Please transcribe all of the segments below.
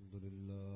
الحمد لله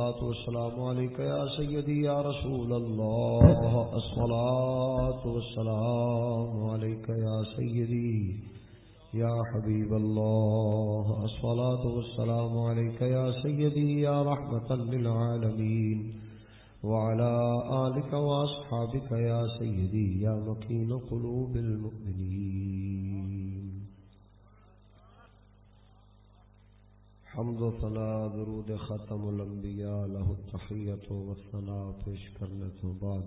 فرما والصلاة والسلام علیک یا سیدی یا رسول اللہ الصلاة والسلام علیک یا سیدی یا حبیب اللہ الصلاة والسلام علیک یا سیدی یا رحمتا للعالمین وعلى آلك وأصحابك يا سيدي يا مكين قلوب المؤمنين. حمد و ثنا درود ختم الانبیاء له التحیت و ثنا پیش کرنے تو بعد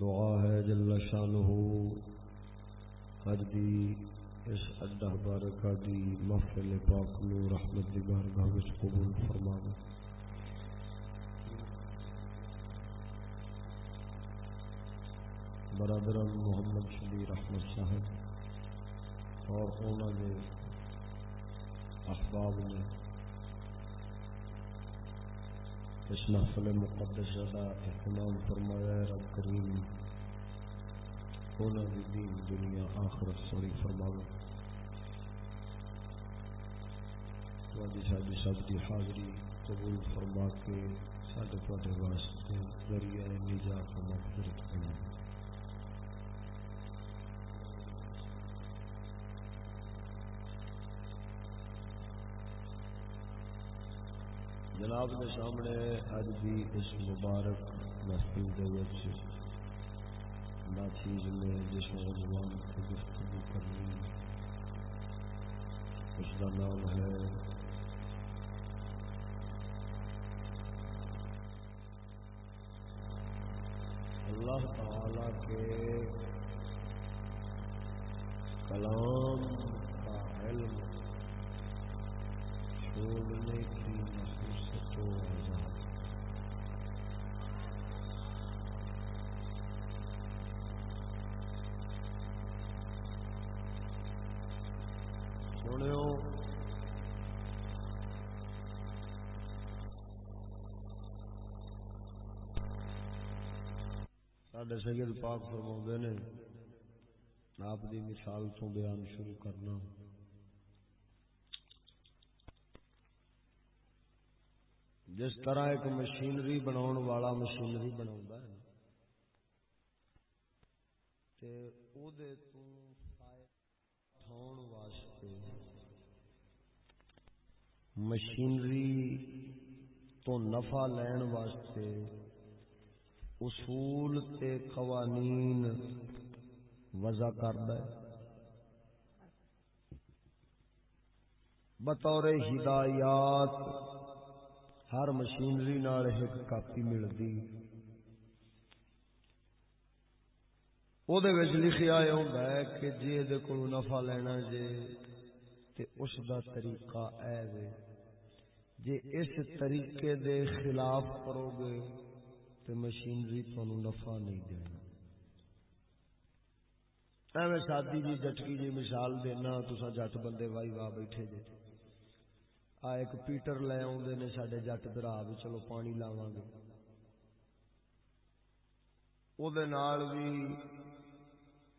دعا ہے جل شانہ اج دی اس اڈہ بارکہ دی محفل پاک نو رحمت دی بارگاہ وچ قبول فرماوے۔ برادران محمد شبیر احمد صاحب اور انہوں نے احباب نے اس محفل مقدس کا اہتمام فرمایا ہے رب کریم انہوں کی دین دنیا آخرت سوری فرماوا تھوڑی ساری سب کی حاضری قبول فرما کے سارے تھوڑے واسطے ذریعہ نجات و مغفرت بنا جناب کے سامنے اج بھی اس مبارک محفل کے وچ چیز میں جس عنوان کی گفتگو کرنی اس کا نام ہے اللہ تعالی کے کلام کا علم چھوڑنے کی سڈے سید پاک فرما نے آپ دی مثال تو بیان شروع کرنا جس طرح ایک مشینری بناؤ والا مشینری بنا واسطے مشینری تو نفع لین واسطے اصول تے قوانین وضع کرد بطور ہدایات ہر مشینری نال ایک کاپی ملتی وہ لکھا یہ ہوتا ہے کہ جی یہ کو نفع لینا جے، تے اس دا طریقہ اے وے۔ جے اس طریقے دے خلاف کرو گے تو مشینری تمہیں نفع نہیں دینا۔ ایویں سادی جی جٹکی جی مثال دینا تسا جٹ بندے وائی واہ بیٹھے جی آ ایک پیٹر لے آدھے نے سڈے جٹ درا بھی چلو پانی لاوا گے وہ بھی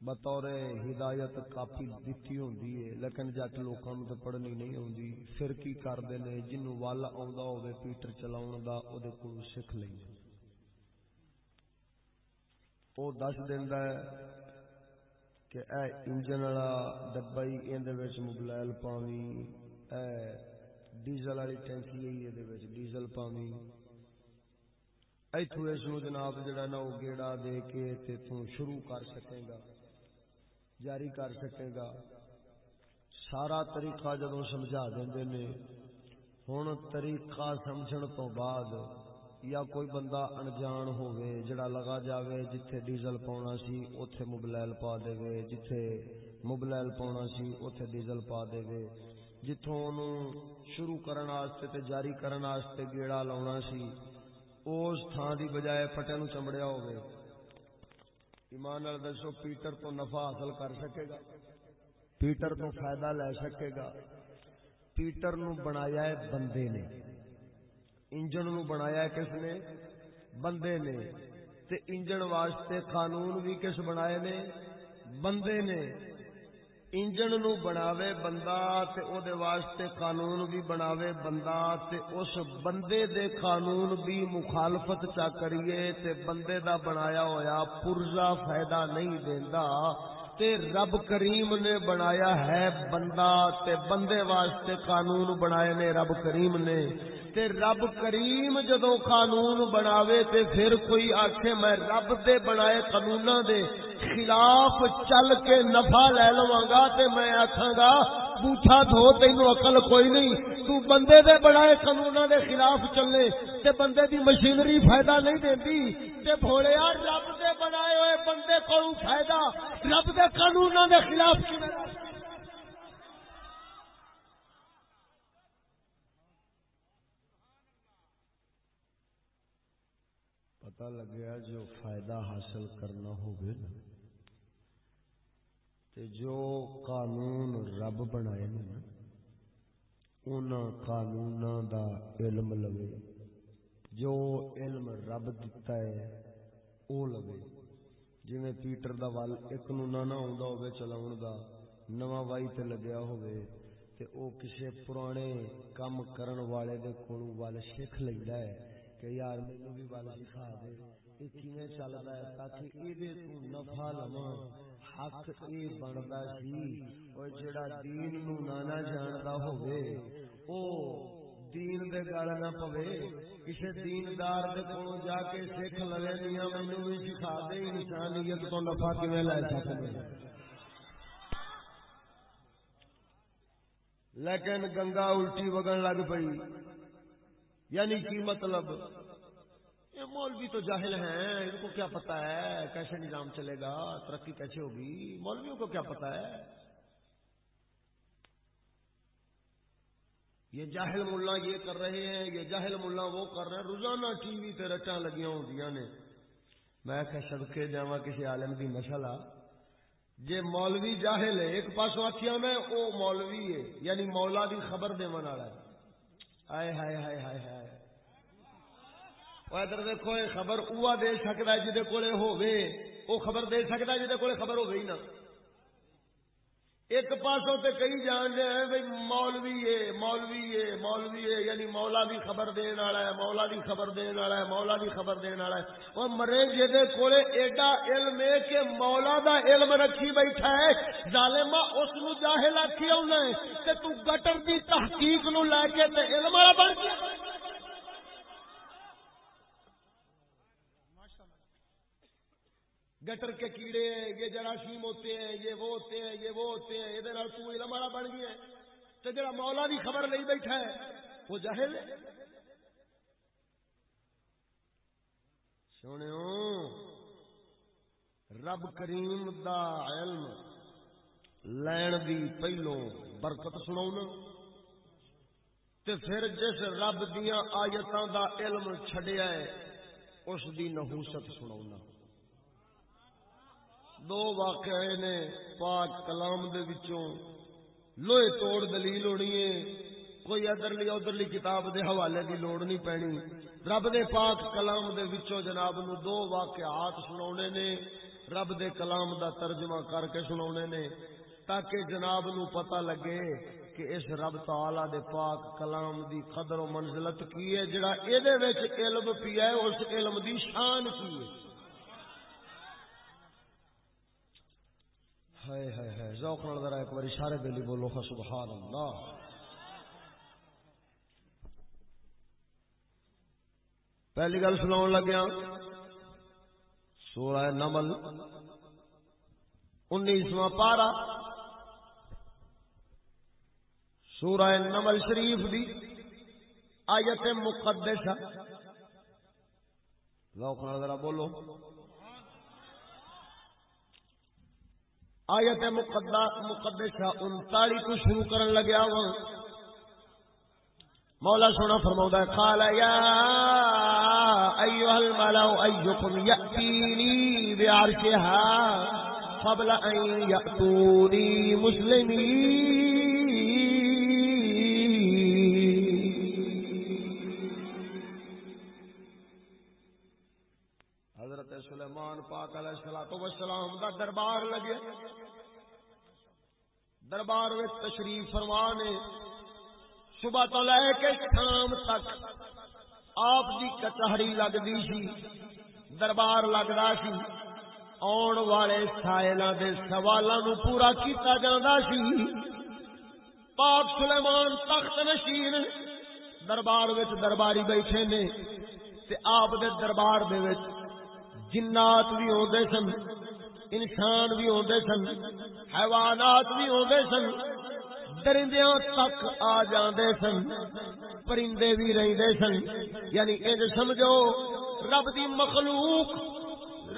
بطور ہدایت کافی دتی ہوں لیکن جٹ لوگوں تو پڑھنی نہیں آتی پھر کی کرتے ہیں جنوں ول آ پیٹر چلاؤ کا وہ سکھ لیں وہ دس دینا کہ اے انجن والا ڈبا ہی یہ موبائل پاوی اے ڈیزل والی ٹینکی یہ ڈیزل پاوی۔ اتو اس جناب جڑا نا وہ گیڑا دے کے تو شروع کر سکے گا، جاری کر سکے گا۔ سارا طریقہ جدو سمجھا دیں نے ہوں طریقہ سمجھن تو بعد یا کوئی بندہ انجان ہوئے جڑا لگا جاوے جتھے ڈیزل پاؤنا سی، اوتھے مبلائل پا دے جتھے مبلائل پاؤنا سی، اوتھے ڈیزل پا دے گے جتھوں انہوں شروع کرن آستے تے جاری کرن آستے گیڑا لاؤنا سی اس تھان دی بجائے پٹے نو چمڑیا ہوئے ایمان دسو پیٹر تو نفع حاصل کر سکے گا پیٹر تو فائدہ لے سکے گا پیٹر نو بنایا ہے بندے نے انجن نو بنایا کس نے بندے نے تے انجن واسطے قانون بھی کس بنائے نے بندے نے انجن نو بناوے بندہ تے او دے واسطے قانون بھی بناوے بندہ تے اس بندے دے قانون بھی مخالفت چا کریے تے بندے دا بنایا ہویا پرزا فائدہ نہیں دیندا تے رب کریم نے بنایا ہے بندہ تے بندے واسطے قانون بنائے نے رب کریم نے تے رب کریم جدو قانون بناوے تے پھر کوئی آکھے میں رب دے بنائے قانون دے خلاف چل کے نفع لے لواں گا تے میں آکھاں گا پوچھا دھو تینو عقل کوئی نہیں۔ تو بندے دے بنائے قانون دے خلاف چلے تے بندے دی مشینری فائدہ نہیں دیندی تے بھولیا رب دے بنائے ہوئے بندے کو فائدہ۔ رب دے قانون دے خلاف کیویں؟ پتا لگیا جو فائدہ حاصل کرنا ہوگا نا۔ تے جو قانون رب بنائے نا ان قانون دا علم لوے، جو علم رب دتا ہے، او لوے۔ جی پیٹر دا وال ایک نو نہ ہوے چلاون دا نواں وائی تے لگیا ہوے تے او کسے پرانے کام کرن والے دے کولوں وال سیکھ لیندا ہے کہ یار مینو بھی بل سکھا دے، یہ کیویں چلتا ہے؟ تاکہ یہ نفع لواں۔ حق یہ بنتا سی جی۔ اور جڑا دین نو نہ جانتا ہوئے او دین دے گل نہ پوے کسی دیندار دے کولوں جا کے سکھ لوے میاں مینو بھی سکھا دے، انسانیت تو نفع کیویں لے سکتے لیکن گنگا الٹی وگن لگ پئی۔ یعنی کی مطلب؟ مولوی تو جاہل ہیں، ان کو کیا پتا ہے؟ کیسے نظام چلے گا؟ ترقی کیسے ہوگی؟ مولویوں کو کیا پتا ہے؟ یہ جاہل ملا یہ کر رہے ہیں، یہ جاہل ملا وہ کر رہے ہیں۔ روزانہ ٹی وی تے رچا لگیا ہوں نے۔ میں کہ سدکے جا کسی عالم کی نسل آ جی مولوی جاہل ہے، ایک پاس آخیا میں وہ مولوی ہے یعنی مولا کی خبر دے والا ہے۔ ہائے ہائے ہائے ہائے ہائے ادھر دیکھو، یہ خبر اوہ دے سکتا ہے جہد کول ہوے وہ خبر دے سکتا ہے جہد کول خبر ہو گئی نا۔ ایک پاسوں تے کئی جان رہے ہیں بھائی مولوی ہے مولوی ہے مولوی ہے یعنی مولا بھی خبر دین والا ہے، مولا بھی خبر دین والا ہے، مولا بھی خبر دین والا ہے۔ وہ مرے جہے کولے ایڈا علم ہے کہ مولا دا علم رکھی بیٹھا ہے ظالما اس نو جاہل آکھی آنا ہے۔ کہ تو گٹر دی تحقیق نو لے کے تے علم والا بن گیا۔ گٹر کے کیڑے ہیں، یہ جراثیم ہوتے ہیں، یہ وہ ہوتے ہیں، یہ وہ ہوتے ہیں، یہ تو علم والا بن گیا تو جڑا مولا بھی خبر نہیں بیٹھا ہے، وہ جاہل ہے۔ سونے رب کریم دا علم لین دی پہلو برکت سنا تے پھر جس رب دیا آیتاں دا علم چھڈیا ہے، اس دی نحوست سنا دو واقعے نے پاک کلام دے وچوں لوہے توڑ دلیل ہونی ہے۔ کوئی ادھرلی ادھرلی کتاب دے حوالے دی لوڑ نہیں پینی رب دے پاک کلام دے وچوں جناب نو دو واقعات سناونے نے۔ رب دے کلام دا ترجمہ کر کے سناونے نے۔ تاکہ جناب نو پتہ لگے کہ اس رب تعالی دے پاک کلام دی قدر و منزلت کی ہے، جڑا اے دے وچ علم پیا ہے، اس علم دی شان کی ہے۔ ذوق ذرا ایک بار اشارے دلی بولو سبحان اللہ۔ پہلی گل سنا لگیا ہاں، سولہ نمل، انیسواں پارا سورہ نمل شریف دی آیت مقدسہ۔ ذوق ذرا بولو۔ آیت مقدسہ انتالی کو شروع کرن لگیا ہوں مولا سونا فرماؤں ہے، قال یا ایوہ الملو ایوکم یأتینی بعرشها قبل ان یأتونی مسلمین۔ سلیمان پاک علیہ السلام دا دربار لگے۔ دربار میں تشریف فرمانے، صبح تو لے کے شام تک آپ دی کچہری لگتی سی، دربار لگتا سی، آن والے سائل دے سوالوں پورا کیتا جاندہ سی۔ پاک سلیمان تخت نشین دربار وچ درباری بیٹھے نے، تے آپ دے دربار دے وچ جنات بھی ہوتے سن، انسان بھی ہوتے سن۔ حیوانات بھی ہوتے سن، درندیاں تک آ جاندے سن، پرندے بھی رہندے سن۔ یعنی انج سمجھو، رب دی مخلوق،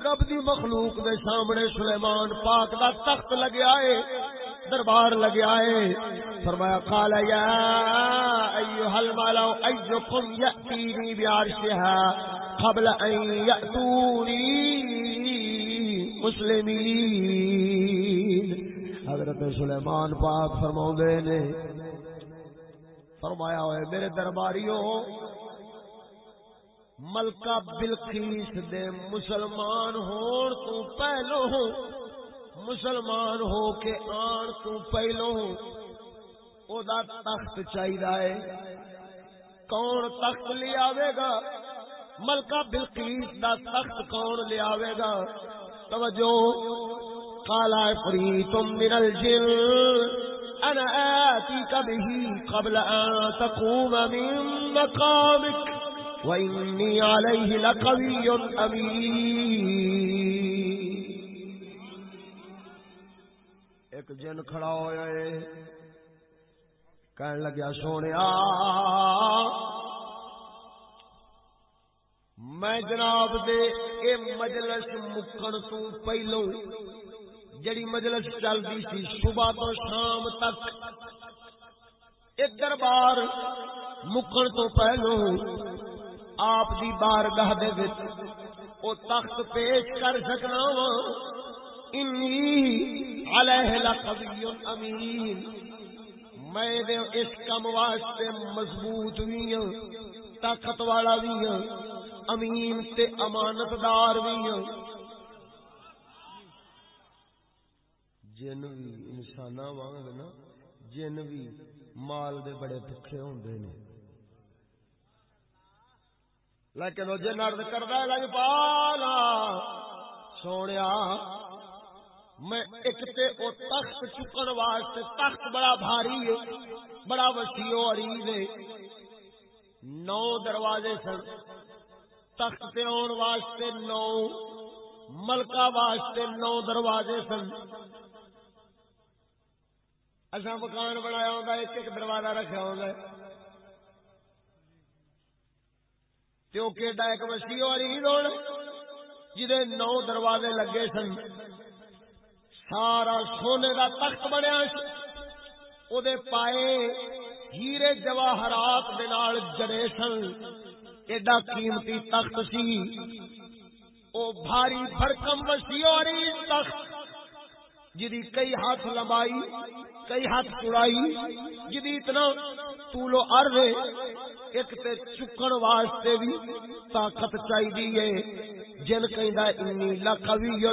رب دی مخلوق دے سامنے سلیمان پاک دا تخت لگیا ہے، دربار لگیا ہے۔ فرمایا، قال، یا ایها الملو ایکم یاتینی بعرشها قبل ان یاتونی مسلمین۔ حضرت سلیمان پاک فرماؤں نے فرمایا ہوئے، میرے درباریوں، ملکہ بلخیس دے مسلمان ہون تو پہلو ہوں، مسلمان ہو کے آن تو پہلو او دا تخت چاہیے کون تخت لے آوے گا؟ ملکہ بلقیس دا تخت کون لے آوے گا؟ توجہ۔ قال عفريت من الجن، انا آتيك به قبل ان تقوم من مقامك واني عليه لقوي امين ایک جن کھڑا ہوا ہے کہنے لگیا سونے میں جناب دے، اے مجلس مکن تو پہلو، جڑی مجلس چلتی سی صبح تو شام تک، ایک دربار مکن تو پہلو آپ دی بارگاہ دے وچ او تخت پیش کر سکنا وا۔ انی علیہ لقوی امین۔ میں دے اس کم واسطے مضبوط بھی ہوں طاقت والا بھی ہوں امین تے امانت دار بھی ہوں۔ جن بھی انسان وانگ نا جن بھی مال دے بڑے بکھے ہوندے نے۔ لیکن وہ جن ارد کردا لگ پالا۔ سونیا، میں ایک تے او تخت چکن واسطے، تخت بڑا بھاری ہے، بڑا وسیع و عریض ہے۔ نو دروازے سن۔ تخت تے آن واسطے نو، ملکہ واسطے نو دروازے سن۔ اصا مکان بنایا ہوتا ایک ایک دروازہ رکھا ہوتا ہے۔ ایک مسیح والی دوڑ جہے نو دروازے لگے سن۔ سارا سونے کا تخت بنیا وہ پائے ہیرے جواہرات جڑے سن۔ ایڈا قیمتی تخت سی۔ او بھاری بھرکم وسیع اور تخت، جدی کئی ہاتھ لمبائی، کئی ہاتھ چڑائی، جدی اتنا طول و عرض ایک تے چکن واسطے بھی طاقت چاہیے جن کہندا انی لقوی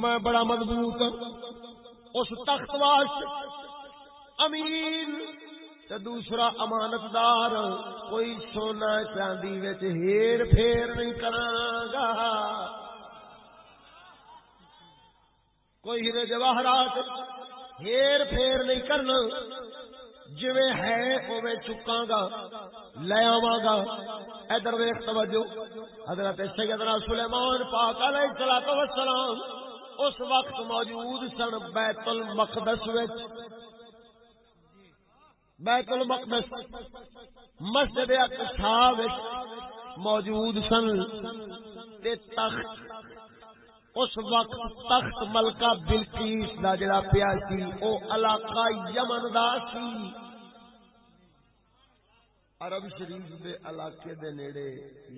میں بڑا مضبوط اس تخت واسطے امین تے دوسرا امانت دار کوئی سونا چاندی وچ ہیر پھیر نہیں کراں گا کوئی ہیرے جواہرات ہیر پھیر نہیں کرنا جویں ہے اوے چکاں گا لے آواں گا ادھر ویکھ توجہ۔ حضرت سیدنا سلیمان پاک علیہ الصلوۃ والسلام اس وقت موجود سن بیت المقدس وچ۔ بیت المقدس مسجد اقصا موجود سن تے تخت۔ اس وقت تخت ملکہ بلقیس دا جڑا پیا سی، او علاقہ یمن دا سی۔ عرب شریف دے علاقے دے نیڑے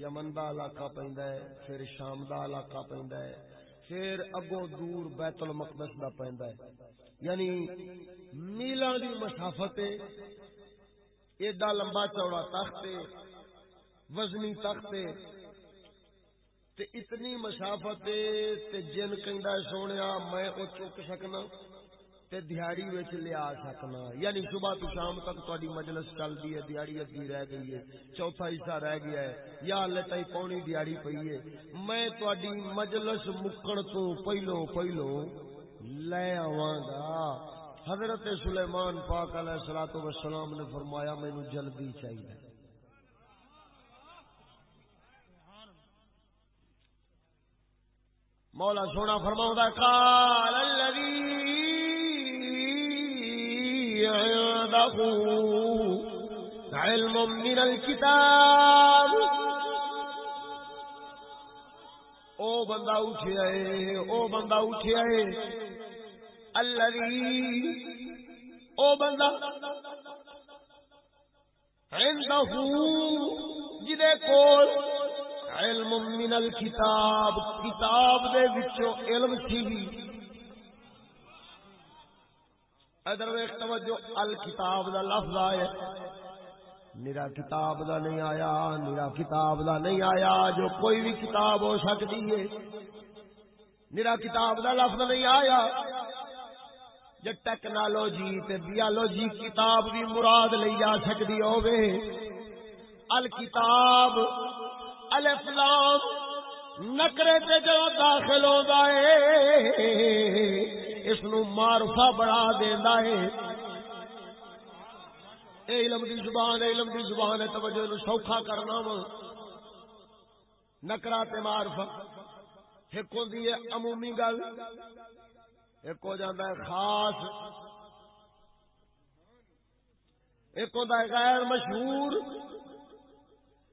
یمن دا علاقہ پیندا ہے، پھر شام دا علاقہ پیندا ہے، پھر اگوں دور بیت المقدس دا پیندا ہے۔ یعنی میلاں دی مسافت ایڈا لمبا چوڑا تخت وزنی تخت تے اتنی مسافت تے جن کہندا سونیا، میں او چک سکنا، تے دیہڑی وچ لیا سکنا۔ یعنی صبح تو شام تک تہاڈی مجلس چلدی ہے دیہڑی ادھی رہ گئی ہے، چوتھا حصہ رہ گیا ہے، یا ہلے تئی پونی دیہڑی پئی ہے۔ میں تہاڈی مجلس مکن تو پہلو پہلو لے آواں گا حضرت سلیمان پاک علیہ الصلوۃ والسلام نے فرمایا مینوں جلدی چاہیے۔ مولا سونا فرماؤں قال الذي عنده علم من الكتاب. او بندہ اٹھے آئے، او بندہ اٹھے آئے۔ الذي، او بندہ، عنده جدے کول علم من الكتاب، کتاب دے وچوں علم سی ادھر ویکھ، توجہ، الکتاب دا لفظ آیا۔ میرا کتاب دا نہیں آیا، میرا کتاب دا نہیں آیا، جو کوئی بھی کتاب ہو سکتی ہے۔ میرا کتاب دا لفظ نہیں آیا۔ جی ٹیکنالوجی تے بیالوجی کتاب بھی مراد لئی جا سکتی ہوگی الکتاب الفلام نکرے تے جو داخل ہو جائے اس نو معرفہ بڑھا دیندا ہے۔ اے علم دی زبان، اے علم دی زبان ہے، توجہ نو سوکھا کرنا وا۔ نکرا تے معرفہ ایک ہوندی ہے عمومی گل۔ ایک ہو جاتا ہے خاص، ایک ہوتا ہے غیر مشہور،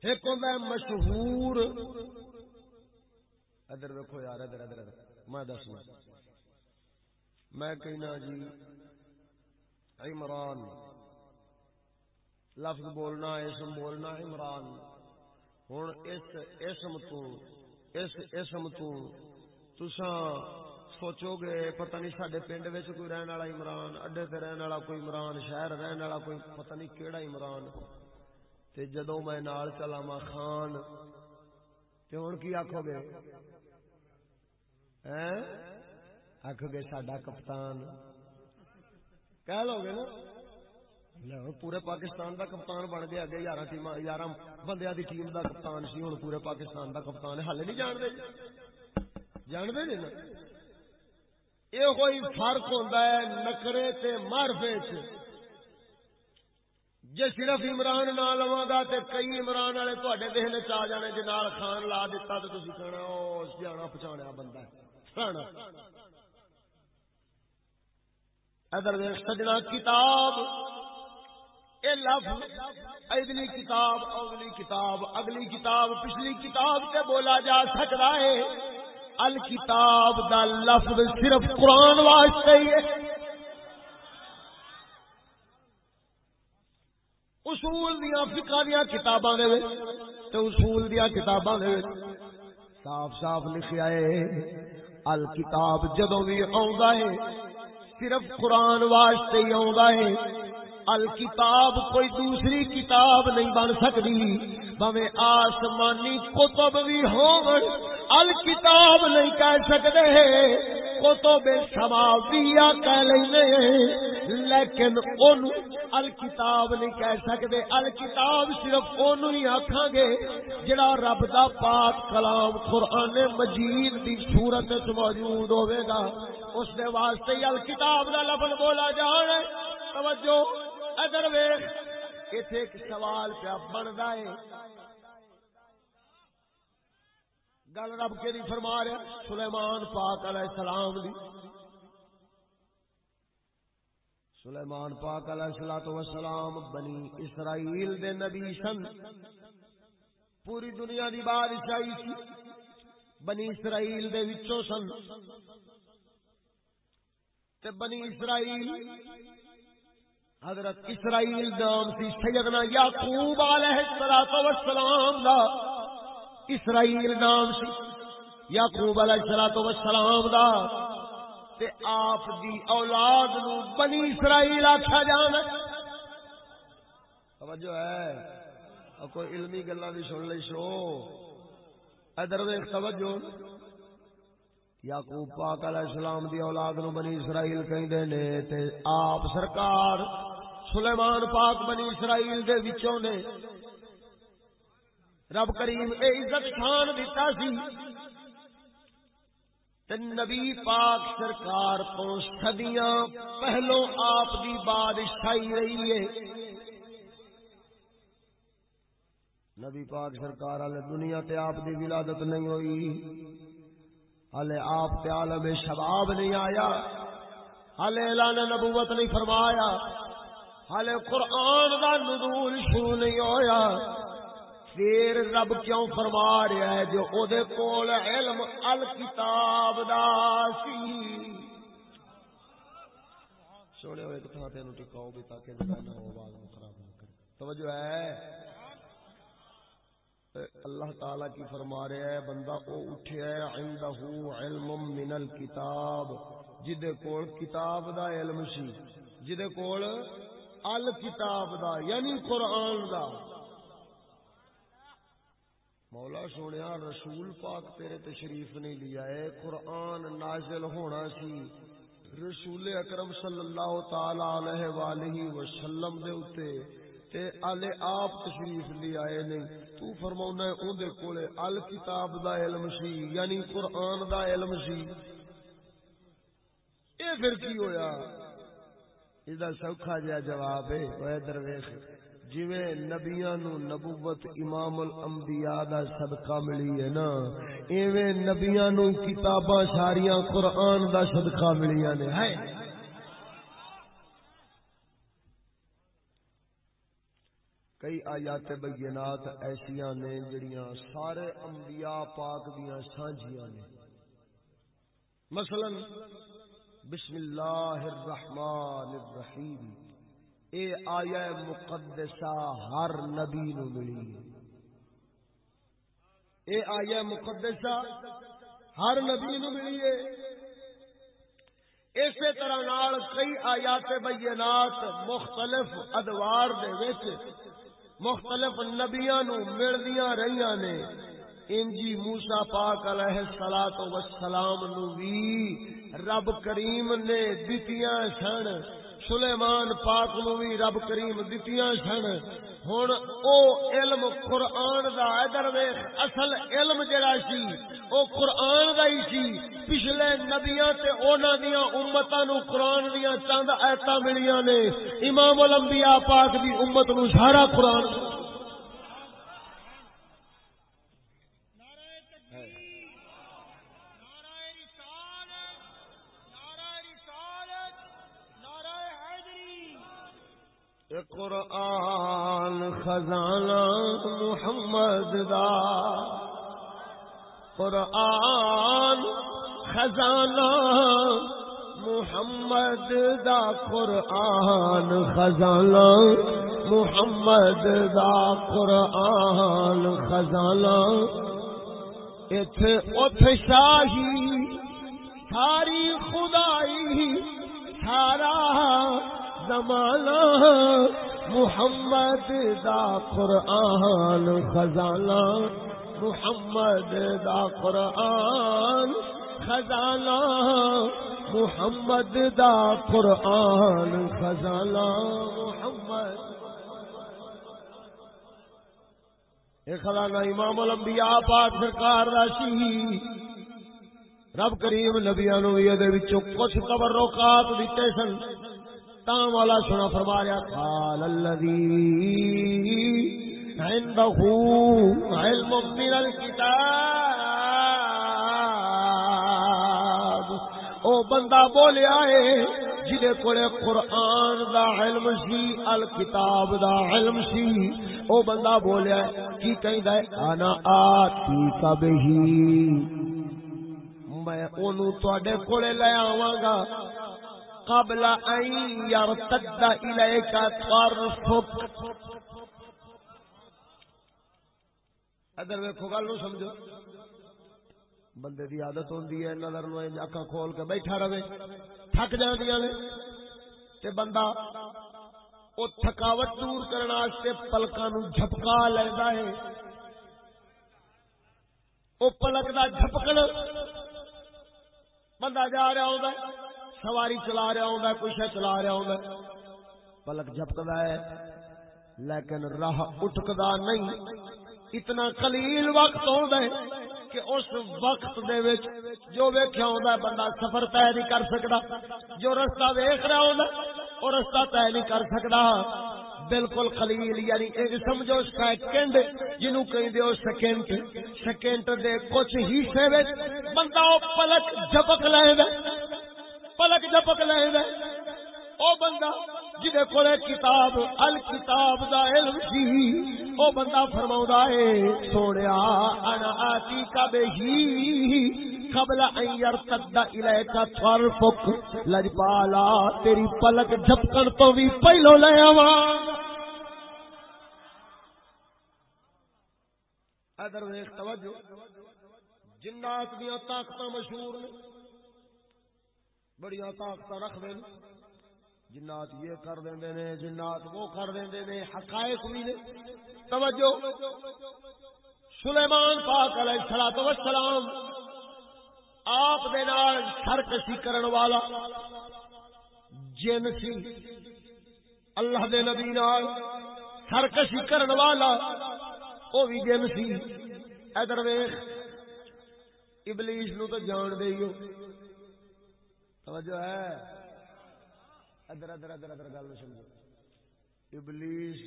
ایک ہوتا ہے مشہور۔ ادھر ویکو یار، ادھر ادھر ادھر۔ میں دسنا میں کہنا جی عمران۔ لفظ بولنا، اسم بولنا عمران۔ ہوں اس اسم تو، اس اسم تو تساں سوچو گے، پتہ نہیں سڈے پنڈ کوئی رہن والا عمران، اڈے تے رہن والا کوئی عمران، شہر رہن والا کوئی پتہ نہیں کیڑا عمران۔ تے جدو میں نال چلا ما خان، تے ہن کی آکھو گے؟ ہیں؟ آکھو گے ساڈا کپتان۔ کہہ لو گے نا۔ پورے پاکستان دا کپتان بن گیا۔ اگے یارہ ٹیم یارہ بندیاں دی ٹیم دا کپتان سی، ہن پورے پاکستان دا کپتان۔ ہے ہلے نہیں جان دے جان دے نا؟ یہ کوئی فرق ہوتا ہے نکرے تے مارفے جی صرف عمران نہ لوا گا تے کئی عمران والے تے دہن چ جانے جی نال خان لا دیتا تو تھی کہنا جانا پچھاڑیا بندہ ادھر سجنا، کتاب۔ اے لفظ، اگلی کتاب اگلی کتاب اگلی کتاب، پچھلی کتاب سے بولا جا سکتا ہے۔ الکتاب دا لفظ صرف قرآن واسطے ہی ہے۔ اصول دیا فکا دیا کتاباں دے تے اصول دیا کتاباں دے صاف صاف لکھیا ہے، الکتاب جدو بھی آوندا ہے، صرف قرآن واسطے ہی آوندا ہے۔ الکتاب کوئی دوسری کتاب نہیں بن سکتی بھاوے آسمانی کتب بھی ہون۔ الکتاب نہیں کہہ سکتے۔ کتب سماویہ کہہ لینے، لیکن ان الکتاب نہیں کہہ سکتے۔ الکتاب صرف ان ہی آکھاں گے جڑا رب دا پاک کلام قرآن مجید دی صورت موجود ہوے گا۔ اس دے واسطے ہی الکتاب دا لفظ بولا جانا توجہ، ادھر ویخ اتنے ایک سوال پیا بنتا ہے۔ گل رب کے نہیں فرما رہا سلیمان پاک علیہ السلام دی۔ سلیمان پاک علیہ السلام وسلام بنی اسرائیل دے نبی سن۔ پوری دنیا دی بادشاہی سی، بنی اسرائیل دے وچوں سن۔ تے بنی اسرائیل، حضرت اسرائیل نام سی سیدنا یعقوب علیہ السلام دا۔ اسرائیل نام سی، یعقوب علیہ السلام دا، تے آپ دی اولاد نو بنی اسرائیل آکھا جانا۔ توجہ ہے۔ کوئی علمی گلا بھی سن لی سو ادھر ویخ توجہ۔ یعقوب پاک علیہ السلام دی اولاد نو بنی اسرائیل کہندے نے، تے آپ سرکار سلیمان پاک بنی اسرائیل دے وچوں نے رب کریم اے عزت شان دیتا سی۔ تے نبی پاک سرکار تو صدیاں پہلو آپ دی بادشاہی رہی ہے۔ نبی پاک سرکار والے دنیا تے آپ دی ولادت نہیں ہوئی۔ ہلے آپ تے عالم شباب نہیں آیا۔ ہلے اعلان نبوت نہیں فرمایا۔ ہالے قرآن کا نزول شروع نہیں ہویا۔ پھر رب کیوں فرما رہا ہے جو او دے کول علم الکتاب دا سی؟ سونے ہوئے کتنا تینوں ٹکاؤ بھی تاکہ نہ ہو آواز خراب نہ کرے۔ توجہ ہے؟ اللہ تعالی کی فرما رہا ہے، بندہ او اٹھیا ہے، عنده علم من الكتاب جدے کول کتاب دا علم سی، جدے کول الکتاب دا یعنی قرآن دا۔ مولا سونے رسول پاک تیرے تشریف نہیں لیا ہے۔ قرآن نازل ہونا سی۔ رسول اکرم صلی اللہ تعالی علیہ وآلہ وسلم دے اتے تے آلے آپ تشریف لے آئے نہیں تو فرماؤنا ہے اون دے کولے الکتاب دا علم سی یعنی قرآن دا علم سی۔ اے پھر کی ہویا؟ سوکھا جا جواب ہے۔ درویش جی نبیا نو نبوت امام الانبیاء دا صدقہ ملی ہے نا، ایویں نبیا نو کتاباں ساریاں قرآن دا صدقہ ملیا نے کئی آیات بینات ایسیاں نے جڑیاں سارے انبیاء پاک دیاں سانجیاں نے۔ مثلا، بسم اللہ الرحمن الرحیم۔ اے آیا مقدسہ ہر نبی نو ملی۔ اے آیا مقدسہ ہر نبی نو ملی ہے۔ اسی طرح نال کئی آیات بینات مختلف ادوار دے وچ مختلف نبیاں نو ملدیاں رہیاں نے۔ انجی موسا پاک علیہ الصلات والسلام نو وی رب کریم نے دتیاں سن۔ سلیمان پاک نو بھی رب کریم دتیاں سن۔ ہن او علم قرآن دا ادھر ویکھ، اصل علم جڑا سی، او قرآن دا ہی سی۔ پچھلے نبیاں تے انہاں دیاں امتاں نو قرآن دیاں چند ایتاں ملیاں نے۔ امام الانبیاء پاک دی امت نو سارا قرآن قرآن خزانہ محمد دا قرآن خزانہ محمد دا قرآن خزانہ محمد دا قرآن خزانہ اٹھ شاہی، ساری خدائی، سارا زمانہ محمد دا قرآن خزانہ، محمد دا قرآن خزانہ، محمد دا قرآن خزانہ، محمد. خزانہ، امام الانبیاء، پاک سرکار، راشی. رب کریم نبیاں نو یہ کچھ تبرکات دیتے سن. تام والا سنا فرما رہا قال الذي عنده علم من الكتاب۔ او بندہ بولیا ہے جدے کولے قرآن دا علم سی، الکتاب دا علم سی۔ او بندہ بولیا ہے کی کہندا ہے؟ انا آتی کبھی۔ میں اونوں تواڈے کولے لے آواں گا۔ قبل ان يرتد اليك طرفك ادھر ویکھو، گل نو سمجھو۔ بندے دی عادت ہوندی ہے، نظر نو اکھاں کھول کے بیٹھا رہے۔ تھک جاندیاں نے۔ تے بندہ او تھکاوٹ دور کرنے واسطے پلکاں نو جھپکا لیندا ہے۔ او پلک دا جھپکن بندہ جا رہا ہوندا ہے۔ سواری چلا رہا ہوں کچھ چلا رہا ہوں پلک جھپکدا ہے، لیکن راہ اٹھکدا نہیں۔ اتنا قلیل وقت ہوندا ہے کہ اس وقت دے وچ جو ویکھیا ہوندا ہے، بندہ سفر طے نہیں کر سکدا۔ جو رستہ ویکھ رہا ہوندا او رستہ طے نہیں کر سکدا۔ بالکل قلیل یعنی ایک سمجھو سیکنڈ جنوں کہندے ہو سیکنڈ۔ سیکنڈ دے کچھ حصے وچ بندہ او پلک جھپک لیندا پلک جپک لے او بندہ جہے کو کتاب، الکتاب دا علم سی او بندہ فرما ہے سونے انا آتی کب ہی قبل ان يرتد اليك طرفك لجپالا، تیری پلک جھپکن تو بھی پہلو لے آواں۔ ادھر ویکھ توجہ، جنات دیاں طاقتاں مشہور نے۔ بڑی طاقت رکھ دیں جنات یہ کر دیں نے، جنات وہ کر دیں نے، حقائق بھی نے۔ توجہ۔ سلیمان پاک علیہ الصلوۃ والسلام آپ دے نال سرکشی کرن والا جن سی۔ اللہ دے نبی نال سرکشی کرن والا او بھی جن سی۔ ادھر ویکھ، ابلیس نو تو جان دے ہو۔ توجہ ہے۔ ادھر ادھر ادھر ادھر گل سمجھو۔ ابلیس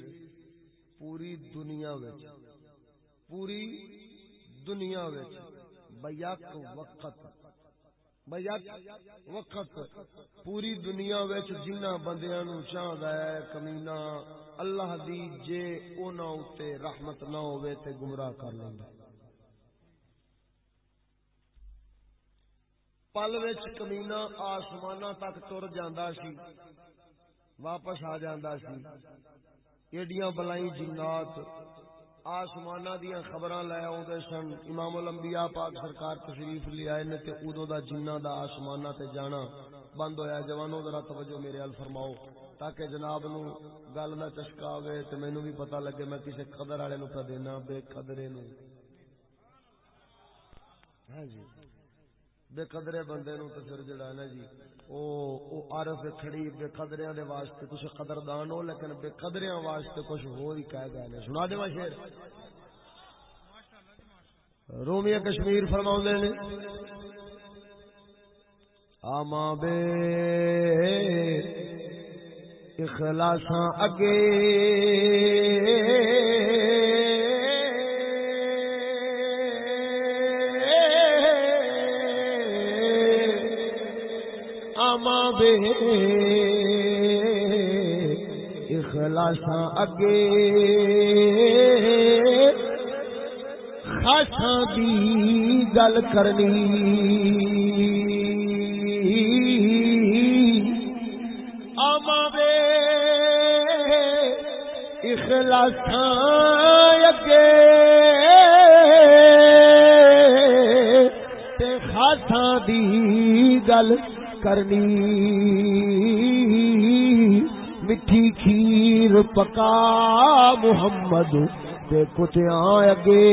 پوری دنیا وچ، پوری دنیا وچ بیک وقت وقت پوری دنیا وچ جنہ بندیاں نو چاہدا ہے کمینا اللہ دی، جے انہاں اتے رحمت نہ ہوے تے گمراہ کر لیندا پل وچ کمینا آسماناں تک تر جاندا سی، واپس آ جاندا سی۔ ایڈیاں بلائی جنات آسمان دیا خبر لے آدھے سن۔ امام الانبیاء پاک سرکار تشریف لے آئے نے تے ادو دا جنہ دا آسمان تے جانا بند ہویا۔ جوانوں، ذرا توجہ میرے ال فرماؤ تاکہ جناب نو گل نہ چسکا ہوے تے مینوں بھی پتہ لگے میں کسے قدر والے نو پہ دینا، بے قدرے نو ہاں جی۔ بے قدرے بندے نو تے پھر جڑا نا جی او او عارف کھڑی بے قدریاں دے واسطے تسے قدردان ہو، لیکن بے قدریاں واسطے کچھ ہور ہی کہہ گئے نے۔ سنا دے شعر رومی کشمیر فرماوندے نے، آما بے اخلاصاں اگے بے اخلاصاں اگے۔ خاصاں دی گل کرنی۔ آما بے اخلاصاں اگے۔ خاصاں دی گل کرنی۔ مٹھی کھیر پکا محمد دے کتیا اگے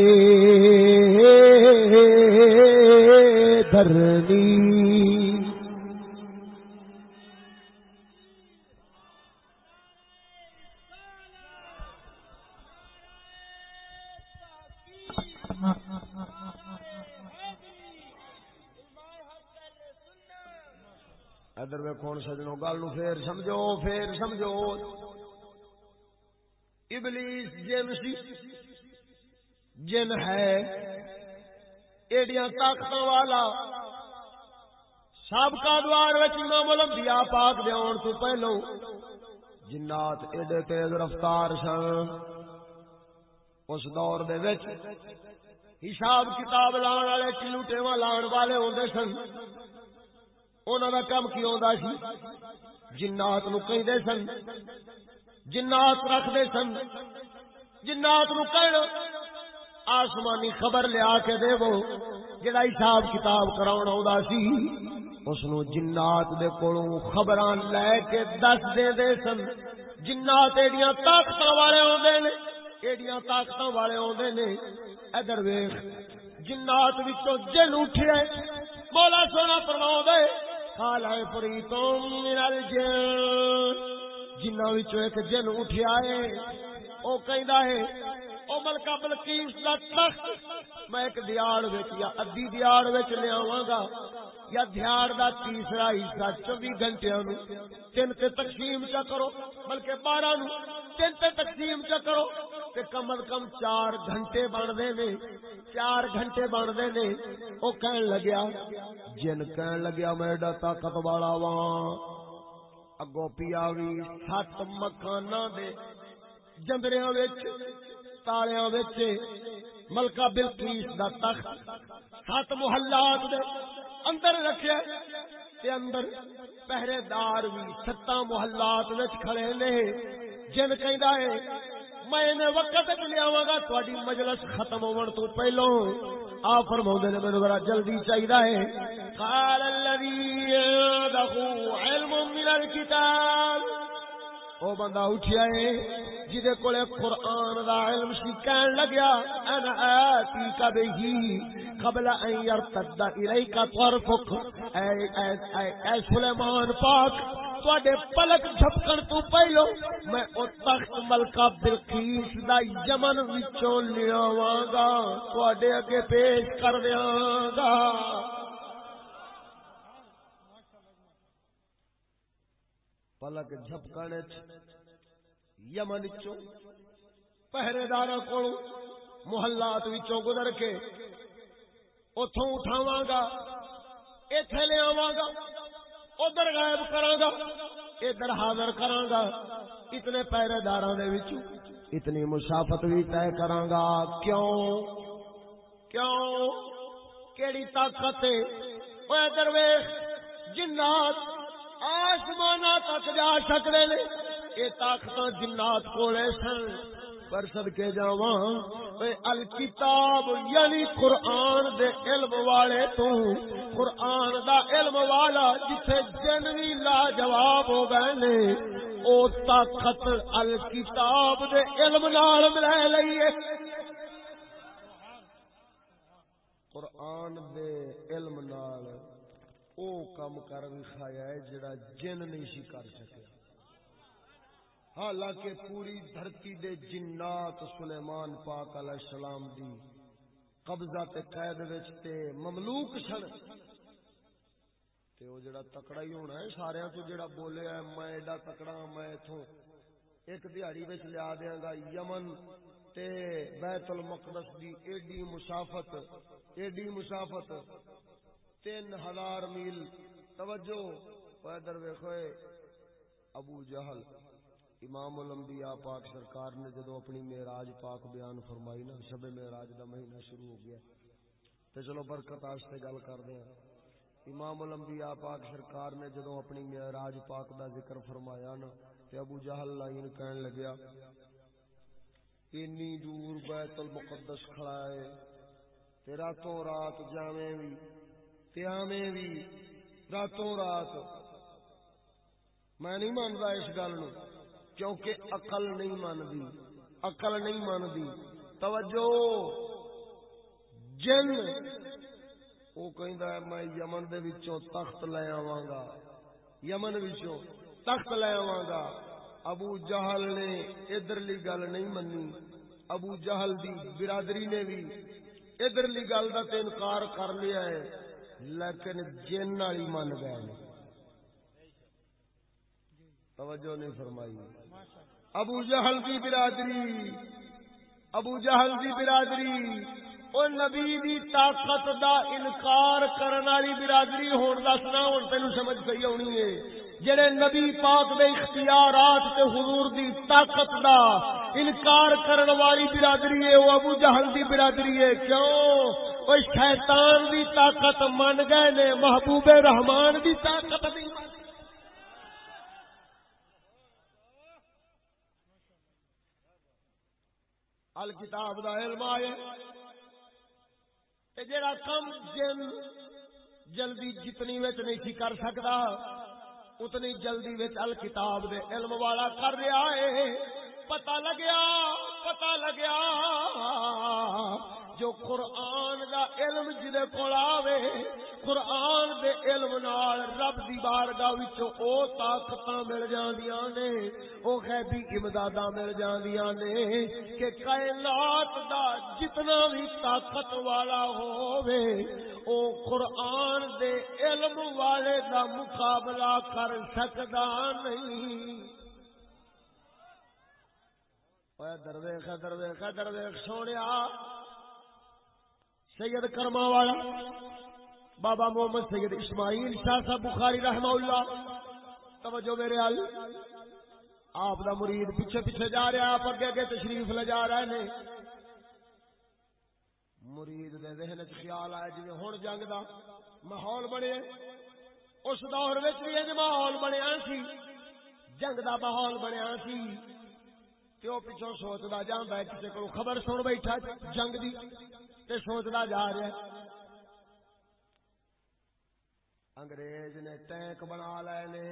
دھرنی۔ ادھر میں سجنوں، گل نو پھر سمجھو پھر سمجھو۔ ابلیس جن سی، جن ہے، ایڈیاں طاقت والا۔ سابقہ دوار امام الانبیاء پاک دے آن تو پہلو جنات ایڈے تیز رفتار سن۔ اس دور دے وچ حساب کتاب لان والے، چلوٹے لان والے ہوندے سن۔ انہوں کا کم کی آتا سی؟ جنات نو سن، جنات رکھتے سن، جنات نو آسمانی خبر لیا کے دے وہ، جڑا حساب کتاب کرا سی اس جنات دے کولوں خبر لے کے دس دے دے سن۔ جنات ایڈیاں طاقت والے آدھے نے، ایڈیاں طاقت والے آدھے نے۔ ادھر ویخ جنات جن اٹھے مولا سونا فرما دے قال عفريت من الجن۔ جنہ وچوں ایک جن اٹھیا ہے او کہندا ہے او ملکہ بلقیس دا تخت میں ایک دیار وچ یا ادھی دیار وچ لے آواں گا یا دیار دا تیسرا حصہ 24 گھنٹیاں نو۔ تین تے تقسیم چا کرو، بلکہ 12 نو۔ تین تے تقسیم چا کرو تے کم از کم چار گھنٹے بن دے نے۔ چار گھنٹے بن دے نے۔ او کہن لگیا، جن کہن لگیا میں ایڈا طاقت والا واں۔ اگو پیاوی سات مکاناں دے جندریاں وچ تالیاں وچ ملکہ بلقیس دا تخت سات محلات دے اندر رکھیا تے اندر پہرے دار بھی ستا محلات وچ کھڑے نے۔ جن کہندا ہے، میں نے وقت تے لیا گا تاری مجلس ختم ہون تو پہلو۔ آ فرما نے میرے بڑا جلدی چاہیدا چاہیے قال الذي عنده علم من الكتاب۔ او بندہ اٹھیا ہے جدے کولے قرآن دا علم سی کہن لگیا انا آتی کبھی قبل ان يرتد الیک طرفک۔ اے اے اے, اے سلیمان پاک تواڈے پلک جھپکن تو پہلو میں او تخت ملکہ بلقیس دا یمن وچوں لیاواں گا تواڈے اگے پیش کر دیاں گا۔ پلک جھپکن یمن وچوں پہرے داراں کول محلات وچوں گزر کے اوتھوں اٹھاواں گا، ایتھے لے آواں گا، ادھر غائب کراں گا، ادھر حاضر کراں گا۔ اتنے پہرے داراں دے وچ اتنی مسافت بھی طے کراں گا۔ کیوں؟ کیوں؟ کیڑی طاقت ہے؟ او ادھر ویکھ جنات آسمان تک جا سکتے نے یہ طاقت جنات کولے سن۔ پر صدقے جاواں الکتاب یعنی قرآن دے علم والے تو قرآن دا علم والا جتھے جن بھی لاجواب ہو گئے نے، او طاقت الکتاب دے علم نال ملے لئیے قرآن دے علم نال او کم کر وکھایا ہے جڑا جن نہیں سی کر سکیا۔ حالانکہ پوری دھرتی دے جنات سلیمان پاک علیہ السلام دی قبضہ تے قید وچ تے مملوک سن۔ تے او جڑا تکڑا ہی ہونا ہے سارے تو جڑا بولے ہے میں ایڈا تکڑا ہاں، میں ایتھوں ایک دیہڑی وچ لیا دیاں گا یمن تے بیت المقدس دی ایڈی مسافت ایڈی مسافت۔ تین ہزار میل۔ توجہ۔ پیدر ویکھوئے ابو جہل۔ امام الانبیاء پاک سرکار نے جدو اپنی معراج پاک بیان فرمائی نا، شب معراج دا مہینہ شروع ہو گیا۔ تے چلو برکت واسطے گل کر دیں امام الانبیاء پاک سرکار نے جدو اپنی معراج پاک دا ذکر فرمایا نا، تے ابو جہل لائن کہن لگیا انی دور بیت المقدس کھڑا ہے تے راتوں رات جاویں وی۔ تے آویں وی راتوں رات۔ میں نہیں مانتا اس گل کیونکہ اقل نہیں مانتی اقل نہیں مانتی توجہ! جن! وہ ہے، میں یمن دے وچوں تخت لے آواں گا۔ یمن وچوں تخت لے آواں گا۔ ابو جہل نے ادھرلی گل نہیں منی ابو جہل دی برادری نے بھی ادھرلی گل کا انکار کر لیا ہے۔ لیکن جن والی من گئے توجہ نہیں فرمائی۔ ابو جہل کی برادری، ابو جہل کی برادری او نبی دی طاقت دا انکار کرن والی برادری ہون دسنا ہن تینو سمجھ پئی ہونی ہے۔ جڑے نبی پاک دے اختیارات تے حضور دی طاقت دا انکار کرن والی برادری ہے او ابو جہل دی برادری ہے۔ کیوں؟ او شیطان دی طاقت من گئے نے محبوب رحمان دی طاقت نہیں الکتاب دا علم آئے جڑا کم جن جلدی جتنی وچ نہیں سی کر سکتا اتنی جلدی وچ الکتاب دے علم والا کر رہا ہے پتہ لگیا پتہ لگیا جو قرآن دا علم جدے کول آوے، قرآن دے علم نال رب دی بارگاہ وچوں او طاقتاں مل جاندیاں نے، او غیبی امداداں مل جاندیاں نے، کہ کائنات دا جتنا بھی طاقت والا ہووے، او قرآن دے علم والے دا مقابلہ کر سکدا نہیں۔ درویخ درویخ درویخ سوڑیا سید کرما والا، بابا محمد سید اسماعیل شاہ صاحب بخاری رحمہ اللہ۔ توجہ میرے حال آپ دا مرید پیچھے پیچھے جا رہا آپ اگے اگے تشریف لے جا رہے نے مرید دے ذہن چ خیال آیا جی ہوں جنگ دا ماحول بنے اس دور بھی ماحول بنیا سی۔ جنگ دا ماحول بنیا سی۔ پیو پیچھو سوچتا جانا ہے کسی کو خبر سن بیٹھا جنگ دی۔ تے سوچتا جا رہا انگریز نے ٹینک بنا لے نے۔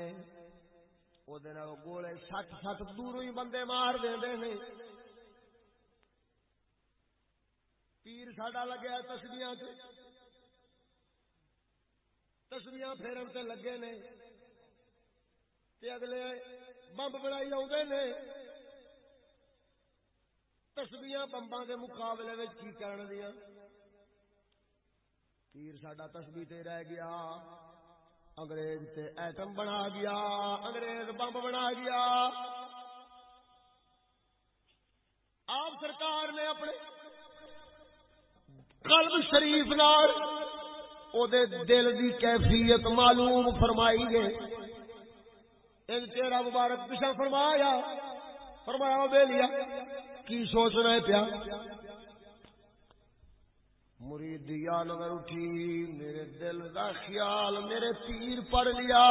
گولے سٹ سٹ دور ہی بندے مار دے نے پیر ساڈا لگیا تسبیاں تسبیاں پھیرن سے لگے نے۔ تے اگلے بمب بنائی آدھے نے۔ تسبیاں بمبا کے مقابلے کی کرن دیا تیر ساڈا تسبی تے رہ گیا، انگریز تے ایٹم بنا گیا، انگریز بمب بنا گیا۔ آپ سرکار نے اپنے قلب شریف نال او دے دل دی کیفیت معلوم فرمائی گے ان تیرا مبارک پچھا فرمایا فرمایا بے لیا کی سوچنا ہے پیا؟ مرید دیا نگر اٹھی، میرے دل دا خیال میرے پیر پڑ لیا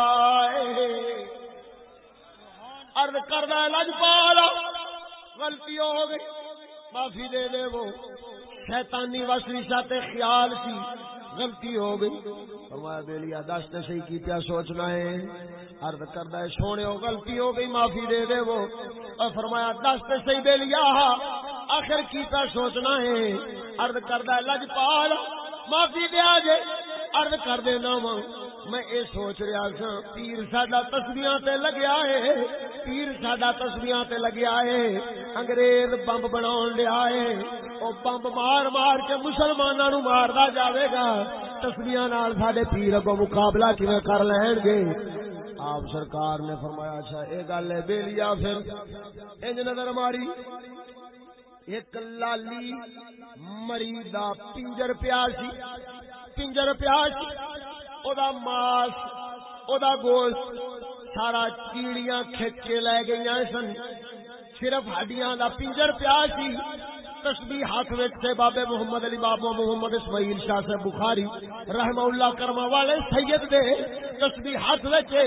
ارد کردہ لج پالا غلطی ہو گئی۔ معافی دے دے وہ۔ شیطانی وسوسا تے خیال سی۔ غلطی ہو گئی۔ فرمایا بے لیا دس تے صحیح کی پیا سوچنا ہے۔ ارد ہے، سونے ہو غلطی ہو گئی، معافی دے دے وہ۔ اور فرمایا دس تے صحیح بیلیا آخر کی پیا سوچنا ہے۔ ارد ہے، لج پال، معافی دیا جے ارد کر دینا وا۔ میں اے سوچ رہا سا پیر ساڈا تسبیاں تے لگیا ہے، پیر ساڈا تسبیاں تے لگیا ہے، انگریز بمب بناون لیا ہے، او بمب مار مار کے مسلماناں نو ماردا جاوے گا۔ تسبیاں نال ساڈے پیر اگوں مقابلہ کیویں کر لین گے؟ آپ سرکار نے فرمایا اچھا اے گل ہے بے پھر۔ انج نظر ماری۔ ایک لالی مری دا پنجر پیاسی پنجر پیاسی او دا ماس او دا گوشت سارا چیڑیاں کھچ کے لے گئی سن صرف ہڈیاں دا پنجر پیا سی تسبیح ہاتھ سے بابے محمد علی بابا محمد اسماعیل شاہ سے بخاری رحم اللہ کرما والے سید دے تسبیح ہاتھ وچے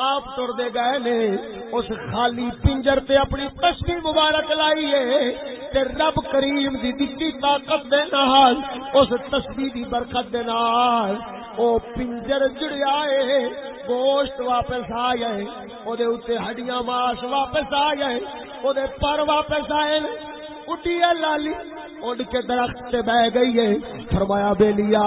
آپ تر دے گئے نے، اس خالی پنجر تے اپنی تسبیح مبارک لائی ہے تے رب کریم دی دتی طاقت دے نال، اس تسبیح دی برکت دے نال او پنجر جڑیا ہے، گوشت واپس آ جائے او دے اوتے ہڈیاں ماس واپس آ جائے او دے پر واپس آئے۔ اٹھی ہے لالی اڈ کے درخت سے بہ گئی ہے۔ فرمایا بے لیا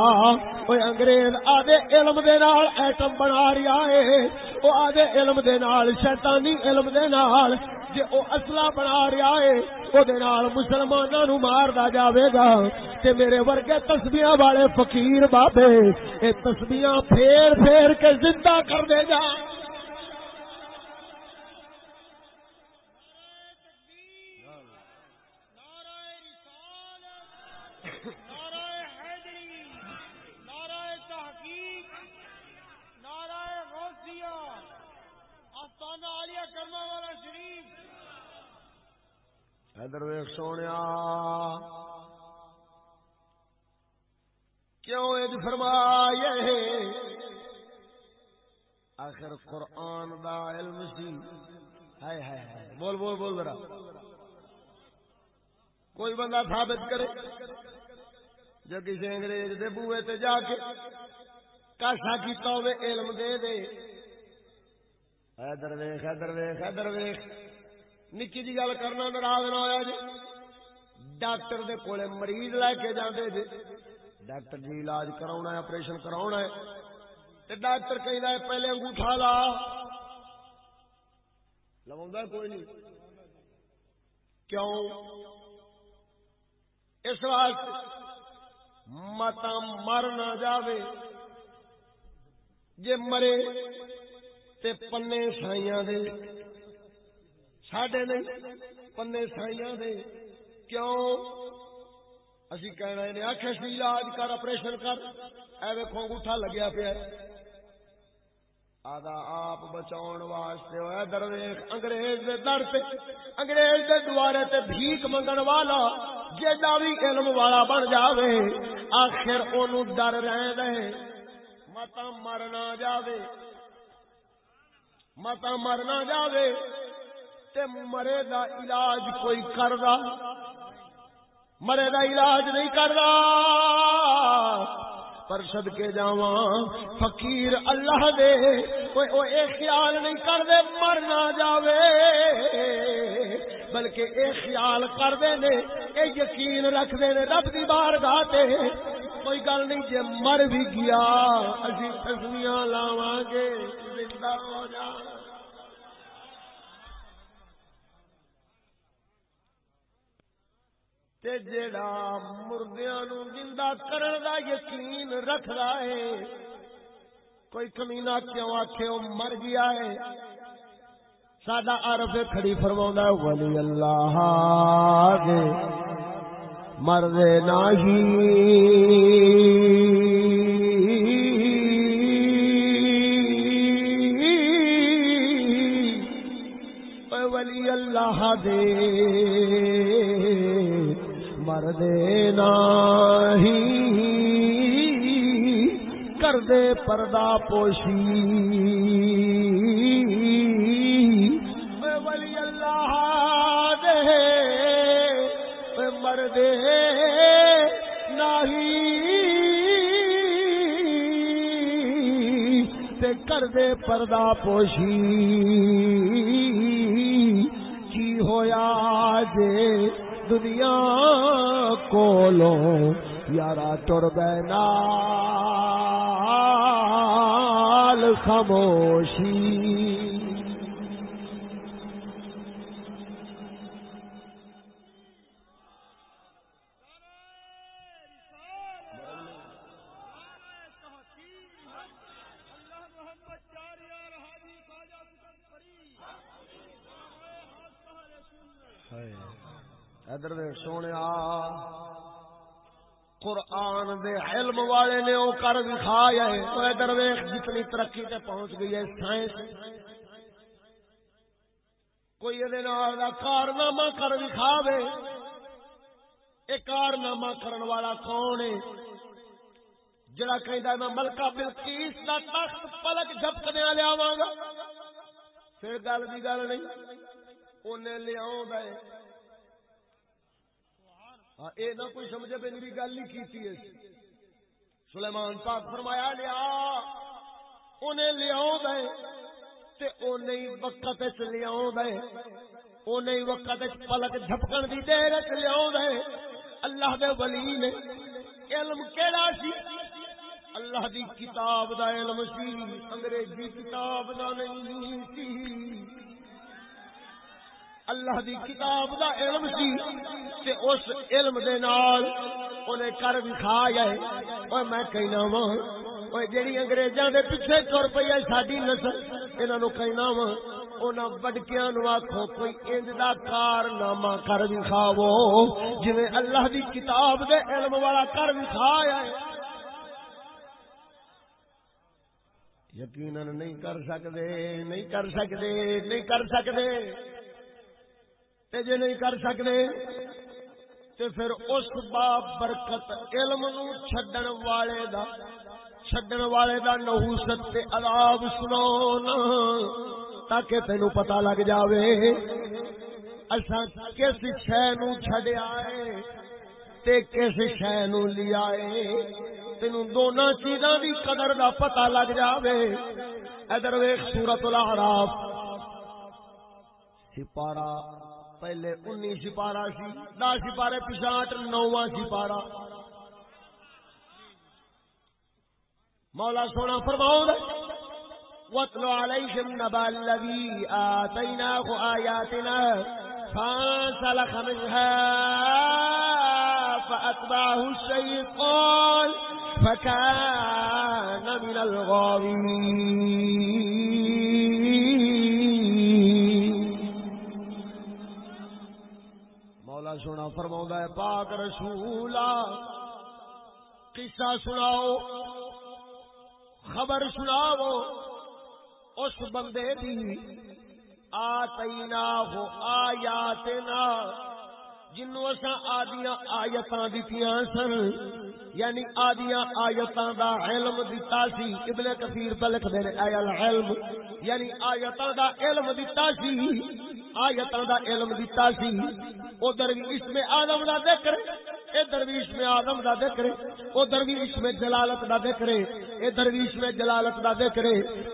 وہ انگریز آدھے علم دے نال ایٹم بنا رہا ہے۔ وہ آدھے علم دے نال، شیطانی علم دے نال، جے او اصلہ بنا رہا ہے، او دے نال مسلماناں نو ماردا جاوے گا۔ تے میرے ورگے تسبیحاں والے فقیر بابے، اے تسبیحاں پھیر پھیر کے زندہ کر دے گا۔ ادر ویخ سونے کیوں اج فرمایا آخر قرآن دا علم سی۔ ہائے ہائے ہائے۔ بول بول بول ذرا۔ کوئی بندہ ثابت کرے۔ جب کسی انگریز دے بوئے تے جا کے کاسا کیتا ہوئے علم دے دے۔ ادر ویخ ادر ویخ ادر ویخ نکی جی گل کرنا ناراض نہ ہوا جی. ڈاکٹر دے کولے مریض لے کے جاندے جی. ڈاکٹر جی علاج کرا آپریشن کرا ڈاکٹر کہ پہلے انگوٹھا لا. لوا کوئی نہیں. کیوں؟ اس واسطے متا مر نہ جاوے. جے مرے تے پنے سائیاں دے ساڈے نہیں پنے سائیاں دے کیوں اسی کہنا ہے آخر سی علاج کر آپریشن کر اے ویکو انگوٹھا لگیا پیا آدھا آپ بچاؤ واسطے ہوا درویش انگریز دے در تے انگریز دے دوارے تے بھیک منگن والا جیڈا بھی علم والا بن جاوے آخر اونوں ڈر رہ دے متا مرنا جاوے متا مرنا جاوے تے مرے دا علاج کوئی کردا؟ مرے دا علاج نہیں کردا؟ پر سد کے جاواں، فقیر اللہ دے۔ کوئی او اے خیال نہیں کر دے مر نہ جاوے۔ بلکہ اے خیال کر دے نے، اے یقین رکھ دے نے رب دی بارگاہ تے۔ کوئی گل نہیں، جے مر بھی گیا، اسی تسمیاں لاواں گے، زندہ ہو جاواں تے جڑا مردیاں نو زندہ کرن دا یقین رکھدا ہے، کوئی کمینہ کیوں آکھے او مر گیا ہے؟ ساڈا عرف کھڑی فرماوندا ہے، ولی اللہ دے مرد ناہی۔ ولی اللہ دے۔ مرد ہی کر دے پردہ پوشی۔ ولی اللہ دے مرد تے کر دے پردہ پوشی۔ کی ہویا جے دنیا کولو یارا ٹر بینا خاموشی۔ ادھر سونے قرآن دے علم والے نے وہ کر دکھایا ہے۔ تو ادھر ویخ جتنی ترقی تے پہنچ گئی ہے سائنس۔ کوئی یہ کارنامہ کر دکھاوے۔ یہ کارنامہ کرن والا کون ہے؟ جڑا کہ میں ملکہ بلکیس کا تخت پلک جھپکنے لیا گا۔ پھر گل کی گل نہیں انہیں لیا یہ ہاں، نہ کوئی سمجھے بے میری گل نہیں کی سلیمان پاک فرمایا لیا انہیں لیا دے تے انہیں وقت لیا دے۔ انہیں وقت پلک جھپکن دی دیر لیا دے۔ اللہ دے ولی نے علم کیڑا سی؟ اللہ دی کتاب دا علم سی انگریزی کتاب دا نہیں سی۔ اللہ دی کتاب دا علم سی تے اس علم دے نال اونے کر وکھایا ہے۔ اوے میں کہنا وا اوے جڑی انگریزاں دے پیچھے تر پئی ہے ساڈی نسل، انہاں نو کہنا وا انہاں بڑکیاں نو آکھو، کوئی انج دا کارنامہ کر وکھاوو جویں اللہ دی کتاب دے علم والا کر وکھایا ہے۔ یقیناً نہیں کر سکتے نہیں کر سکتے نہیں کر سکتے تے جے نہیں کر سکتے تے پھر اس باب برکت علم نو چھڈن والے دا، چھڈن والے دا نحوست تے عذاب سناؤ تاکہ تینو پتہ لگ جاوے، اساں کس شے نو چھڈیا ہے تے کس شے نو لیا ہے۔ تینو دونوں چیزاں دی قدر دا پتہ لگ جاوے۔ ادھر ویکھ سورۃ الاعراف سپارہ۔ پہلے انی سپارہ سی، دس سپارے پچھاٹ نواں سپارہ۔ مولا سونا فرماؤ واتل عليهم نبا الذي آتيناه آياتنا فانسلخ منها فأتبعه الشيطان فكان من الغاوين۔ سونا فرما ہے، پاک رسولا قصہ سناؤ، خبر سناؤ، اس بندے دی آتینا ہو، آیاتنا جنوں اساں آدیاں آیتاں دتیاں سن یعنی آدیاں آیتاں دا علم دتا سی، ابن کثیر پہ لکھ دے اے العلم یعنی آیتاں دا علم دتا سی آیتاں دا علم دتا سی۔ ادھر بھی اس میں آدم دا ذکر ادھر بھی اس میں آدم دا ذکر ادھر بھی اس میں جلالت دا ذکر ادھر بھی اس میں جلالت دا ذکر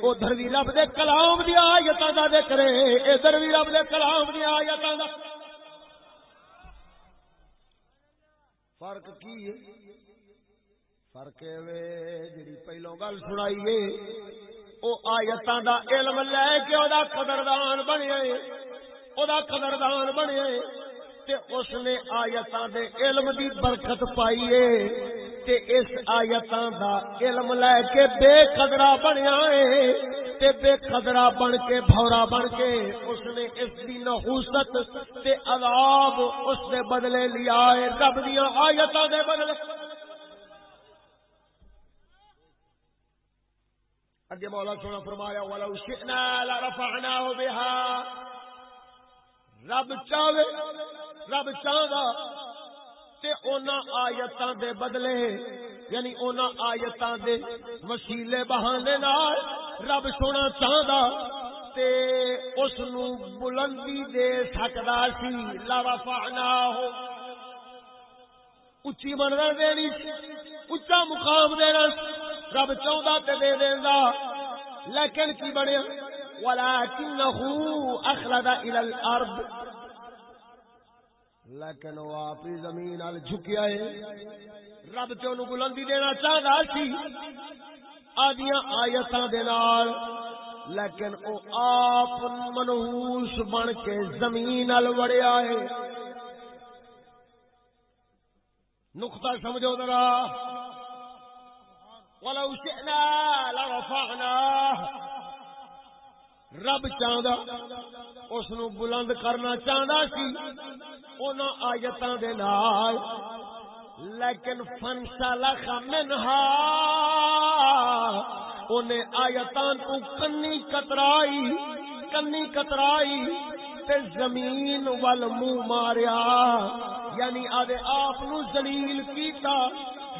ادھر بھی رب دے کلام دی آیتاں دا ذکر ادھر بھی رب دے کلام دی آیتاں دا۔ فرق کی ہے؟ فرق وے جڑی پہلو گل سنائی سنائیے۔ او آیتاں دا علم لے کے او دا قدردان بنے۔ او دا قدردان بنے تے اس نے آیتاں دے علم دی برکت پائیے تے اس آیتاں دا علم لے کے بے قدرہ بنیا ہے تے بے قدرہ بن کے بھورا بن کے اس نے اس دی نحوست تے عذاب اس دے بدلے لیا ہے رب دیاں آیتاں دے بدلے۔ اگے مولا سونا فرمایا، ولو شئنا لرفعناه بها رب چاہے، رب چاہتا تے اونا آیتاں دے بدلے یعنی اونا آیتاں دے وسیلے بہانے نال رب سونا چاہتا تے اس نو بلندی دے سکدا سی لا رفعنا ہو اچھی بننا دینی اچا مقام دینا، رب چاہتا تے دے دینا لیکن کی بنیا؟ ولكنه اخلد الى الارض لیکن وہ آپ ہی زمین ال جھکیا ہے رب تے اونوں بلندی دینا چاہدا سی۔ آدیاں آیتاں دے نال۔ لیکن او آپ منحوس بن کے زمین ال وڑیا ہے نقطہ سمجھو ذرا۔ ولو شئنا لرفعناه۔ رب چاہتا اس بلند کرنا چاہتا سی۔ ان آیتاں دے نال، لیکن فنسا منہا انہیں آیتاں تو کنی کترائی کنی کترائی تے زمین وال منہ ماریا۔ یعنی آدھے آپ زلیل کیتا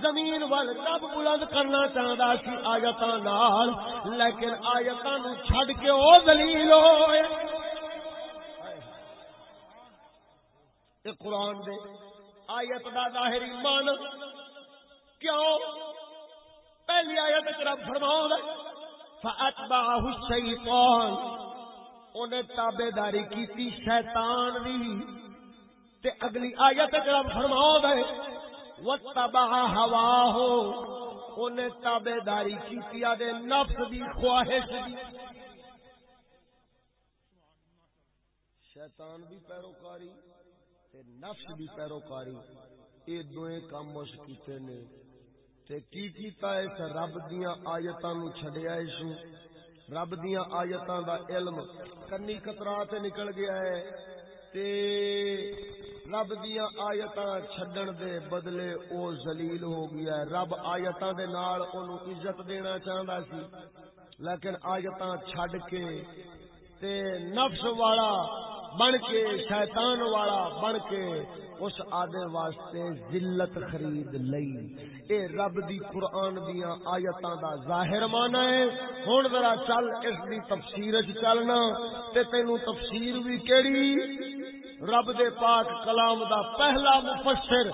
زمین وال رب بلند کرنا چاہتا سی آیت نال، لیکن آیت چھڈ کے او دلیل ہوئے۔ قرآن دے آیت دا ظاہری مان کیوں؟ پہلی آیت اچھا رب فرماؤں دے فَأَتْبَعَهُ الشَّيْطَانِ۔ انہیں تابے داری کی شیطان دی۔ تے اگلی آیت اچھا رب فرماؤں دے وتبع هواه، انہیں تابے داری کی دے نفس دی، خواہش دی۔ شیطان بھی پیروکاری تے نفس بھی پیروکاری اے دوئے کام اس کیتے نے۔ تے کی کیتا اس رب دیاں آیتاں نو چھڈیا اس رب دیاں آیتاں دا علم کنی کترا تے نکل گیا ہے۔ تے رب دیا آیت چھڈن دے بدلے او ذلیل ہو گیا ہے۔ رب آیتاں دے نال اونوں عزت دینا چاہندا سی، لیکن آیتاں چھڈ کے تے نفس والا بن کے، شیطان والا بن کے اس آدھے واسطے ذلت خرید لئی۔ اے رب دی قرآن دیاں آیتاں دا ظاہر مانا ہے۔ ہن ذرا چل، اس دی تفسیر وچ چلنا۔ تے تینوں تفسیر بھی کیڑی؟ رب دے پاک کلام دا پہلا مفسر۔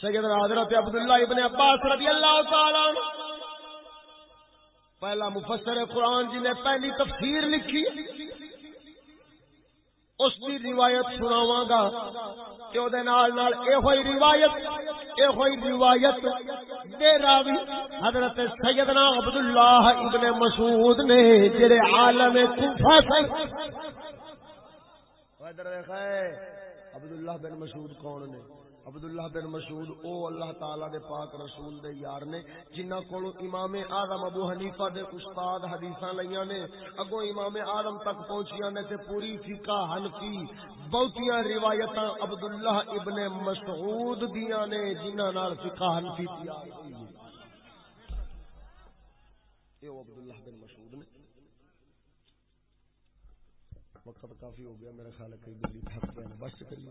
سیدنا حضرت عبداللہ ابن عباس رضی اللہ تعالی پہلا مفسر قرآن جی نے پہلی تفسیر لکھی۔ اس کی روایت سناواں گا کہ او دے نال نال اے ہوئی روایت اے ہوئی روایت۔ دے راوی حضرت سیدنا عبداللہ ابن مسعود نے جڑے عالم کوفہ سے عبداللہ بن مسعود کون نے؟ عبداللہ بن مسعود او اللہ تعالی دے پاک رسول دے یار نے جنہ کولو امام اعظم ابو حنیفہ دے استاد حدیثاں لیاں نے۔ اگوں امام اعظم تک پہنچیاں نے تے پوری فقہ حنفی بہتیاں روایتاں عبداللہ ابن مسعود دیاں نے جنہ نال فقہ حنفی تیار ہوئی اے عبداللہ بن مسعود نے۔ وقت کافی ہو گیا، میرا خیال ہے کئی دلی تھک گئے بس کریے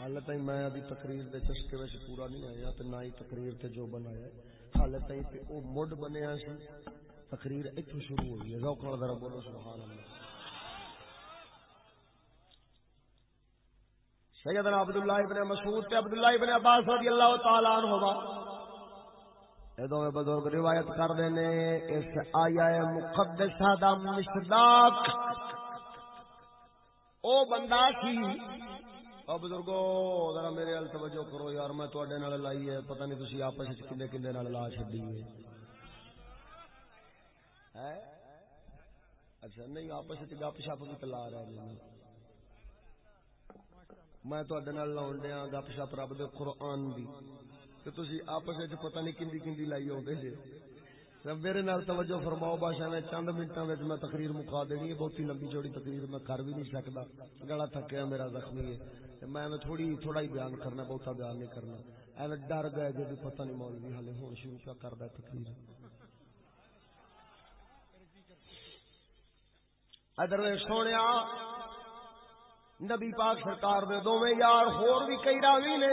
حال تھی میں ابھی تقریر دے چسکے ویسے پورا نہیں آیا تو نہ ہی تقریر تے جو بنایا حال تھی تے او مڈ بنیا سی۔ تقریر اتو شروع ہوئی ہے۔ روک ذرا بولو، سبحان اللہ۔ سیدنا عبداللہ ابن مسعود تے عبداللہ ابن عباس رضی اللہ تعالی عنہما۔ ادو بزرگ روایت کر دینے اس آیا مقدسہ دا مصداق۔ او بندہ سی۔ او بزرگو، ذرا میرے ال توجہ کرو یار، میں تواڈے نال لائی ہے، پتہ نہیں تسی آپس وچ کنے کنے نال لا چھڈی ہے۔ ہے؟ اچھا نہیں، آپس وچ گپ شپ بھی تلا رہے ہیں۔ میں تواڈے نال لاون دیاں گپ شپ رب دے قرآن دی۔ تو تسی آپس وچ پتہ نہیں کیندی کیندی لائی ہوندے جے۔ میرے نال توجہ فرماؤ، بادشاہ نے چند منٹاں وچ میں تقریر مکا دینی ہے، بہت ہی لمبی چوڑی تقریر میں کر بھی نہیں سکدا۔ گلا تھکیا میرا زخمی ہے۔ تے میں میں تھوڑی تھوڑا ہی بیان کرنا بہتا بیان نہیں کرنا۔ ایویں ڈر گئے جے پتہ نہیں مولوی حالے ہن شروع کیا کردا تقریر۔ ادر سونے نبی پاک سرکار دے دوویں یار ہور بھی کئی راوی نے۔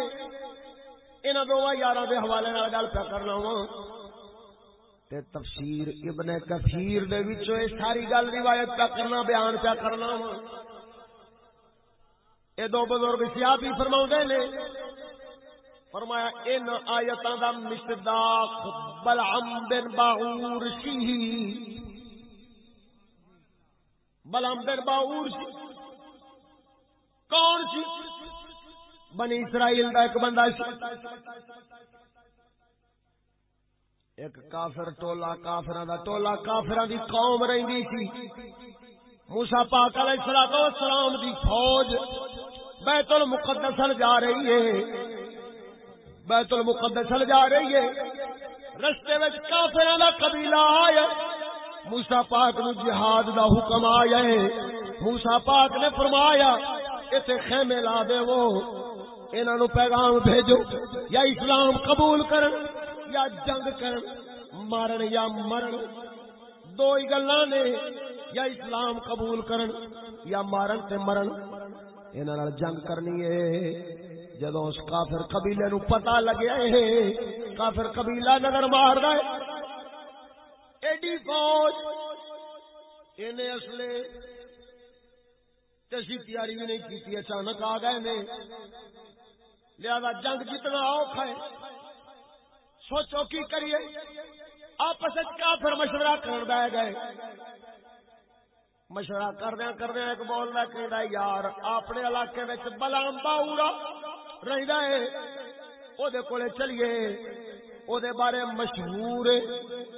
انہاں دوواں یاراں دے حوالے نال گل پہ کرنا وا۔ تے تفسیر ابن کثیر دے وچوں اے ساری گل روایت پہ کرنا، بیان پہ کرنا وا۔ اے دو بزرگ سیاسی فرماوندے نے، فرمایا، ان آیتاں دا مصداق بلعم بن باعور سی بلعم بن باعور سی کون سی بنی اسرائیل دا ایک بندہ سی ایک کافر ٹولا کافر دا ٹولا کافر دی قوم رہی سی۔ موسا پاک علیہ السلام دی فوج بیت المقدس جا رہی ہے۔ بیت المقدس جا رہی ہے۔ رستے میں کافر کا قبیلہ آیا۔ موسا پاک نو جہاد دا حکم آیا ہے۔ موسا پاک نے فرمایا اتنے خیمے لا دے وہ۔ انہوں نو پیغام بھیجو، یا اسلام قبول کرن، یا جنگ کرن، مارن یا مرن، دو ہی گلا نے یا اسلام قبول کرن، یا مارن تے مرن انہوں جنگ کرنی ہے۔ جدو اس کافر قبیلے نو پتا لگیا ہے، کافر قبیلہ نظر مار رہا ایڈی فوج، انہیں اصلے کسی تیاری بھی نہیں کی اچانک آ گئے نے۔ لہذا جنگ جتنا اوکھا ہے، سوچو کی کریے۔ آپس کافر مشورہ کر بہ گئے۔ مشورہ کردیا کردیا ایک بولنا کہ یار، اپنے علاقے میں بلام باورا رہے چلیے۔ او دے بارے مشہور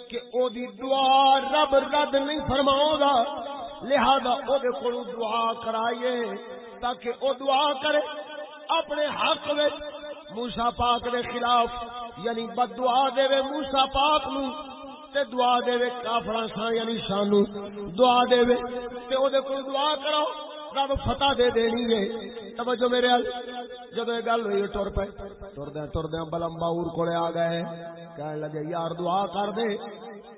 کہ او دی دعا رب رد نہیں فرماؤں گا لہذا او دے کو دعا کرائیے تاکہ او دعا کرے۔ اپنے حق میں موسا پاک دے خلاف یعنی بد دعا دے موسا پاک نو، تے دعا دے کافر سا یعنی سانو دعا دے تے او دے کو دعا کرو رب فتح دے دینی ہے توجہ میرے حال جب یہ گل ہوئی ٹر پے ٹردیا ٹردیا بلم باور کو آ گئے کہنے لگے، یار دعا کر دے۔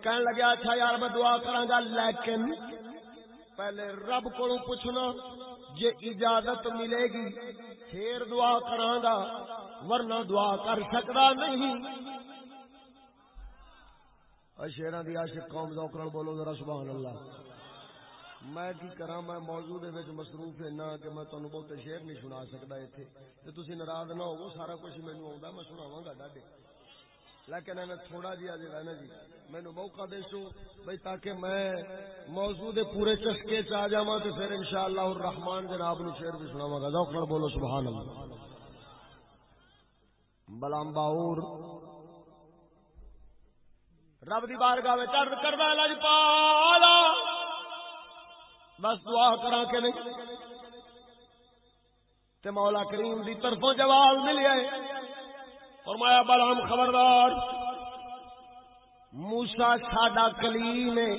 کہنے لگے اچھا یار میں دعا کرا گا، لیکن پہلے رب کو پوچھنا جے اجازت ملے گی، پھر دعا کرا گا، ورنہ دعا کر سکتا نہیں۔ شیران دی عاشق قوم ذوق بولو ذرا، سبحان اللہ۔ میں کی کرا میں موضوع دے وچ مصروف ہنا کہ میں تانوں بہت شعر نہیں سنا سکدا ایتھے۔ تے تسی ناراض نہ ہوو سارا کچھ مینوں آوندا، میں سناواں گا ڈاڈے۔ لیکن میں تھوڑا جہا جو ہے نا جی, جی، مینو موقع دے سو بھائی تاکہ میں موضوع دے پورے چسکے چ آ جاواں تے پھر انشاءاللہ الرحمن جناب نو شعر بھی سناواں گا۔ ذوق نال بولو، سبحان اللہ۔ بلام باور رب دی بارگاہ وچ عرض کردا لج پالا بس دعا کرا کے نہیں؟ تے مولا کریم دی طرفوں جواب ملیا ہے فرمایا بلام خبردار۔ موسا ساڈا کلیم ہے،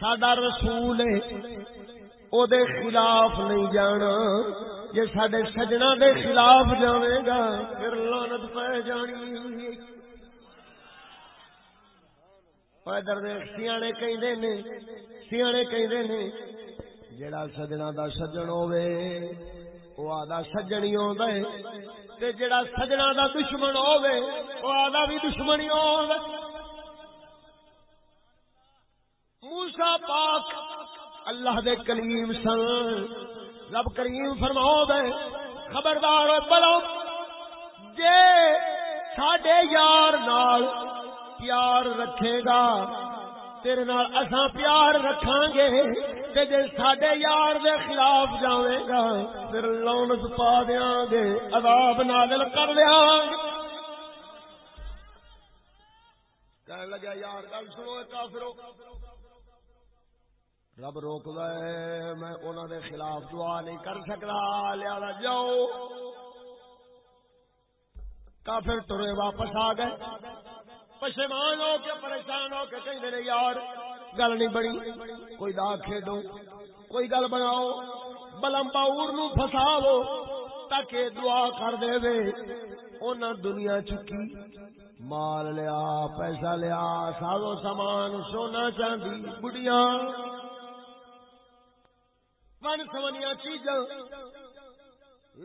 ساڈا رسول ہے، او دے خلاف نہیں جانا۔ جے ساڈے سجنا دے خلاف جاوے گا، پھر لعنت پہ جانی۔ پیدر سیانے کہیں نے، سیانے کہیں نے جڑا سجنا دا سجن ہوے او آدھا سجنی ہوندا ہے تے جڑا سجنا دا دشمن ہوے او آدھا بھی دشمنی ہوندا موسی پاک اللہ دے کلیم سن، رب کریم فرماؤ دے خبردار بلو، جے ساڈے یار نال پیار رکھے گا، تیرے نال اساں پیار رکھاں گے۔ تے جے ساڈے یار دے خلاف جاویں گا، پھر لونس پا دیاں گے عذاب نازل کر دیاں۔ گے کہنے لگا، یار گل سنو کافرو۔ رب روک دے، میں انہوں دے خلاف دعا نہیں کر سکتا لیا جاؤ۔ کافر ترے واپس آ گئے۔ پشمان ہو کے، پریشان ہو کے کہیں یار گل نہیں بنی کوئی دا کھیڈو کوئی گل بناؤ۔ بلم باور نو فساو تاکہ دعا کر دے وے۔ اونا دنیا چکی مال لیا، پیسہ لیا، سازو سامان، سونا چاندی بڑیاں فن سمنیا چیزاں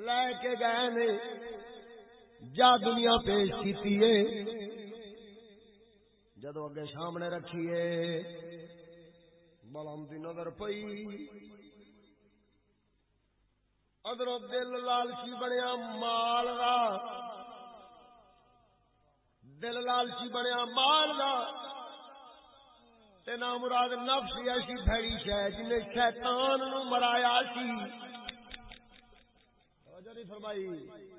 لے کے گئے نے۔ جا دنیا پیش کی جدو اگے سامنے رکھیے بلام کی نظر پئی۔ ادھر دل لالچی بنیا مال کا دل لالچی بنیا مال کا نام مراد نفس ایسی بھڑی شہ جن شیطان نو مرایا سی۔ فرمائی۔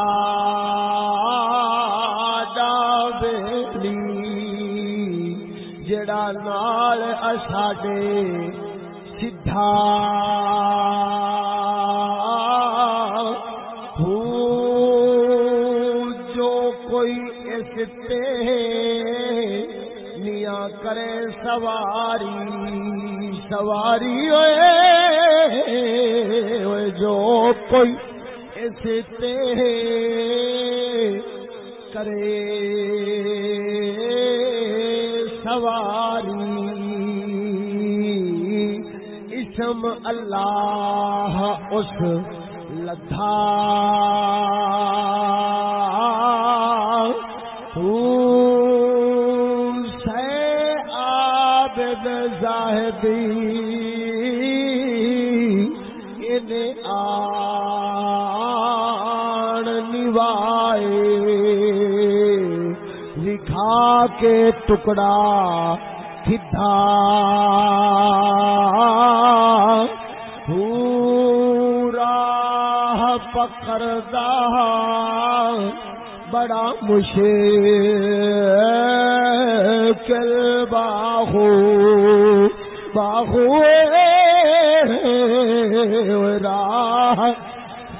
ساڈے سدھا جو کوئی اس نیا کرے سواری سواری ہوئے جو کوئی اس کرے اسم اللہ اس لدھا سے آبد زاہدی ان آن نوائے لکھا کے ٹکڑا کھا پکڑا بڑا مشکل باہو باہو راہ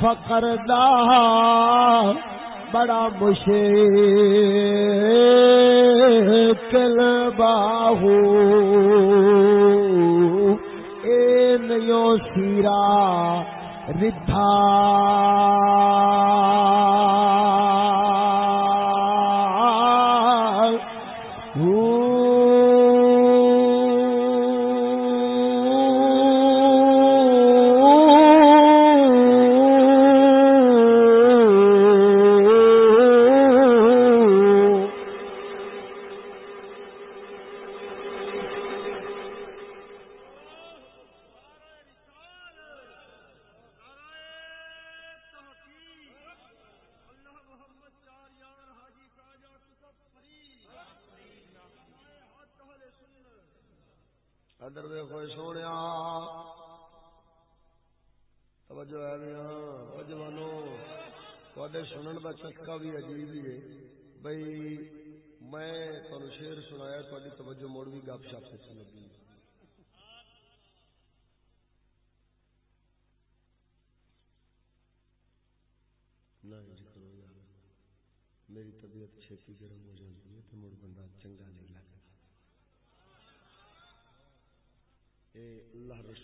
پکڑا بڑا مشکل باہو۔ اے نیو سیرا ردھا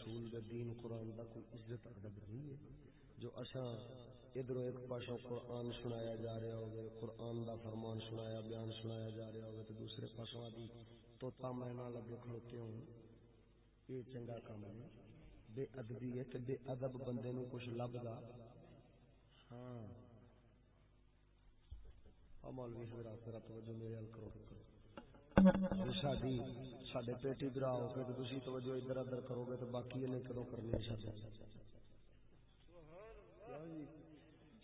رسول دے دین قرآن دا کوئی عزت ادب نہیں ہے۔ جو اصا ادھر ایک پاسوں قرآن سنایا جا رہا ہوگا، قرآن دا فرمان سنایا، بیان سنایا جا رہا ہوگا، تو دوسرے پاسوں آدھی توتا مینا لگے کھڑوتے ہوں۔ یہ چنگا کام ہے۔ بے ادبی ہے کہ بے ادب بندے نو کچھ لبدا۔ ہاں۔ مولوی حضرات، ذرا توجہ میرے حل کرو۔ ساڈی ساڈے پیٹی گرا ہو کے تو تسی توجہ ادھر ادھر کرو گے تو باقی نے کدو کرنی ہے ساڈے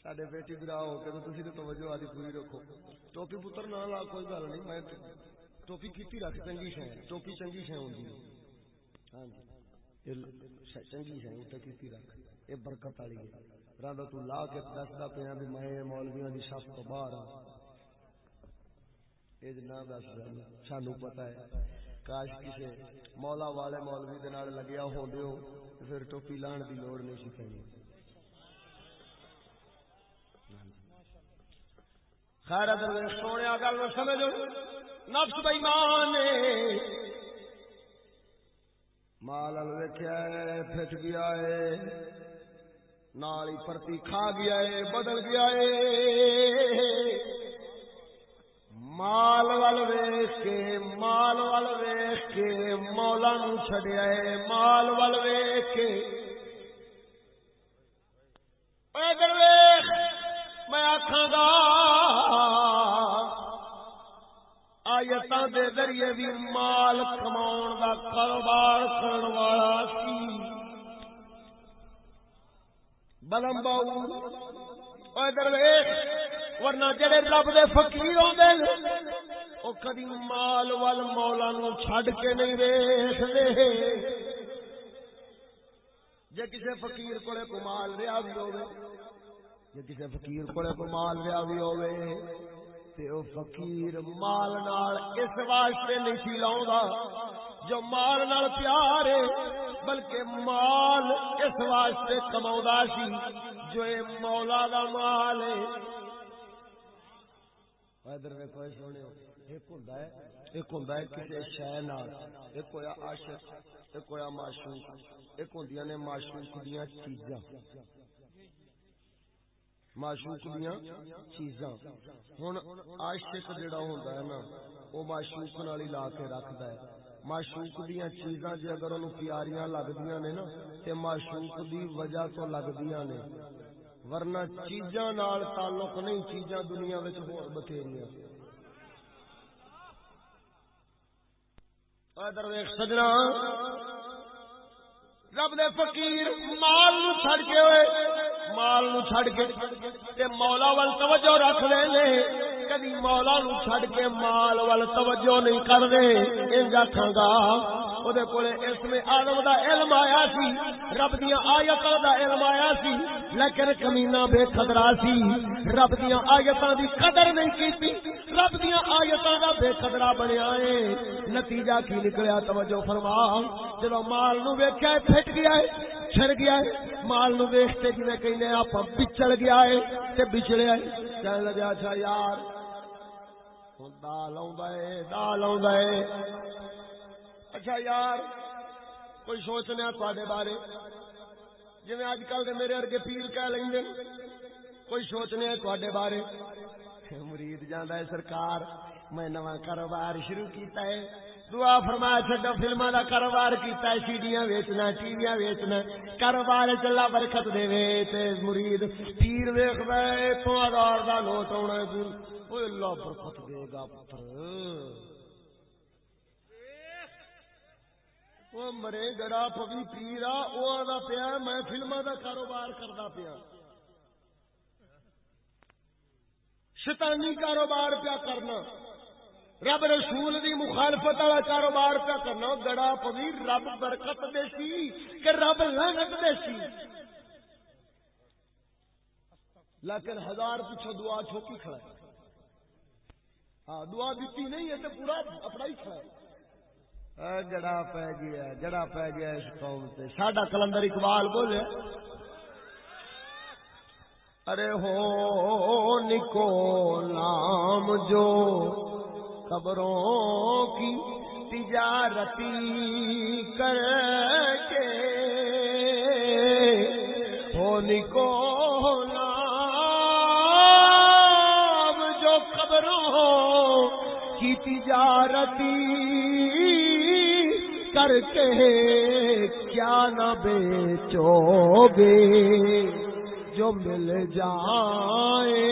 سڈے بیٹی برا ہو کے تو تھی توجہ آدھی پوری رکھو ٹوپی پتر نہ لا کوئی گل نہیں میں ٹوپی کیتی رکھ چنگی شہ ٹوپی چنگی شہ ہوں ہاں جی چنگی شہ اتنے کیتی رکھ یہ برکت والی ہے رب تو لا کے دستا پیا بھی میں مولویاں کی شف تو باہر ہوں یہ نہ دس سانو پتا ہے کاش کسی مولا والے مولوی دے لگیا ہو پھر ٹوپی لان دی لوڑ نہیں سی پی خیر ادر سونے گل سمجھو نفس بےمان مال ویخیا پھٹ گیا ہے نالی پرتی کھا گیا ہے بدل گیا ہے مال وال ویخ کے، مال وال ویخ کے مولا نو چڈیا ہے، مال وال ویخ کے۔ میں آخا گا آیت دے ذریعے بھی مال کما دا کاروبار کرنے والا سی۔ بلم باؤ ادھر ورنہ جڑے رب دے فقیر ہوندے او کدی مال وال مولا نو چھڈ کے نہیں ویکھدے۔ جے کسے فقیر کولے کو مال رہیا بھی ہوے جے کسے فقیر کولے کو مال رہیا بھی ہوے تے او فقیر مال نال اس واسطے نہیں سی لاؤندا جو مال نال پیار ہے، بلکہ مال اس واسطے کماؤندا سی جو اے مولا دا مال ہے۔ ادھر ویکھو سونےو ایک ہوندا ہے، ایک ہوندا ہے کسی شے نال۔ ایک ہویا عاشق، ایک ہویا معشوق۔ ایک ہوندیاں نے معشوق دیاں چیزاں۔ معشوق دیا چیزاں۔ ہوں عاشق جڑا ہوندا ہے نا وہ معشوق نال ہی لا کے رکھدا ہے۔ معشوق دیا چیزاں جے اگر اونوں پیاریاں لگدیاں نے نا، تے معشوق دی وجہ تو لگدیاں نے۔ ورنہ چیزاں نال تعلق نہیں، چیزاں دنیا وچ ہور بتھیریاں۔ ادھر ویکھ سجنا، رب دے فقیر مال نو چھڑ کے ہوئے، مال نو چھڑ کے، تے مولا وال توجہ رکھ لے لے۔ کدی مولا نو چھڑ کے مال وال توجہ نہیں کر دے، انج آکھاں گا او کولے اس میں آدم دا علم آیا سی، رب دیاں آیاتاں دا علم آیا سی، لیکن کمینہ بے قدرا سی۔ رب دیاں آیاتاں دی قدر نہیں کیتی، رب دیاں آیاتاں دا بے قدرا بنیا اے نتیجہ کی نکلیا، توجہ فرما۔ جدو مال نو ویکھیا پھٹ گیا ہے، چھڑ گیا ہے، مال نو ویکھتے جویں کہنے آپ بچڑ گیا ہے تے بچڑے ہے۔ کہنے لگا اچھا یار دال آوندا ہے، دال آوندا ہے۔ اچھا یار، کوئی سوچنے تواڈے بارے؟ جویں اج کل دے میرے ارگے پیر کہہ لیں لیندے کوئی سوچنے تواڈے بارے؟ مرید جاندا ہے سرکار، میں نواں کاروبار شروع کیتا ہے۔ دعا فرمایا چڈا فلما کا کاروبار کیتا ہے، سیڈیاں ویچنا ٹی وی ویچنا۔ کاروبار چلا، برکت دے تے مرید۔ پیر ویخ تو ہزار کا نوٹ آنا اللہ برکت دے گا پتر۔ وہ مرے گڑا پوی پیرا وہ آدھا پیا، میں فلما کا کاروبار کرتا پیا۔ شیطانی کاروبار پیا کرنا۔ رب رسول دی مخالفت والا کاروبار پہ کرنا۔ گڑا پوی رب برکت دے سی کہ رب لعنت دے سی۔ لیکن ہزار پیچھے دعا چھوکی کھڑا ہے۔ ہاں دعا دیتی نہیں ہے تو پورا اپنا ہی کھڑا ہے۔ جڑا پہ گیا، جڑا پہ گیا اس قوم سے ساڈا کلندر اقبال بولے ارے ہو نکو نام جو خبروں کی تجارتی کر کے۔ ہونی کو جو خبروں کی تجارتی کر کے کیا نہ بیچو گے جو مل جائے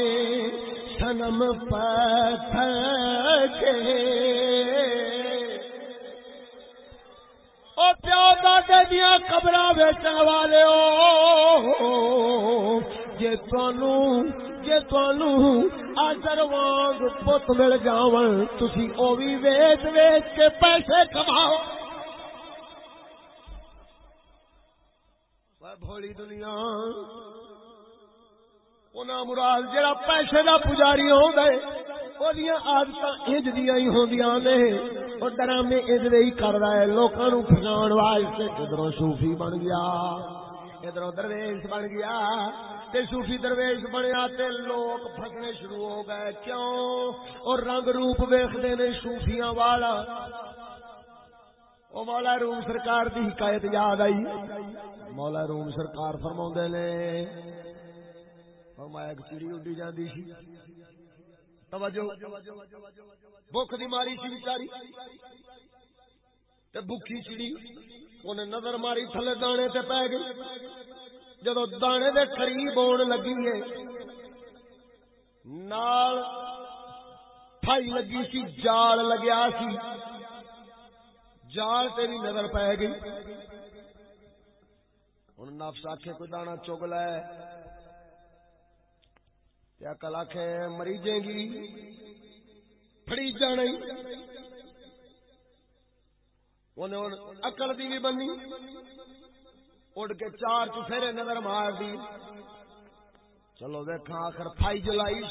سنم پتھر کے او پیو دادے دیا قبر ویچن والے جی تنو جی تنو آجر وانگ پت مل جاون، تسی او بھی ویچ ویچ کے پیسے کماؤ۔ بھولی دنیا۔ مراد جڑا پیسے دا پجاری ہو گئے آدت انج دیا ہی ہوندیاں نے۔ اور ڈرامے انج ہی کر رہا ہے، لوکاں نو پھسان واسطے کدھروں صوفی بن گیا۔ ادھر درویش بن گیا۔ تے صوفی درویش بنیا تے لوگ پھسنے شروع ہو گئے۔ کیوں؟ اور رنگ روپ ویختے نے صوفیاں والا۔ وہ مولا روم سرکار دی حکایت یاد آئی۔ مولا روم سرکار فرما نے، فرمایا ایک چڑی اڈی جاندی سی۔ توجہ۔ بھوک دی ماری سی بیچاری۔ تے بھوکی چڑی انہیں نظر ماری، تھلے دانے تے پی گئی۔ جدو دانے دے قریب ہون لگی ہے، نال تھائی لگی سی، جال لگیا سی۔ جال تیری نظر پی گئی۔ ہوں نفس آخے کوئی دانا چگ لے۔ کل آخ مریجے گی۔ فری جانا اکل دی بھی بنی اڑ کے چار چفیرے نظر مار دی۔ چلو دیکھا آخر فائی جلائی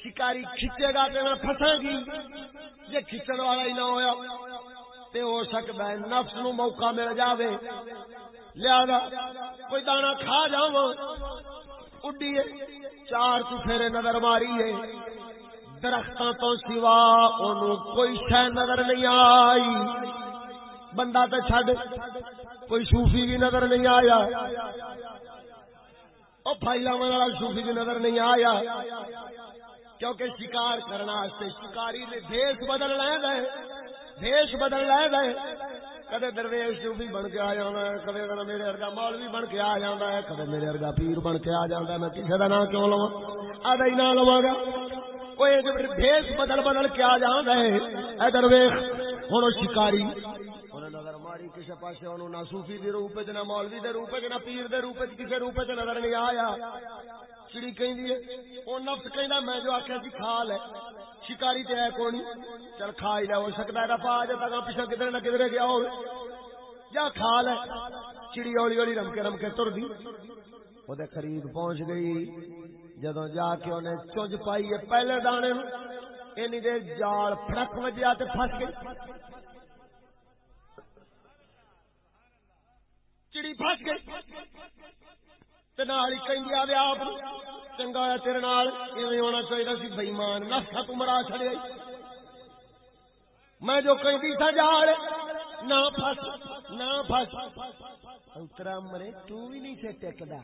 شکاری کھچے گا تو فسے گی۔ جی کھچن والا ہی نہ ہوا تے ہو سکتا ہے، نفس نو موقع مل جاوے۔ لیا کوئی دانا کھا جاو اڈیے چار چفیرے نظر ماری ہے۔ درختوں تو سوا ان کوئی شہ نظر نہیں آئی۔ بندہ تو چڈ کوئی صوفی بھی نظر نہیں آیا۔ وہ فائلہ والا صوفی بھی نظر نہیں آیا۔ کیونکہ شکار کرنا شکاری نے دیش بدل لے گئے دیش بدل لے گئے۔ کدے درویش جو بھی بن کے آ جانا ہے، کدے کدے میرے ارگا مال بھی بن کے آ جانا ہے، کدے میرے ارگا پیر بن کے آ جانا ہے، میں کسی کا نام کیوں لوا آدھا ہی نہ لوا گا۔ کوئی دیش بدل بدل کے آ جانا ہے اے درویش ہوں شکاری۔ نظر ماری کسی پاس نہ سوفی کے روپ نہ مولوی کے روپ نہ پیر کے روپ کسی روپ نظر نہیں آیا۔ چڑی کہ نفس کہ میں جو آخیا سی کھا لے۔ شکاری تے ہے کونی؟ چل کھا ہی لے، ہو سکتا ہے پا جا تک پیچھا کدھر نہ کدھر گیا ہو جا کھا لے۔ چڑی ہولی ہولی رمکے رمکے تر دی۔ وہ قریب پہنچ گئی۔ جدو جا کے انہیں چونج پائی ہے پہلے دانے اینی دیر جال پھڑک وجیا تے پھس گئی۔ چڑی پھس گئی تے نال ہی کہندی آوے آپ چنگا ہے تیرے ایویں ہونا چاہیے سی بےمان نفسا تو مرا چھڑے۔ میں جو کہندی تھا جال نہ پھس نہ پھس اترا مرے، تو بھی نہیں سے ٹکدا۔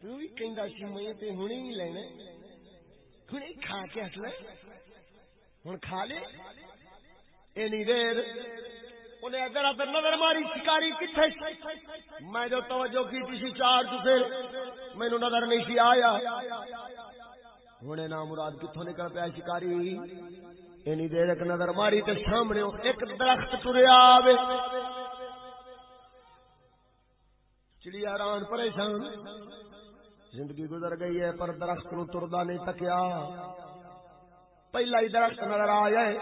تو بھی کہندا سی میں تے ہنے ہی لینے ہنے کھا کے ہٹ لے ہن کھا لے۔ اینی دیر انہیں ادھر ادھر نظر ماری، شکاری کتنے میں جو توجہ کی تھی چار چکے مینو نظر نہیں سی آیا۔ ہوں نام مراد کتوں نکل پیا شکاری؟ اینی دیر ایک نظر ماری تے سامنے ایک درخت تریا چڑیا ران پریشان۔ زندگی گزر گئی ہے پر درخت نو تردا نہیں تکیا۔ پہلا ہی درخت نظر آ جائے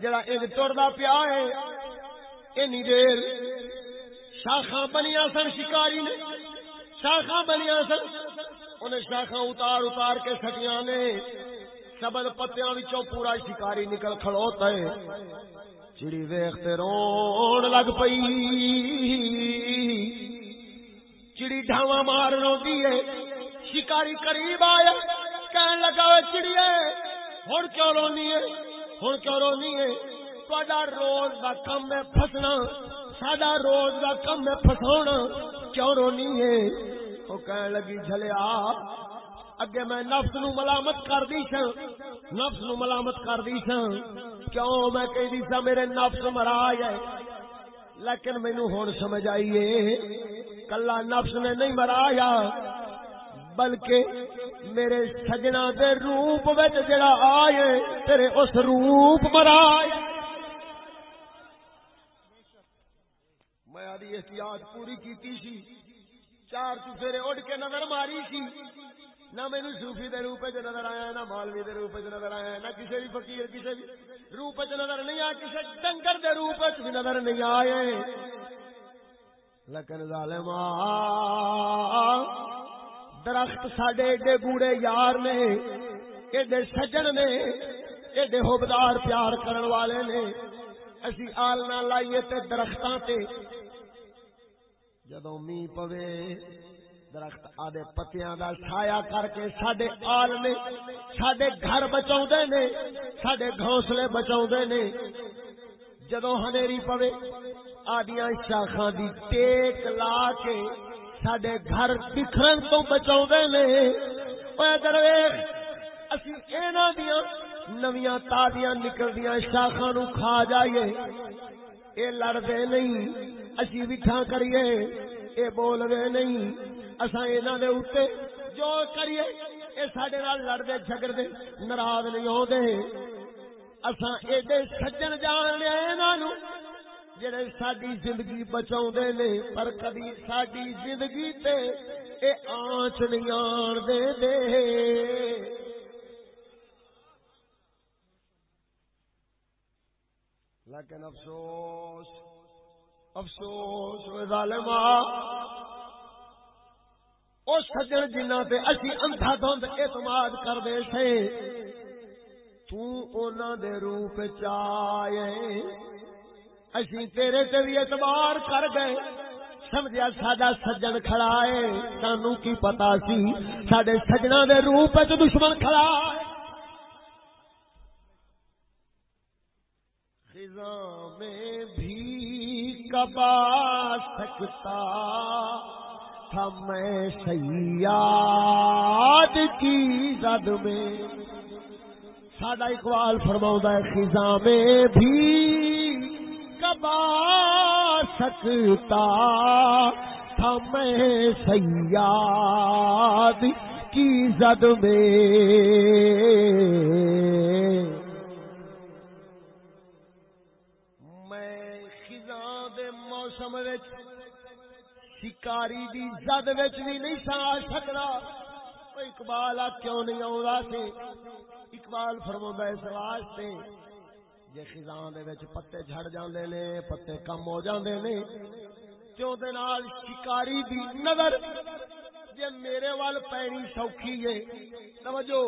جڑا ایک تردا پیا ہے۔ اینی دیر شاخا بنیا سن، شکاری نے۔ شاخا بنیا سن۔ انہیں شاخا اتار اتار کے سٹیاں نے۔ سبل پتیاں وچوں پورا شکاری نکل کھڑوتا ہے۔ چڑی ویختے رون لگ پئی۔ چڑی ڈھاوا مار روی ہے۔ شکاری قریب آیا کہنے لگا چڑیے ہوں کیوں رونی ہے؟ ہوں کیوں رونی ہے؟ روز کا کم ہے فسنا سڈا روز کا کم ہے فسا کیوں رونی ہے وہ کہنے لگی جلیا اگے میں نفس نو ملامت کر دی سا نفس نو ملامت کر دی سا کیوں میں کہہ دی سا میرے نفس مرا ہے لیکن مینو ہوں سمجھ آئیے کلا نفس نے نہیں مرایا بلکہ میرے سجنا دے روپ جڑا آئے تیرے اس روپ مرایا دی احتیاط پوری کیتی سی۔ چار چفیرے اڑ کے نظر ماری سی۔ نہ مینو صوفی دے روپ چ نظر آیا، نہ مالوی دے روپ چ نظر آیا، نہ کسی بھی فقیر کسی بھی روپ چ نظر نہیں آیا کسی ڈنگر دے روپ چ بھی نظر نہیں آئے۔ لیکن ظالم درخت ساڈے ایڈے گوڑے یار نے، ایڈے سجن نے، ایڈے ہوبدار پیار کرن والے نے۔ اسی آلنا لائیے تے درختاں تے۔ جدو می پوے، درخت آدھے پتیاں دا چھایا کر کے سڈے آل نے سڈے گھر بچا نے سڈے گھونسلے بچا نے۔ جدو ہنیری پوے آدیا شاخا دی ٹیک لا کے سڈے گھر بکھرن تو بچا نے۔ اسی اینا دیا نویاں تازیاں نکلدیاں شاخا نو کھا جائیے، اے لڑدے نہیں۔ اسی بٹھا کریے۔ اے بول گئے نہیں اصا یہاں دے اتنے جو کریے، اے یہ سڈے لڑتے جھگڑتے ناراض نہیں ہوتے اصا ایڈے سجن جان لیا جڑے ساری زندگی بچا نے۔ پر کدی ساری زندگی تے اے آنچ نہیں آن دے دے لیکن افسوس افسوس ظالمہ او سجن جنہ تے اسی اندھا دھند اعتماد کردے سے، تو اونا دے روپ چاہے اسی تیرے تے بھی اعتبار کر گئے۔ سمجھیا ساڈا سجن کھڑا ہے۔ سانو کی پتا سی، ساڈے سجنا دے روپ وچ دشمن کھڑا ہے۔ خزاں۔ کبا سکتا تھا میں سیاد کی زد میں۔ سادہ اقبال فرماؤں ہے خزاں میں بھی کبا سکتا تھا میں سیاد کی زد میں۔ موسم شکاری دی زد وچ بھی نہیں سا سکدا۔ اقبال آ کیوں نہیں آوندا سی؟ اقبال فرماوندا اس واسطے جے خزاں دے وچ پتے جھڑ جاندے نے، پتے کم ہو جاندے نے کیوں دے نال شکاری دی نظر جے میرے وال پینی سوکھی ہے۔ توجہ،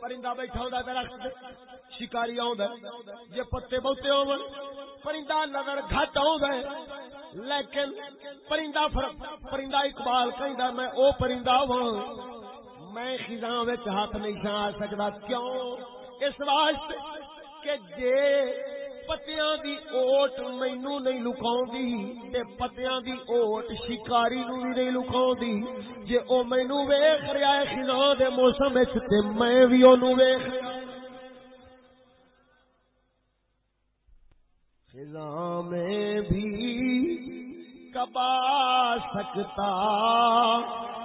پرندہ بیٹھا ہوندا درخت شکاری آوندا جے پتے بہتے ہون، پرندہ نظر گھٹ آوندا لیکن پرندہ فرق پرندہ اقبال کہیں میں او پرندہ ہوں میں خزاں ہاتھ نہیں سا سکتا کیوں؟ اس واسطے کہ جے پتیاں دی اوٹ مینو نہیں لکاؤں تے پتیاں دی اوٹ شکاری نو بھی نہیں لکاؤں دی جے او مینو ویخ رہا ہے خزاں دے موسم تے میں بھی اونوں ویخ ہاں۔ خزاں میں بھی کبا سکتا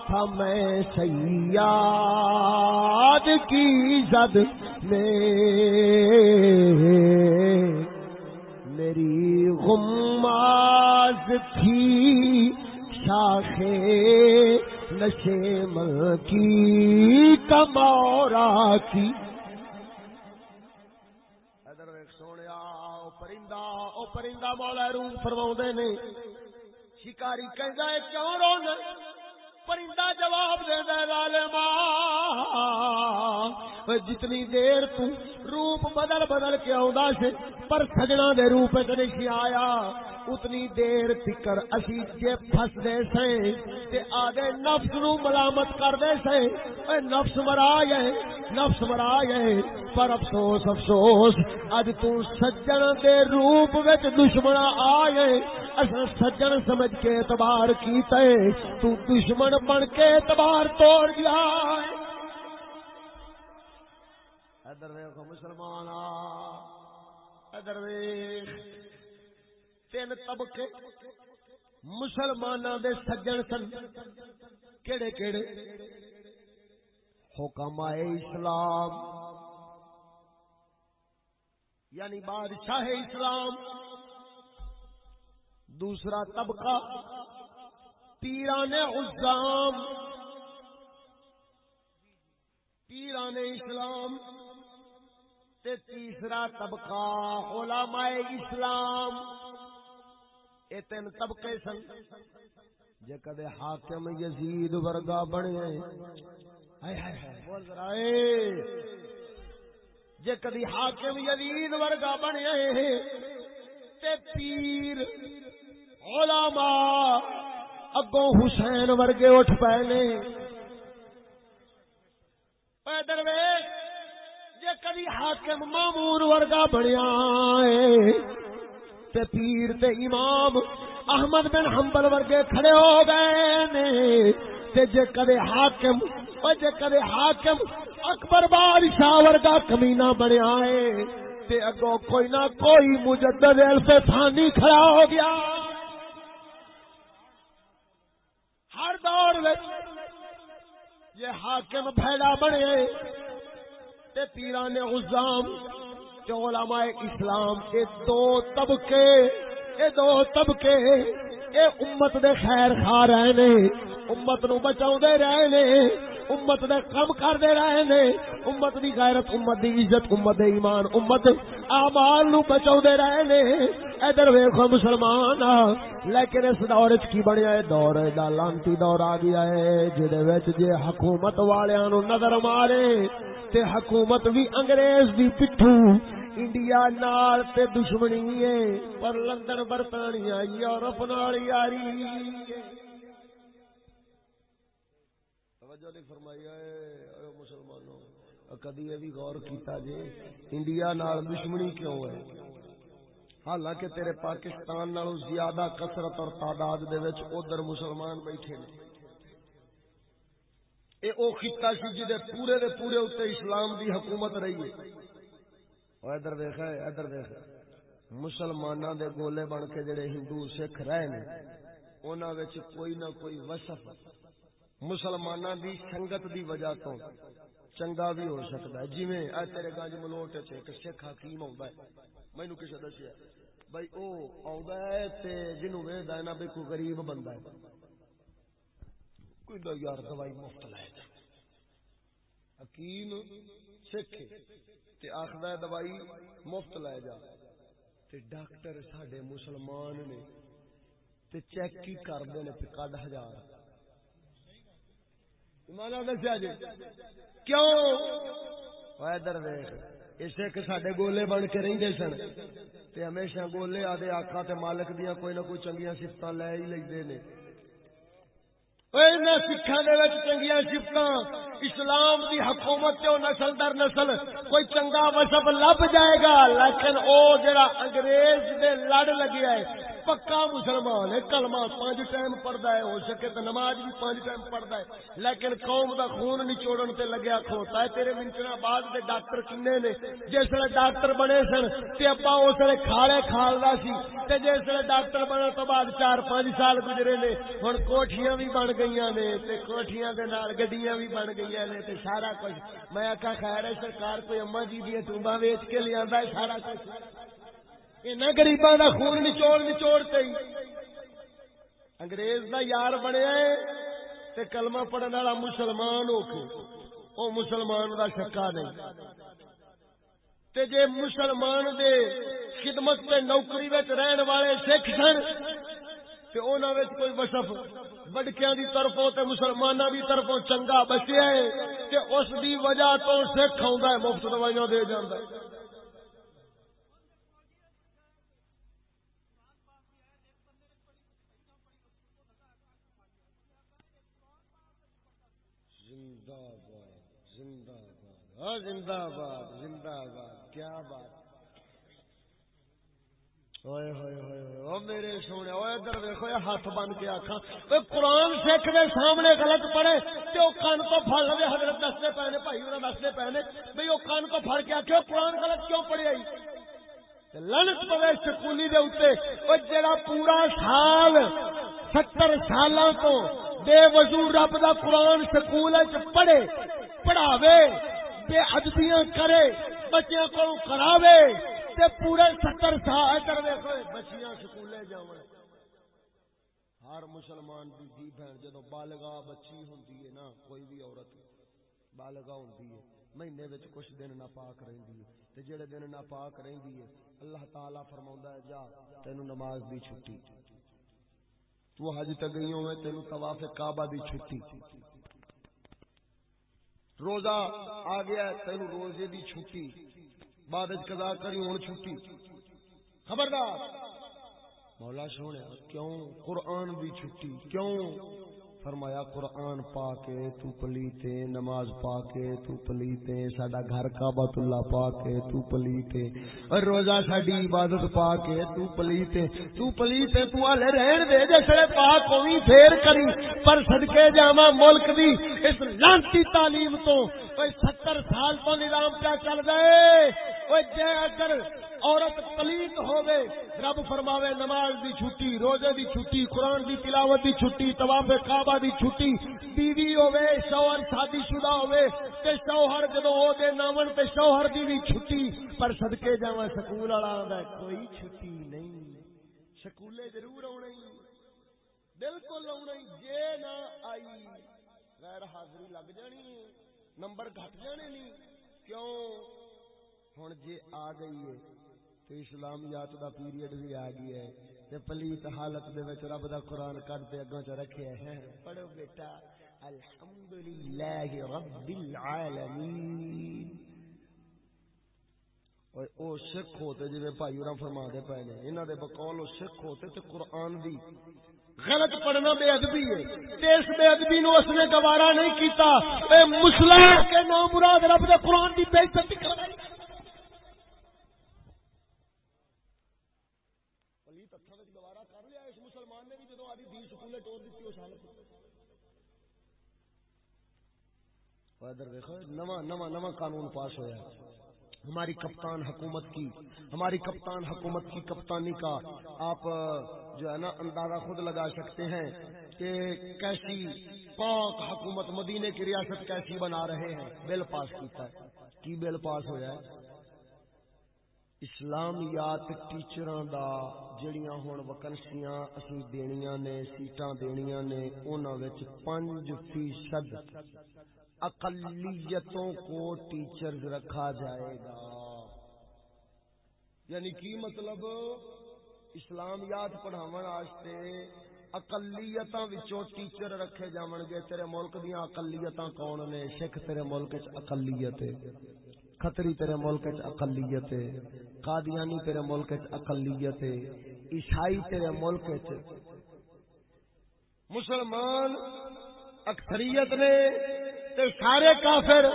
تھا میں سیاد کی زد میں۔ میری غماز تھی شاخے نشے مل کی کمورا کی۔ سونے پرندہ، او پرندہ مولا روم فرما نے۔ شکاری کہندا ہے، کیوں رونا پرندہ جواب دے دے ظالما جتنی دیر تو روپ بدل بدل کے آوندا سے پر سجنا دے روپ وچ نہیں آیا۔ اتنی دیر تکر اسی جے پھس دے سے تے آدے نفس نو ملامت کر دے سے اے نفس مرا گئے نفس مرا گئے پر افسوس افسوس، اج تو سجن دے روپ وچ دشمنا آ گئے اصل سجن سمجھ کے اعتبار کیتا ہے۔ تو دشمن بن کے اعتبار توڑ گیا ادھر دیکھو مسلمان ادھر تین طبقے۔ مسلمان دے سجن سن۔ کیڑے کیڑے؟ حکم اسلام۔ یعنی بادشاہ اسلام۔ دوسرا طبقہ، پیران اسلام پیران اسلام۔ تے تیسرا طبقہ، علماء اسلام۔ اے تین طبقے سن۔ جے کدے حاکم یزید ورگا بنے۔ جے کدی حاکم یزید ورگا بنے۔ تے پیر علماء اگوں حسین ورگے اٹھ پے نے پیدل ویخ جے کدی حاکم مامور ورگا بنیا تے پیر تے امام احمد بن حنبل ورگے کھڑے ہو گئے نے۔ تے جے کدے حاکم، او جے کدے حاکم اکبر بادشاہ ورگا کمینہ بنیا ہے، تے اگوں کوئی نہ کوئی مجدد الف ثانی کھڑا ہو گیا۔ ہر دور یہ حاکم بھیڑا بنے تے پیران غزام تے علماء اسلام کے دو طبقے، اے دو طبقے، اے امت دے خیر خواہ رہے نے امت نو بچاؤ دے رہے نے امت دے کم کرتے رہے نے امت دی غیرت، امت دی عزت، امت دے ایمان، امت اعمال نو بچاؤ دے رہے نے ادھر ویکھو مسلمان، لیکن اس دور وچ کی بنیا ہے؟ دور دا لانتی دور آ گیا ہے جدے وچ جے حکومت والیاں نو نظر مارے، تے حکومت بھی انگریز دی پٹھو، انڈیا نال تے دشمنی ہے، پر لندن برطانیہ، یورپ نال یاری توجہ نہیں فرمائی اے مسلمانوں، کدی یہ بھی غور کیتا جی انڈیا نال دشمنی کیوں ہے؟ حالانکہ تیرے پاکستان نالوں زیادہ کثرت اور تعداد دے وچ ادھر مسلمان بیٹھے نے۔ اے او خطہ سی جے پورے دے پورے اوتے اسلام دی حکومت رہی ہے۔ او ادھر دیکھا ہے ادھر دیکھ مسلماناں دے گولے بن کے جڑے ہندو سکھ رہے نے، انہاں وچ کوئی نہ کوئی وصف مسلمانہ دی سنگت دی وجہ تو چنگا بھی ہو سکتا ہے۔ جی میں اے تیرے گنج ملوٹ چ ایک سکھ حکیم آندا ہے، مینوں کسے دسیا بھائی او آندا ہے تے جنوں ویدا ہے نا کوئی غریب بندہ ہے۔ کوئی دو یار دوائی مفت لے جا۔ حکیم، سکھ تے آکھدا ہے دوائی مفت لے جا۔ تے ڈاکٹر ساڈے مسلمان نے تے چیک کی کر کردے نے تے کڈ ہزار۔ دسیا جی۔ کیوں؟ ادھر ویخ سڈے گولے بن کے رہتے سن۔ تے ہمیشہ گولے آدھے آخا تے مالک دیا کوئی نہ کوئی چنگیا سفت لے ہی لے سکھان چنگیا سفت اسلام دی حکومت نسل در نسل کوئی چنگا وسب لب جائے گا، لیکن او جڑا انگریز دے لڑ لگیا ہے پکا مسلمان ہے، کلمہ پانچ ٹائم پڑھتا ہے، ہو سکے تو نماز بھی پانچ ٹائم پڑھتا ہے، لیکن قوم دا خون نچوڑن تے لگیا، کھوتا ہے۔ تیرے منچنا بعد دے ڈاکٹر کنے نے، جس ویلے ڈاکٹر بنے سن، تے ابا اس ویلے کھاڑے کھالدا سی، تے جس ویلے ڈاکٹر بننے تو بعد چار پانچ سال گزرے نے، ہن کوٹھیاں بھی بن گئیاں نے، تے کوٹھیاں دے نال گڈیاں بھی بن گئیاں نے، تے سارا کچھ۔ میں آکھا، خیر ہے، سرکار کوئی اما جی دی ٹوبا ویچ کے لیاندا ہے، سارا کچھ۔ گریباں کا خون نچوڑ نچوڑ ہی انگریز دا یار بنیا ہے کلمہ پڑھنے والا مسلمان ہو کے وہ مسلمان دا شکا نہیں۔ تے جے مسلمان دے خدمت تے نوکری وچ رہن والے سکھ سن، تے انہاں وچ کوئی وصف بڑکیاں دی طرفوں تے مسلماناں دی طرفوں چنگا بچیا ہے، تے اس دی وجہ تو سکھ آوندا ہے، مفت دوائیاں دے جاندا ہے۔ ہاں، زندہ باد زندہ باد، کیا بات؟ ہوئے ہوئے ہوئے وہ میرے سونے ادھر ویکو ہاتھ بن کے آخا قرآن سکھ دے سامنے غلط پڑے تے تو کن کو فل لے، حضرت دستے پے نے بھائی انہیں دستے پے نے بھائی وہ کن کو فر کے آخر قرآن غلط کیوں پڑے آئی؟ لنچ پوے سکولی دے اتنے جڑا پورا سال، ستر سال تو بے وضو رب دا قرآن سکول پڑھے، پڑھاوے بے ادبیاں کرے، بچیاں کو کراوے تے پورے ستر سال کرے بچیاں سکولے جاون۔ ہر مسلمان دی دی بہن جدو بالغا بچی ہوندی ہے نا، کوئی بھی عورت بالغا ہوندی ہے، مہینے وچ کچھ دن نہ پاک رہندی ہے۔ تے جڑے دن نہ پاک رہندی ہے، اللہ تعالی فرماوندا ہے، جا تینو نماز دی چھٹی۔ تو حج تے گئی ہوے تینو طواف کعبہ دی چھٹی۔ روزہ آ گیا تین روزے دی چھٹی۔ بعد قضا کری ہوں چھٹی۔ خبردار! مولا سونے، کیوں قرآن دی چھٹی؟ کیوں؟ فرمایا، قرآن پا کے تو پلیتے، نماز پا کے تو پلیتے، ساڈا گھر کعبۃ اللہ پا کے تو پلیتے، اور روزہ ساڈی عبادت پا کے تو پلیتے تو پلیتے، تو والے رہن دے جسے پاک ہوئی پھر کری، پر صدقے جاواں ملک دی، اس لانتی تعلیم تو کوئی ستر سال تو نظام کیا چل گئے کوئی جے اگر عورت پلیت ہوے رب فرماوے نماز دی چھٹی، روزے دی چھٹی، قرآن دی تلاوت دی چھٹی، طواف کعبہ دی چھٹی، بیوی ہوے شوہر شادی شدہ ہوے تے شوہر جدو او دے نامن تے شوہر دی بھی چھٹی، پر صدکے جاواں سکول والا آندا کوئی چھٹی نہیں۔ سکولے ضرور آونا ہی، بالکل آونا ہی، جے نہ آئی، غیر حاضری لگ جانی ہے، نمبر گھٹ جانے نہیں کیوں؟ ہن جے آ گئی ہے تو اسلامیات دا پیریڈ بھی آ گیا ہے تے پلیت حالت دے وچ رب دا قرآن کر تے اگوں چ رکھیا ہے پڑھو بیٹا، الحمدللہ رب العالمین۔ اور او سکھ ہوتے جی بھائی اور فرما دے پے نے، انہاں دے بقول او سکھ ہوتے تے قرآن دی۔ غلط پڑھنا بے ادبی ہے۔ تے اس بے ادبی نو اس نے گوارا نہیں کیتا۔ اے مسلمان کے نام مراد رب دے قرآن دی بے عزتی کروائی ادھر دیکھو، نواں نواں نواں قانون پاس ہوا ہے۔ ہماری کپتان حکومت کی، ہماری کپتان حکومت کی کپتانی کا آپ جو ہے نا، اندازہ خود لگا سکتے ہیں کہ کیسی پاک حکومت مدینے کی ریاست کیسی بنا رہے ہیں۔ بل پاس کیتا ہے۔ کی بل پاس ہوا ہے؟ اسلامیات ٹیچراں دا جڑیاں ہون وکنسیاں اسی دینیاں نے، سیٹاں دینیاں نے، انہاں وچ 5% اقلیتوں کو ٹیچر رکھا جائے گا۔ یعنی کی مطلب؟ اسلامیات پڑھاون واسطے اقلیتاں وچوں ٹیچر رکھے جاون گے۔ تیرے ملک دیاں اقلیتاں کون نے؟ سکھ تیرے ملک وچ اقلیت ہے۔ خطری تیرے ملک وچ اقلیت ہے، قادیانی تیرے ملک وچ اقلیت ہے، عیسائی تیرے ملک وچ مسلمان اکثریت نے تے سارے کافر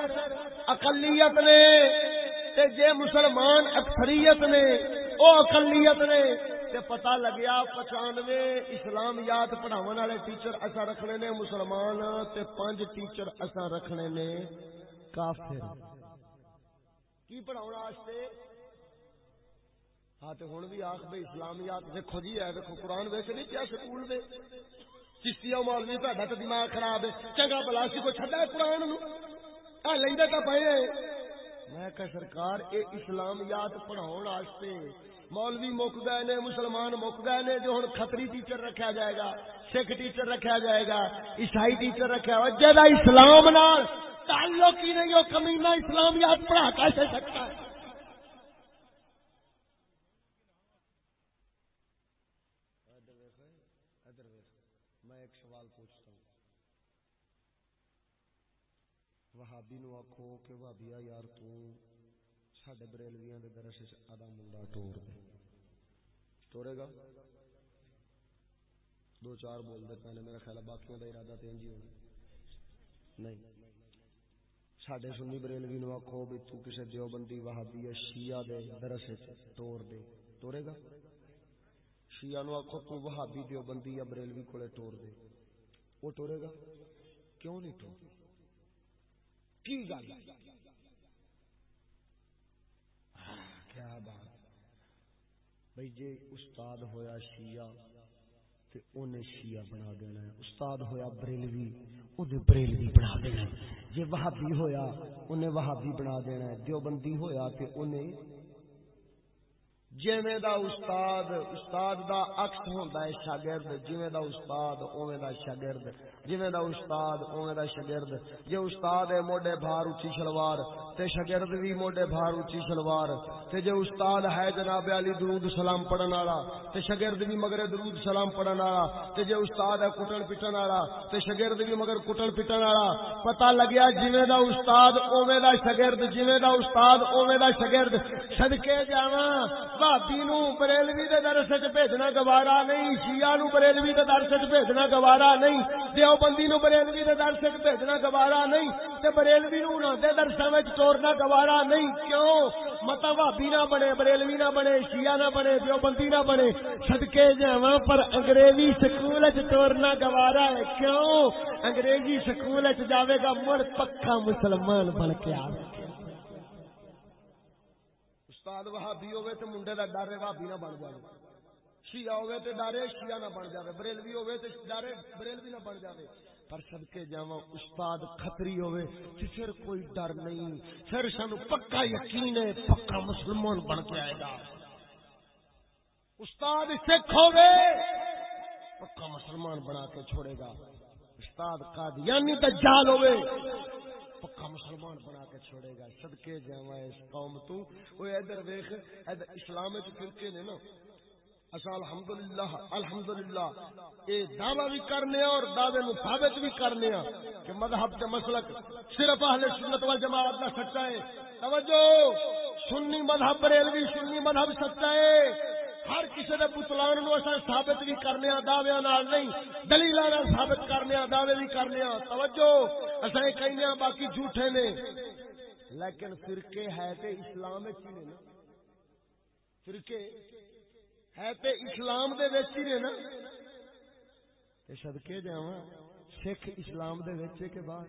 اقلیت نے تے جے مسلمان اکثریت نے، او اقلیت نے تے پتہ لگیا پچانوے اسلامیات پڑھاون والے ٹیچر اسا رکھنے نے، مسلمان تے پانچ ٹیچر اسا رکھنے نے، کافر کی پڑھاؤ واسطے ہاں تے ہن بھی آخ بھائی اسلامیات دیکھو جی ہے دیکھو قرآن ویسے نہیں جی، کیا سکول دے چشتیا مولوی تا تو دماغ خراب ہے، چنگا بلا سی کو چڈا قرآن لینا تو پے میں کہ سرکار، اے اسلامیات پڑھاؤ واسطے مولوی مک گئے نے، مسلمان مک گئے نے، جو ہوں خطری ٹیچر رکھا جائے گا، سکھ ٹیچر رکھا جائے گا، عیسائی ٹیچر رکھا جا اسلام نال تعلق ہی نہیں، وہ کمینہ اسلامیات پڑھا کیسے سکتا ہے۔ میں ایک سوال پوچھتا ہوں وہابی نو آخو کہ وہابیا یار تڈے بریلویاں دے درس آدھا منڈا ٹور دے۔ ٹورے گا؟ دو چار بول دے پہنے میرا خیال ہے باقیوں دا ارادہ تے انجی ہونا نہیں۔ سڈے سنی بریلوی نو آخو بھی تو کسے دیوبندی وہابی یا شیعہ دے درس ٹور دے ٹورے گا شیعہ نو آخو تو وہابی دیوبندی یا بریلوی کولے ٹور دے وہ ٹورے گا کیوں نہیں ٹور کی گل کیا بات بھائی جی استاد ہویا شیعہ تے شیعہ بنا دینا ہے۔ استاد ہویا بریلوی انہیں بریلوی بنا دینا ہے۔ جی وہابی ہویا انہیں وہابی بنا دینا ہے۔ دیوبندی ہویا تے انہیں جویں دا استاد استاد دا عکس ہوندا ہے شاگرد جویں دا استاد، اوویں دا شاگرد۔ جویں دا استاد، اوویں دا شاگرد۔ جے استاد ہے موڈے بھار اونچی شلوار، تے شاگرد وی موڈے بھار اونچی شلوار۔ تے جے استاد ہے جناب علی درود سلام پڑھن والا تے شاگرد وی مگر درود سلام پڑھن والا تے جے استاد ہے کٹن پٹن والا تے شاگرد وی مگر کٹن پٹن والا پتہ لگیا جویں دا استاد، اوویں دا شاگرد، جویں دا استاد، اوویں دا شاگرد۔ صدکے جاواں بھابی نو بریلوی دے درس وچ بھیجنا گوارا نہیں، شیعہ نو بریلوی دے درس وچ بھیجنا گوارا نہیں۔ دیو دیوبندی نو بریلوی دے درس بھیجنا گوارا نہیں تے بریلوی نو انہاں دے درساں وچ توڑنا گوارا نہیں۔ کیوں؟ مطلب متا بھابی نہ بنے، بریلوی نہ بنے، شیعہ نہ بنے، دیوبندی نہ بنے۔ صدکے جاواں پر انگریزی سکول وچ توڑنا گوارا ہے۔ کیوں؟ انگریزی سکول وچ جاوے گا مڑ پکا مسلمان بن کے آوے۔ استاد وہابی ہوے تے منڈے دا ڈر ہے وہابی نہ بن جائے شیعہ ہوے تے ڈرے، شیعہ نہ بن جاوے۔ بریلوی ہوے تے ڈرے، بریلوی نہ بن جاوے۔ پر سب کے جاواں استاد کھتری ہوے پھر کوئی ڈر نہیں۔ پھر سانو پکا یقین ہے، پکا مسلمان بن کے آئے گا۔ استاد سکھ ہوے پکا مسلمان بنا کے چھوڑے گا۔ استاد قادیانی دجال ہوے پکا مسلمان بنا کے چھوڑے گا۔ صدقے جاوا اس قوم تو۔ او ادھر ویکھ، ادھر اسلام وچ فرقے نے نا۔ اسا الحمدللہ الحمدللہ۔ اے دعوی بھی کرنے اور دعوے نو ثابت بھی کرنے کہ مذہب تے مسلک صرف اہل سنت والجماعت دا سچا ہے۔ توجہ، سنی مذہب بریلوی، سنی مذہب سچا ہے۔ ہر کسی کے پتلان نو اصل ثابت بھی کرنے دعوے نہیں دلیل ثابت کرنے دعوے بھی کرنے توجہ اصل یہ کہنے باقی جھوٹے نے۔ لیکن فرقے ہے تے اسلام ہی نے نا۔ فرقے ہے تے اسلام دے وچ ہی نا. تے صدکے جاواں سکھ اسلام دے وچ کے باہر؟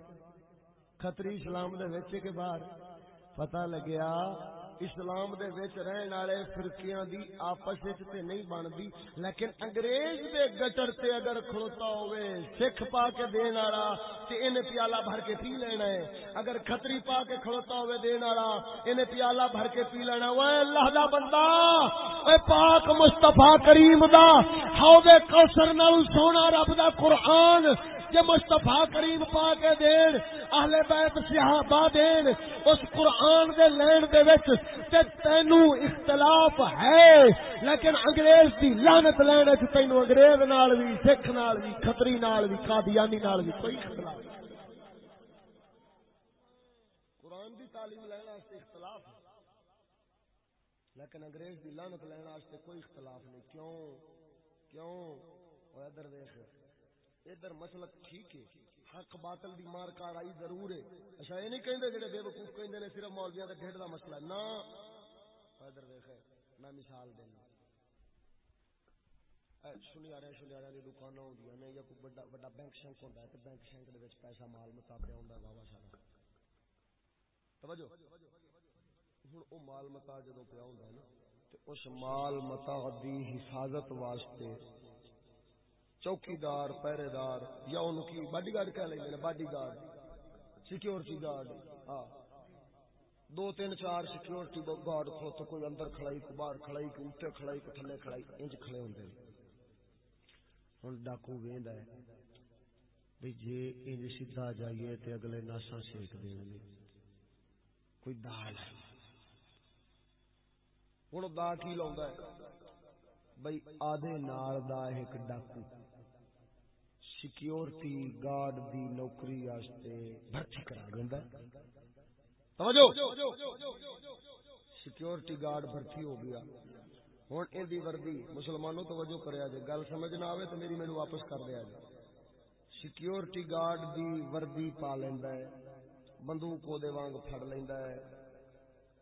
خطری اسلام دے وچ کے باہر؟ پتہ لگیا اسلام دے وچ رہن والے فرقیاں دی آپس وچ تے نہیں بندی لیکن انگریز دے گٹر تے اگر کھڑوتا ہوئے، سکھ پا کے دین والا تے اینے پیالہ بھر کے پی لینا ہے۔ اگر کھتری پا کے کھڑوتا ہوئے دین والا اینے پیالہ بھر کے پی لینا اوے اللہ دا بندہ اے پاک مصطفی کریم دا حوض کوثر نال سونا رب دا قرآن جے مصطفیٰ کریم پا کے دین، اہل بیت صحابہ دین، اس قرآن دے لین دے وچ تے تینو اختلاف ہے۔ لیکن انگریز دی لعنت لین وچ تینو انگریز نال وی، سکھ نال وی، کھتری نال وی، قادیانی نال وی کوئی اختلاف قرآن دی تعلیم لین واسطے اختلاف ہے۔ لیکن انگریز دی لعنت لین واسطے کوئی اختلاف نہیں۔ کیوں؟ کیوں؟ او ادھر دیکھ۔ ادھر مسلک ٹھیک ہے۔ حق باطل دی مار کارائی ضرور ہے۔ اچھا یہ نہیں کہندے جڑے بے وقوف کہندے نے صرف مولویاں دے ڈھڈ دا مسئلہ۔ ہے نا ادھر دیکھ میں مثال دینا۔ سنی آ رہے سنی آ رہے دکاناں ہوندیاں نے، یا کوئی بڑا بڑا بینک شینک ہوندا ہے، تے بینک شینک دے وچ پیسہ مال متا ہوندا ہے واوا سارا توجہ۔ ہن او مال متا جدوں پیا ہوندا ہے نا، تے اس مال متا دی حفاظت واسطے چوکیدار پہرے دار یا ان کی باڈی گارڈ کہہ لیں باڈی گارڈ سیکورٹی گارڈ ہاں۔ دو، تین، چار سیکورٹی گارڈ کھلو کوئی اندر کھڑائی کو باہر کھڑائی کو اوتے کھڑائی کو تھلے کھڑائی، انج کھڑے ہوندے۔ ہن ڈاکو ویند ہے بھئی جے انج سیدھا جائیے تے اگلے ناسا سیک دین گے۔ کوئی دال ہے۔ ہن دا کی لوندا ہے؟ بھئی آدھے نال دا ایک ڈاکو۔ سیکیورٹی گارڈ دی نوکری واسطے بھرتی کرا دیندا توجہ۔ سیکیورٹی گارڈ بھرتی ہو گیا۔ ہن ان دی وردی مسلمانوں توجہ کریا جے گل سمجھ نہ آوے تو میری مینوں واپس کر دیا جے سیکیورٹی گارڈ دی وردی پا لیندا ہے۔ بندوق او دے وانگ پھڑ لیندا ہے۔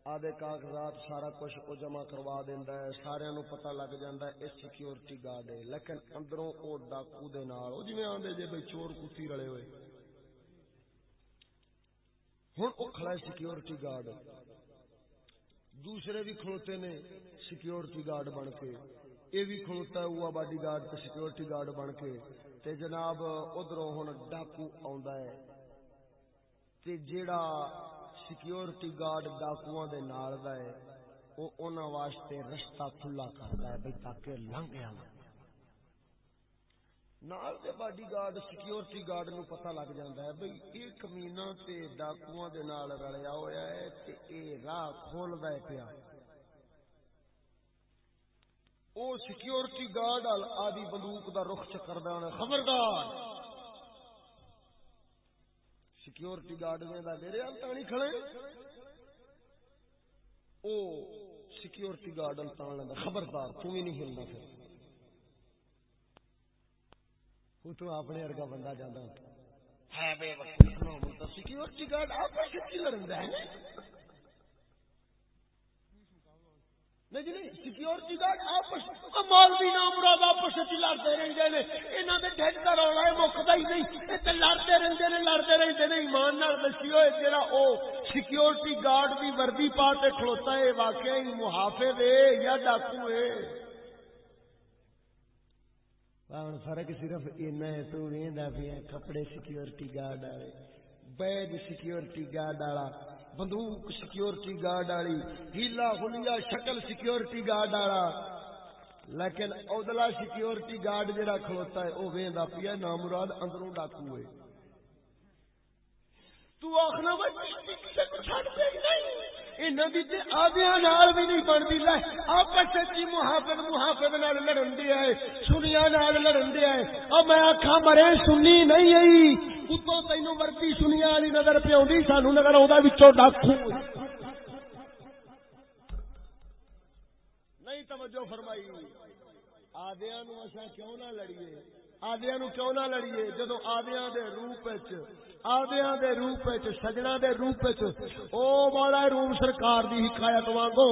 آدھے کاغذات سارا کچھ او جمع کروا دینا ہے، سارے نو پتہ لگ جاندہ ہے، اس سیکیورٹی گارڈ ہے۔ لیکن اندروں او ڈاکو دے نال او جویں آندے جے بھئی چور کتی رلے ہوئے۔ ہن او کھڑا ہے سیکیورٹی گارڈ دوسرے بھی کھلوتے نے سیکیورٹی گارڈ بن کے۔ اے بھی کھلوتا ہے وہ باڈی گارڈ تے سیکیورٹی گارڈ بن کے۔ تے جناب ادھروں ہن ڈاکو آندا ہے۔ تے جیڑا سیکیورٹی گارڈ ڈاکواں دے نال دا ہے او انہاں واسطے رستہ کھلا کردا ہے بھئی تاکہ لنگ آون نال دے باڈی گارڈ سیکیورٹی گارڈ نو پتہ لگ جاندا ہے بھئی اے کمینہ تے ڈاکواں دے نال رلیا ہویا ہے تے اے راہ کھولدا ہے پیا او سیکیورٹی گارڈ آدی بندوق دا رخ چکردا ہے خبردار سیکیورٹی گارڈ دا میرے حال تانی کھڑے او سیکورٹی گارڈ لینا خبردار تم ہی نہیں ہلنا پھر۔ تو اپنے ارگا بندہ جانا سیکورٹی گارڈ آپ لڑن ہے نہیں جی نہیں سیکورٹی گارڈ آپس مولوی نام مراد آپس لڑتے رہتے ہیں یہاں کے ڈیڈ کا رولا ہے مکتا ہی نہیں۔ یہ لڑتے رہتے ہیں لڑتے رہتے ہیں ایمان دسی ہوئے جا سیکورٹی گارڈ کی وردی پا کے کھلوتا ہے، واقعی محافظ ہے یا ڈاکو ہے۔ ہوں فرق صرف اینا ہے، تو پیا کپڑے سیکورٹی گارڈ والے۔ بیگ سیکورٹی گارڈ والا بندوق سیکورٹی گارڈ والی ہیلا ہلیا شکل سیکورٹی گارڈ والا لیکن ادلا سیکورٹی گارڈ جہاں کھلوتا ہے وہ وہدا پیا نام مراد اندروں ڈاکو ہے۔ تو آخنا بھی نہیں بنتی۔ آپس محافظ محافظ لڑن دیا سنیا لڑن دیا میں آخا مرے، سنی نہیں آئی۔ اتوں تینوں ورتی سنیا والی نظر پہ آؤں سانو نظر آ ڈاکو نہیں توجہ فرمائی آدیا نو اصا کیوں نہ لڑیے آدیا نو کیوں نہ لڑیے؟ جدو آدیا دے روپ آدیا دے روپ سجنا دے روپ او والا روم سرکار دی حکایت وانگو،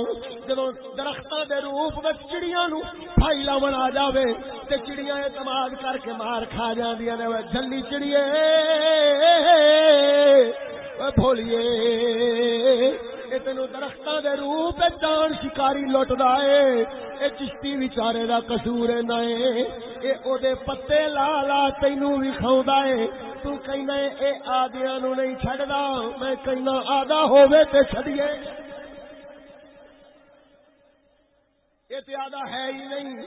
جدو درختوں دے روپ چڑیا نو بھائی لاون آ جاوے، تے چڑیا اعتماد کر کے مار کھا جاندیاں نے جلی چڑیے بھولیے۔ تین درختوں کے روپ جان شکاری لٹتا ہے۔ یہ چشتی بچارے کا کسور نئے پتے لا لا تینو بھی کھاؤں ہے۔ تو کہنا اے آدیا نو نہیں چڈا میں کہنا آدھا ہوے تے چڈیے یہ آدھا ہے ہی نہیں۔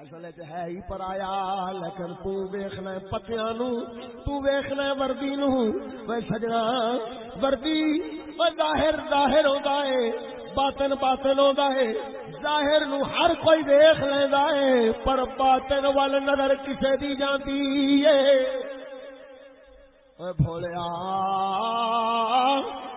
اصل ہے ہی پرایا۔ لیکن تو ویخنا پتیا نو۔ تو ویخنا وردی نو۔ میں سجنا، وردی ظاہر ظاہر ہوتا ہے، باطن باطن ہوتا ہے۔ ظاہر نو ہر کوئی دیکھ لینا ہے، پر باطن وال نظر کسے دی جاتی ہے۔ بھولیا،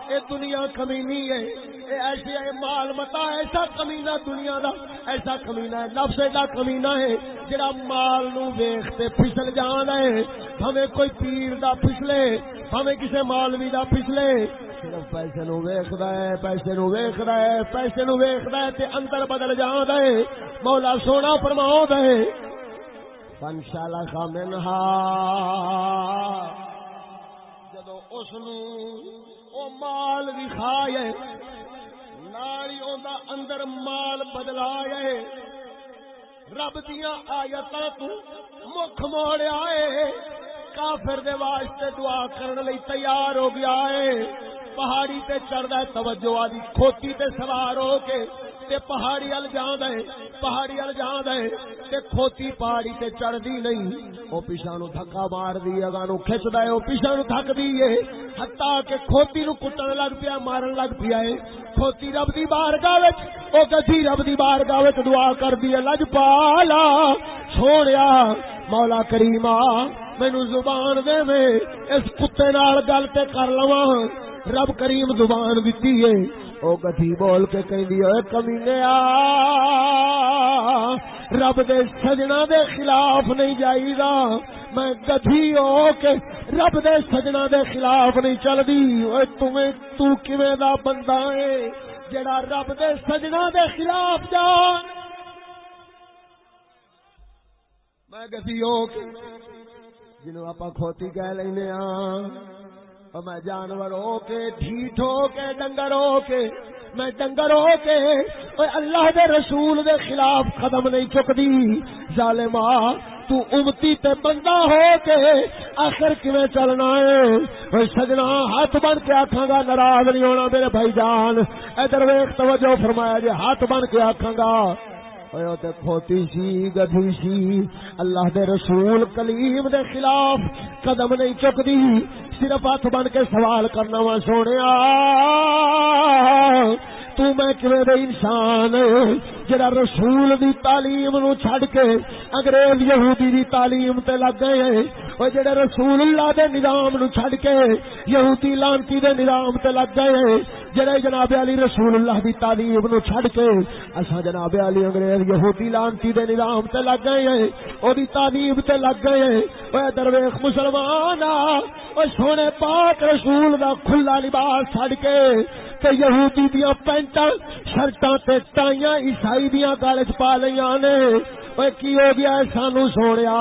اے دنیا کمینی ہے۔ اے ایسی اے مال متا، ایسا کمینہ دنیا دا، ایسا کمینہ ہے نفس دا کمینہ ہے۔ جڑا مال نو ویکھتے پھسل جان ہے۔ ہمیں کوئی پیر دا پھسلے ہمیں کسے مالوی دا پھسلے۔ صرف پیسے نو ویکھدا ہے، پیسے نو ویکھدا ہے، پیسے نو ویکھدا ہے تے اندر بدل جان ہے۔ مولا سونا فرماؤ دے فنشالا کا منہا جدو اس او مال وکھائے نالی اوندا اندر مال بدلائے رب دیا آیت تو مکھ موڑیا ہے۔ کافر دے واسطے دعا کرنے لئی تیار ہو گیا ہے۔ پہاڑی تے چڑھدا ہے، توجہ آدی کھوتی تے سوار ہو کے تے پہاڑی ال جاندا ہے، پہاڑی ال جاندا ہے تے کھوتی پہاڑی تے چڑھ دی نہیں۔ او پیچھے نو دھکا مار دی اگا نو کھچدا ہے، او پیچھے نو دھک دی ہے۔ حتا کہ کھوتی نو کٹن لگ پیا، مارن لگ پیا ہے۔ کھوتی رب دی بارگاہ وچ، او گدھی رب دی بارگاہ وچ دعا کر دی ہے، لج پالا چھوڑیا مولا کریما مینو زبان دے میں اس کتے نال گل تے کر لواں۔ رب کریم زبان دیتی ہے۔ او گدھی بول کے کہندی اے کمینے آ رب دے سجنا دے خلاف نہیں جائی گا میں گدھی ہو کے رب دے سجنا دے خلاف نہیں چل دی اوے تمہیں تو کیویں دا بندہ ہے جڑا رب دے سجنا دے خلاف جا میں گدھی ہو کے جنوں آپ کھوتی کہہ لینے ہاں۔ میں جانور ہو کے ڈھیٹ ہو کے ڈنگر ہو کے، میں ڈنگر ہو کے اللہ دے رسول دے خلاف قدم نہیں چکتی۔ ظالما تو امتی تے بندہ ہو کے آخر کیویں چلنا ہے؟ سجنا ہاتھ بن کے آکھاں گا، ناراض نہیں ہونا میرے بھائی جان۔ ادھر ویخ توجہ فرمایا جی ہاتھ بن کے آکھاں گا۔ کھوتی سی، گدھی سی۔ اللہ دے رسول کلیم دے خلاف قدم نہیں چکتی۔ صرف ہاتھ بن کے سوال کرنا وا سونے تو میں کیویں دے انسان؟ جڑا رسول دی تعلیم نو چھڈ کے انگریز یہودی دی تعلیم تے لگ گئے۔ او جڑے رسول اللہ دے نظام نو چھڈ کے یہودی لانتی دے نظام تے لگ گئے، جڑے جناب علی رسول اللہ دی تعلیم نو چھڈ کے اسا جناب علی انگریز یہودی لانتی دے نظام تے لگ گئے او دی تعلیم تے لگ گئے ہیں۔ اے درویش مسلمان او سونے پاک رسول دا کھلا لباس چھڈ کے تے یہودی دیاں پینٹاں، شرٹاں تے ٹائیاں عیسائی دیاں گل پا لیاں نے۔ اے کی ہو گیا سانو سونیا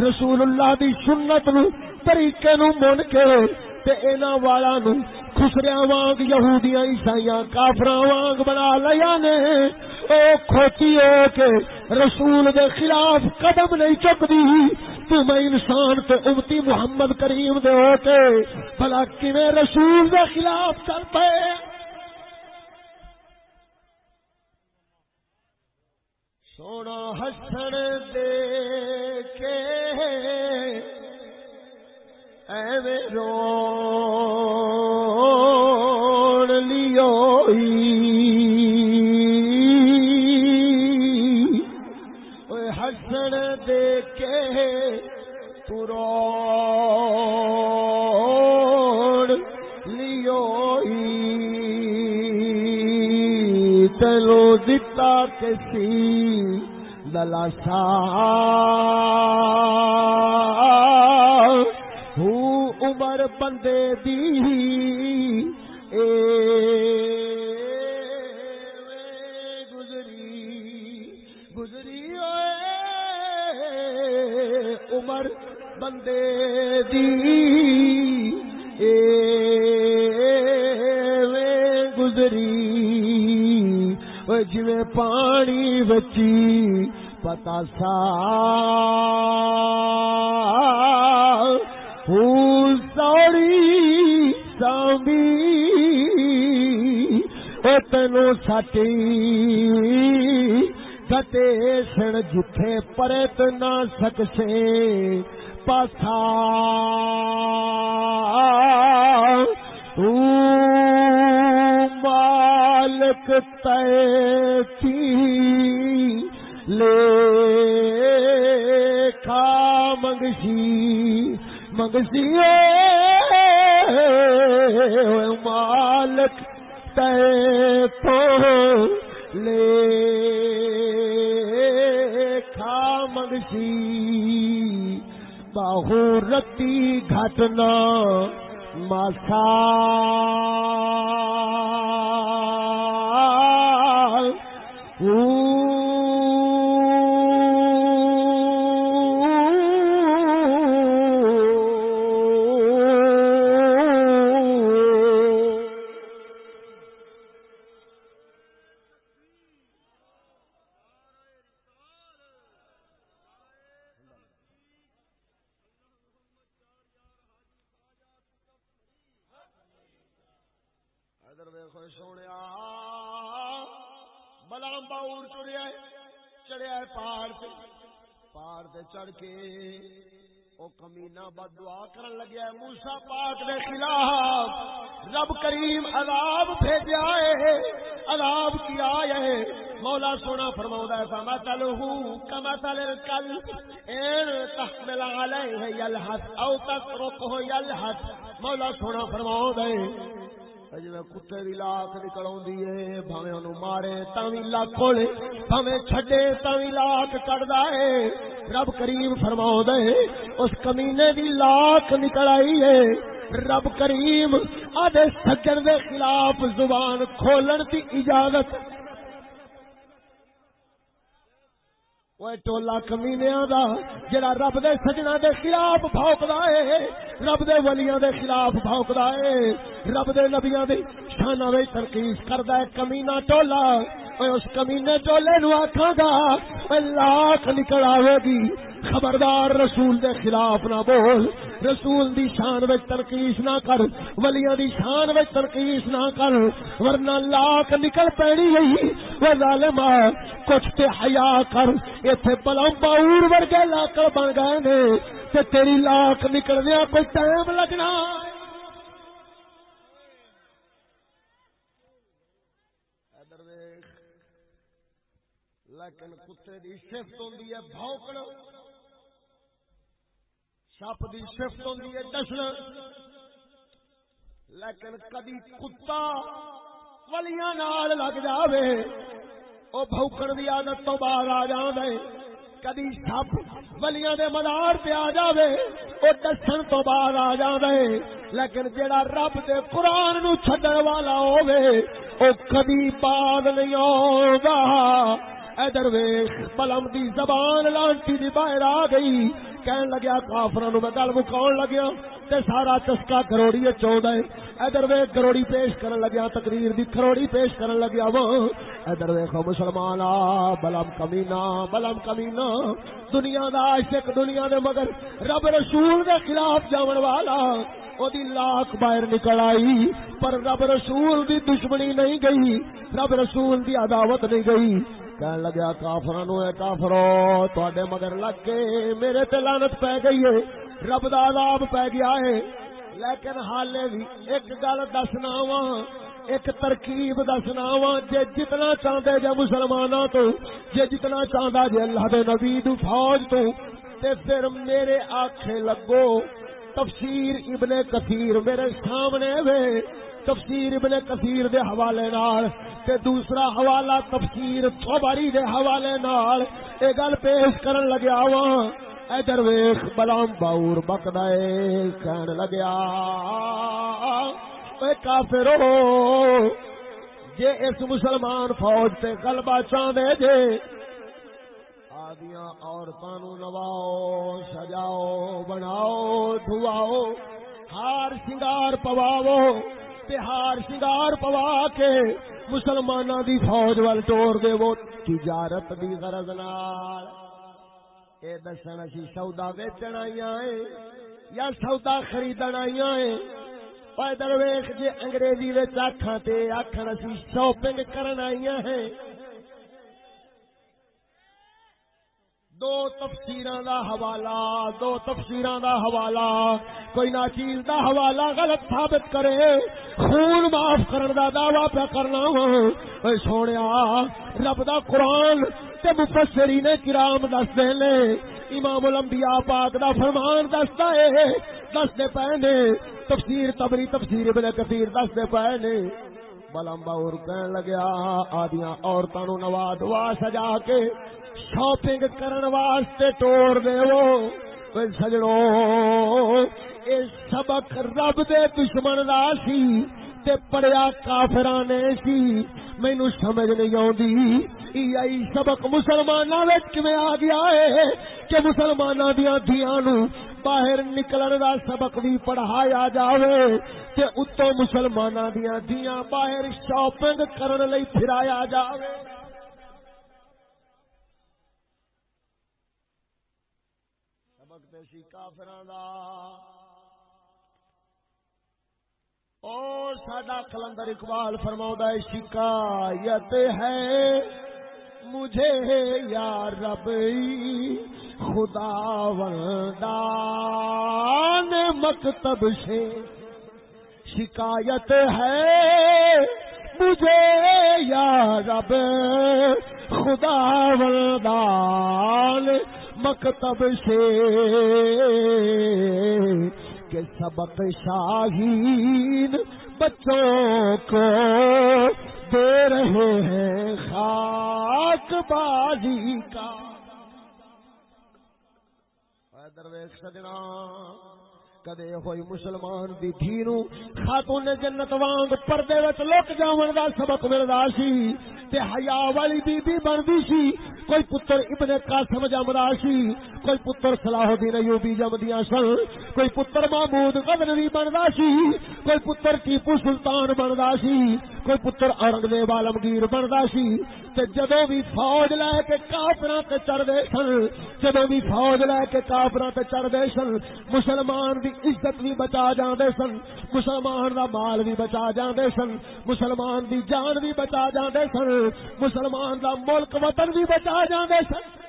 رسول اللہ دی سنت نو طریقے نو من کے تے انہاں والا نو خسریا وانگ یہودیاں عیسائیاں کافراں وانگ بنا لیا نے او کھوتی ہو کے رسول دے خلاف قدم نہیں چکدی تو میں انسان تے امتی محمد کریم دے ہو کے بھلا کیویں رسول دے خلاف چل پے سونا ہسن دے کے ایوے رو لیو ہسن دے کے تو دتا کسی دلاسا عمر بندے دی اے گزری گزری عمر بندے دی اے۔ جی پانی بچی پتا سا پھول سوڑی سامی تینو سٹی گتے سن جتھے پرت نہ سکسے پاسا مالک لے کھا منگسی منگسی مالک تے تو لے کھا منگسی باہو رتی گھٹنا مسال ماسا چڑھ کے او کمینا بد دعا کرن لگیا موسا پاک دے خلاف رب کریم عذاب بھیجا ہے عذاب کیا ہے مولا سونا فرماؤں ہے فمثلہ کمثل الکلب ان تحمل علیہ یلحث او تترکہ یلحث مولا سونا فرماؤں ہے جی کتے کی لاکھ نکل آئی بھاوے ان مارے تھی لاکھ کھولے بھاوے چڈے تھی لاکھ کٹدا ہے رب کریم فرما دے اس کمینے دی لاکھ نکل آئی ہے رب کریم آدھے سجن دے خلاف زبان کھولن دی اجازت ٹولا کمینیاں دا جڑا رب دے سجنا دے خلاف بھوکدا اے رب دے ولیاں دے خلاف بھوکدا اے رب دے نبیاں دی شاناں وچ ترکیب کردا اے کمینا ٹولا اوے اس کمینے ٹولے نو آکھاں گا اے لاکھ نکل آوے گی خبردار، رسول دے خلاف نہ بول، رسول دی شان وچ تنقیس نہ کر، ولیاں دی شان وچ تنقیس نہ کر، ورنہ لاکھ نکل پینی گئی وہ ظالما کچھ تے حیا کر، ایتھے پلم باور ورگے لاکڑ بن گئے نے، تے تیری لاکھ نکلدیا کوئی ٹائم لگنا۔ لیکن کتے دی صفت ہوندی ہے بھوکنا سپ کی سفت ہوں ڈسنا لیکن کدی کتا ولیاں نال لگ جاوے، او بھوکن دی عادت تو باہر آ جاوے۔ کدی سپ ولیاں دے مدار پہ آ جاوے، او دسن تو باہر آ جاوے۔ لیکن جیڑا رب دے قرآن نو چھڈن والا ہووے، او کدی بعد نہیں آوندا ادھر ویخ پلم دی زبان لانتی دی باہر آ گئی۔ کہن لگیا کافرانو میں گل مکاؤن لگیا تے سارا چسکا کروڑی چود ہے۔ ادھر وے کروڑی پیش کرن لگیا، تقریر دی کروڑی پیش کرن لگیا وہ ادھر ویکھو مسلمان بلم کمینا بلم کمینا دنیا دا عاشق دنیا دے مگر رب رسول دے خلاف جاون والا، او دی لاکھ باہر نکل آئی، پر رب رسول دی دشمنی نہیں گئی، رب رسول دی عداوت نہیں گئی۔ کہن لگیا کافر نو کافرو تے مگر لگ کے میرے تے لانت پی گئی ہے، رب دا عذاب پی گیا ہے۔ لیکن حالے بھی ایک گل دسنا وا، ایک ترکیب دسنا وا، جے جتنا چاہتے جے مسلمانوں تو، جے جتنا چاہتا جے اللہ دے نبی دو فوج تو، تے پھر میرے آنکھیں لگو، تفسیر ابن کثیر میرے سامنے وے۔ تفسیر ابن کثیر دے حوالے نال تے دوسرا حوالہ تفسیر تھوباری دے حوالے نال اے گل پیش کرن لگیا وا ادھر ویخ بلام باور بکدا اے، کہن لگیا، اے کافرو، جے اس مسلمان فوج تے غلبہ چاہندے جے، آدیاں عورتاں نو نواؤ، سجاؤ، بناؤ، دھواؤ، ہار سنگار پواو تہار شنگار پوا کے مسلمانوں دی فوج وال ٹور دے وہ تجارت دی غرض نال۔ اے دسن اسی سودا ویچن آئیاں یا سودا خریدن آئیاں پیدل ویخ جے انگریزی وچ آکھاں تے آکھن اسی شاپنگ کرن آئیاں ہیں۔ دو تفسیر دا حوالہ، دو تفسیر دا حوالہ۔ کوئی نہ چیز دا حوالہ غلط ثابت کرے، خون معاف کرن دا دعویٰ پہ کرنا ہوں سونے رب دا قرآن تے مفسرین کرام دس دے لے۔ امام الانبیاء پاک دا فرمان دستا ہے دس دے پہنے تفسیر تبری، تفسیر ابن کثیر دس دے پہنے بلمبا اور کہن لگیا، آدیاں عورتوں نوا دعا سجا کے۔ شاپنگ کرن واسطے توڑ دے وہ سجڑو، اے سبق رب دے دشمن دا سی تے پڑیا کافرانے سی۔ مینو سمجھ نہیں آتی آئی سبق مسلمانوں میں آ گیا ہے کہ مسلمانوں دیا دیا نو باہر نکلن دا سبق بھی پڑھایا جاوے تے اتو مسلمانوں دیا دیا باہر شاپنگ کرن لئی پھرایا جاوے۔ سی کافران دا۔ او ساڈا کلندر اقبال فرماؤں شکایت ہے مجھے یا رب، خدا وندان مکتب سے۔ شکایت ہے مجھے یا رب، خدا وندان مکتب سے کہ سبق شاہین بچوں کو دے رہے ہیں خاک بازی کا۔ درویش سجنا کدے ہوئی مسلمان دی دھی نو خاتون جنت وانگ پردے وچ لک جاون دا سبق ملدا سی تے حیا والی بی بی بندی سی، کوئی پتر ابن قاسم جمدا سی، کوئی پتر صلاح الدین ایوبی جمدیاں سن، کوئی پتر محمود غزنوی بندا سی، کوئی پتر ٹیپو سلطان بندا سی۔ کوئی پتر اورنگزیب عالمگیر بندا سی تے جدوں بھی فوج لے کے کافراں تے چڑھ دے سن، جدوں بھی فوج لے کے کافراں تے چڑھ دے سن، مسلمان دی عزت بھی بچا جاندے سن، مسلمان دا مال بھی بچا جاندے سن، مسلمان دی جان بھی بچا جاندے سن، مسلمان دا ملک وطن بھی بچا جاندے سن۔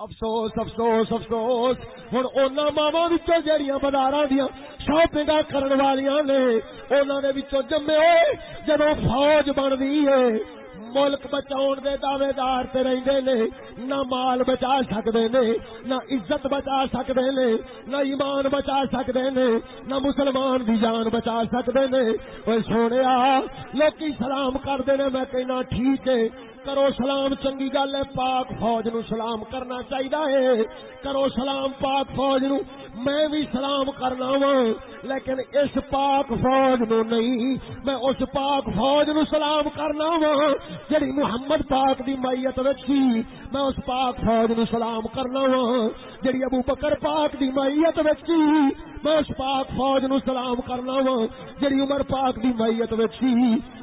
افسوس افسوس افسوس۔ ہوں ان ماوا جہیا بازار دیا شاپنگ کرنے والی نے انہوں نے جمے ہوئے جب فوج بنتی ہے، ملک بچاؤ دے دعوے دار تے رہندے نے، نہ مال بچا سکدے نے، نہ عزت بچا سکدے نے، نہ ایمان بچا سکدے نے، نہ مسلمان دی جان بچا سکدے نے۔ اوے سونیا، لوکی سلام کردے نے، میں کہنا ٹھیک ہے کرو سلام، چنگی گل ہے، پاک فوج نو سلام کرنا چاہیے کرو سلام، پاک فوج نو، میں بھی سلام کرنا وا لیکن اس پاک فوج نو نہیں، میں اس پاک فوج نو سلام کرنا وا جڑی محمد پاک دی مائیت سی، میں اس پاک فوج نو سلام کرنا وا جڑی ابو بکر پاک دی مائیت سی میں اس پاک فوج نو سلام کرنا وا۔ جڑی عمر پاک دی مائیت سی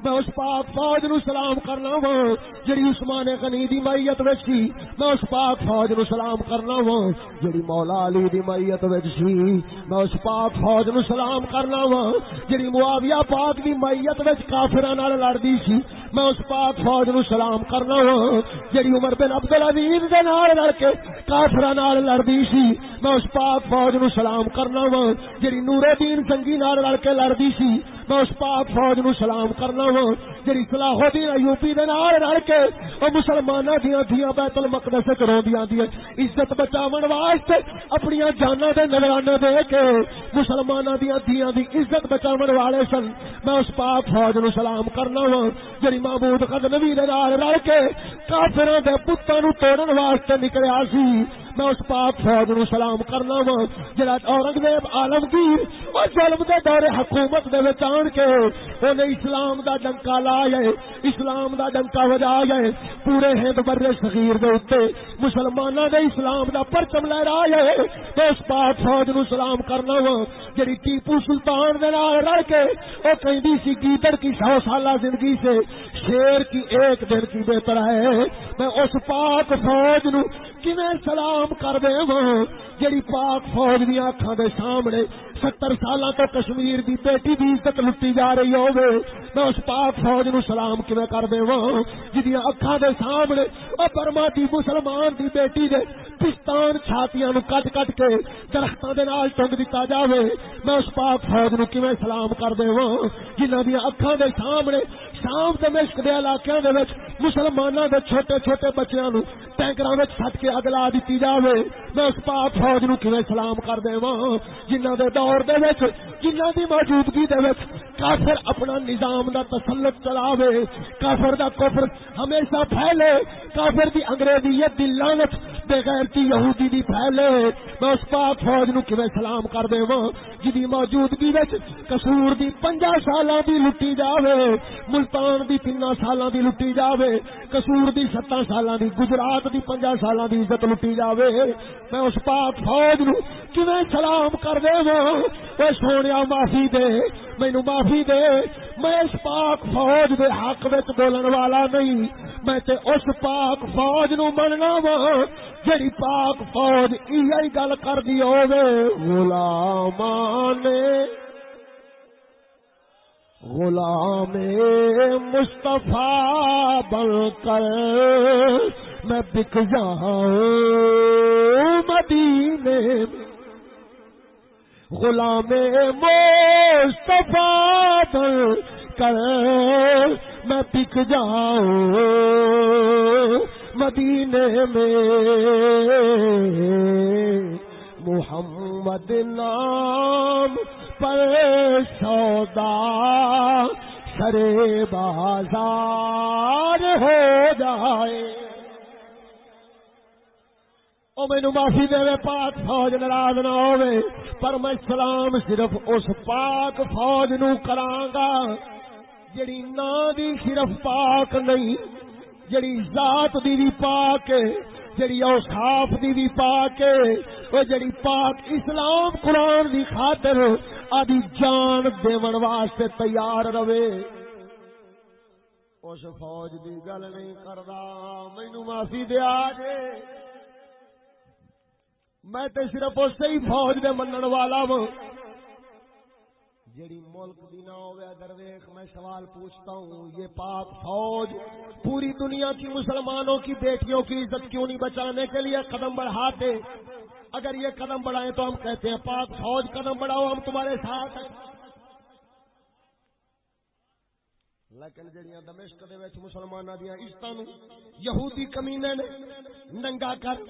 میں اس پاک فوج نو سلام کرنا وا۔ جڑی عثمان غنی دی مائیت سی میں اس پاک فوج نو سلام کرنا وا۔ جڑی مولا علی دی مائیت سی میں اس پاک فوج نو سلام کرنا وا۔ جڑی معاویہ پاک دی مائیت وچ کافراں نال لڑدی سی میں اس پاک فوج نو سلام کرنا وا جڑی عمر بن عبد العزیز دے نال لڑ کے کافراں نال لڑدی سی، میں اس پاک فوج نو سلام کرنا وا جڑی نور الدین سنگی نال لڑ کے لڑدی سی، میں اس پاک فوج نو سلام کرنا ہوں۔ جڑی صلاح الدین ایوبی دے نال لڑ کے او مسلماناں دیاں دیاں بیت المقدس وچ روندیاں دی عزت بچاون واسطے اپنی جاناں دے نذرانے دے کے مسلماناں دیاں دیاں دی عزت بچاون والے سن۔ میں اس پاک فوج نو سلام کرنا وا جڑی معبود غزنوی دے نال لڑ کے کافراں دے پتاں نو توڑن واسطے نکلیا سی۔ میں اس پاک فوج نو سلام کرنا وا جڑا اورنگزیب عالمگیر او ظلم دے دور حکومت دے وچ آن کے اونے اسلام دا ڈنکا لا لایا اسلام دا ڈنکا وجا وجایا پورے ہند بر صغیر دے اوتے مسلماناں دے اسلام دا پرچم لہرا لہرایا تے اس پاک فوج نو سلام کرنا وا، جڑی ٹیپو سلطان دے نال رل کے، او کہندی سی گیدڑ کی سو سالہ زندگی سے، شیر کی ایک دن کی بہتر ہے، میں اس پاک فوج نو کیویں سلام کر دے جڑی پاک فوج دی اکھاں دے سامنے ستر سالاں تو کشمیر دی بیٹی دی عزت لٹی جا رہی ہوے میں اس پاک فوج نو سلام کیویں کر دے جدیاں اکھاں دے سامنے، او برما دی مسلمان دی بیٹی دے پستان چھاتیاں نو کٹ کٹ کے درختاں دے نال ٹنگ دتا جاوے، میں اس پاک فوج نو کیویں سلام کر دے جنہاں دی اکھاں دے سامنے شام دمشق دے علاقے دے وچ مسلماناں دے چھوٹے چھوٹے بچیاں نو ٹینکراں وچ سٹ کے اگلا دتی جاوے۔ میں اس پاک فوج نو کیویں سلام کر دیواں؟ جنہاں دے دور دے وچ، جنہاں دی موجودگی دے وچ کافر اپنا نظام دا تسلط چلاوے۔ کافر دا کفر ہمیشہ پھیلے۔ کافر دی انگریزیت دی لعنت بے غیرتی یہودی دی پھیلے۔ میں اس پاک فوج نو کیویں سلام کر دیواں؟ جدی موجودگی وچ قصور دی 50 سالاں دی لٹی جاوے، ملتان دی 3 سالاں دی لٹی جاوے، قصور دی 7 سالاں دی گجرات دی 50 سالاں دی عزت لٹی جاوے۔ میں اس پاک فوج نو کیویں سلام کر دے اے سونیا معافی دے مینو معافی دے۔ میں اس پاک فوج دے حق وچ بولن والا نہیں، میں تے اس پاک فوج نو مننا وا جڑی پاک فوج ایہی گل کردی ہوے غلامان غلام مصطفیٰ بن کر میں بک جاؤں مدینے غلام مصطفیٰ بن کر میں بک جاؤں مدینے میں۔ محمد نام پر سودا سرے بازار ہو جائے۔ او مینو معافی دے پاک فوج ناراض نہ ہوے پر میں سلام صرف اس پاک فوج نو کرانگا جڑی نا دی صرف پاک نہیں، جڑی ذات دی بھی پاک جڑی اوصاف دی بھی پاک او جڑی پاک اسلام قرآن دی خاطر آدھی جان دیون واسطے تیار رہے۔ اس فوج دی گل نہیں کردا مینو معافی دیا جے۔ میں تے صرف اس ہی فوج دے منن والا ہوں۔ جڑی ملک دی نہ ہوئے درویش میں سوال پوچھتا ہوں، یہ پاک فوج پوری دنیا کی مسلمانوں کی بیٹیوں کی عزت کیوں نہیں بچانے کے لیے قدم بڑھاتے؟ اگر یہ قدم بڑھائیں تو ہم کہتے ہیں پاک فوج قدم بڑھاؤ، ہم تمہارے ساتھ ہیں۔ لیکن جڑیاں دمشق دے وچ مسلماناں دیاں عزتاں نو یہودی کمینے نے ننگا کر،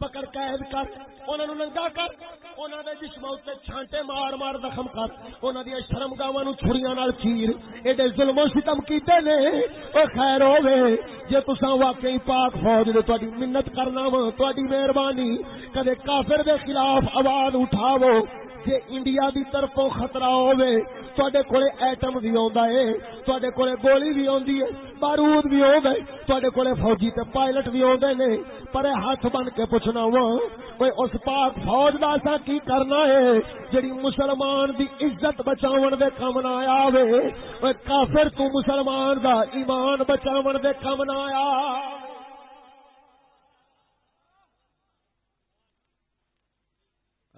پکڑ قید کر، انہاں نو ننگا کر، انہاں دے جسماں تے چھانٹے مار مار زخم کر، انہاں دی شرمگاواں نو چھریاں نال چیر ایڈے ظلم و ستم کیتے نے۔ او خیر ہوے جے تساں واقعی پاک فوج دے تہاڈی منت کرنا وا تہاڈی مہربانی، کدے کافر دے خلاف آواز اٹھاو جے انڈیا دی طرفوں خطرہ ہوے تواڈے کولے ایٹم بھی ہوندا ہے تواڈے کولے گولی بھی ہوندی ہے بارود بھی ہو گئے تواڈے کولے فوجی تے پائلٹ بھی ہوندے نے۔ پر ہاتھ بن کے پوچھنا وا کوئی اس پاک فوج دا سا کی کرنا ہے جڑی مسلمان دی عزت بچاون دے کم نہ آیا وے اوے کافر تو مسلمان دا ایمان بچاون دے کم نہ آیا۔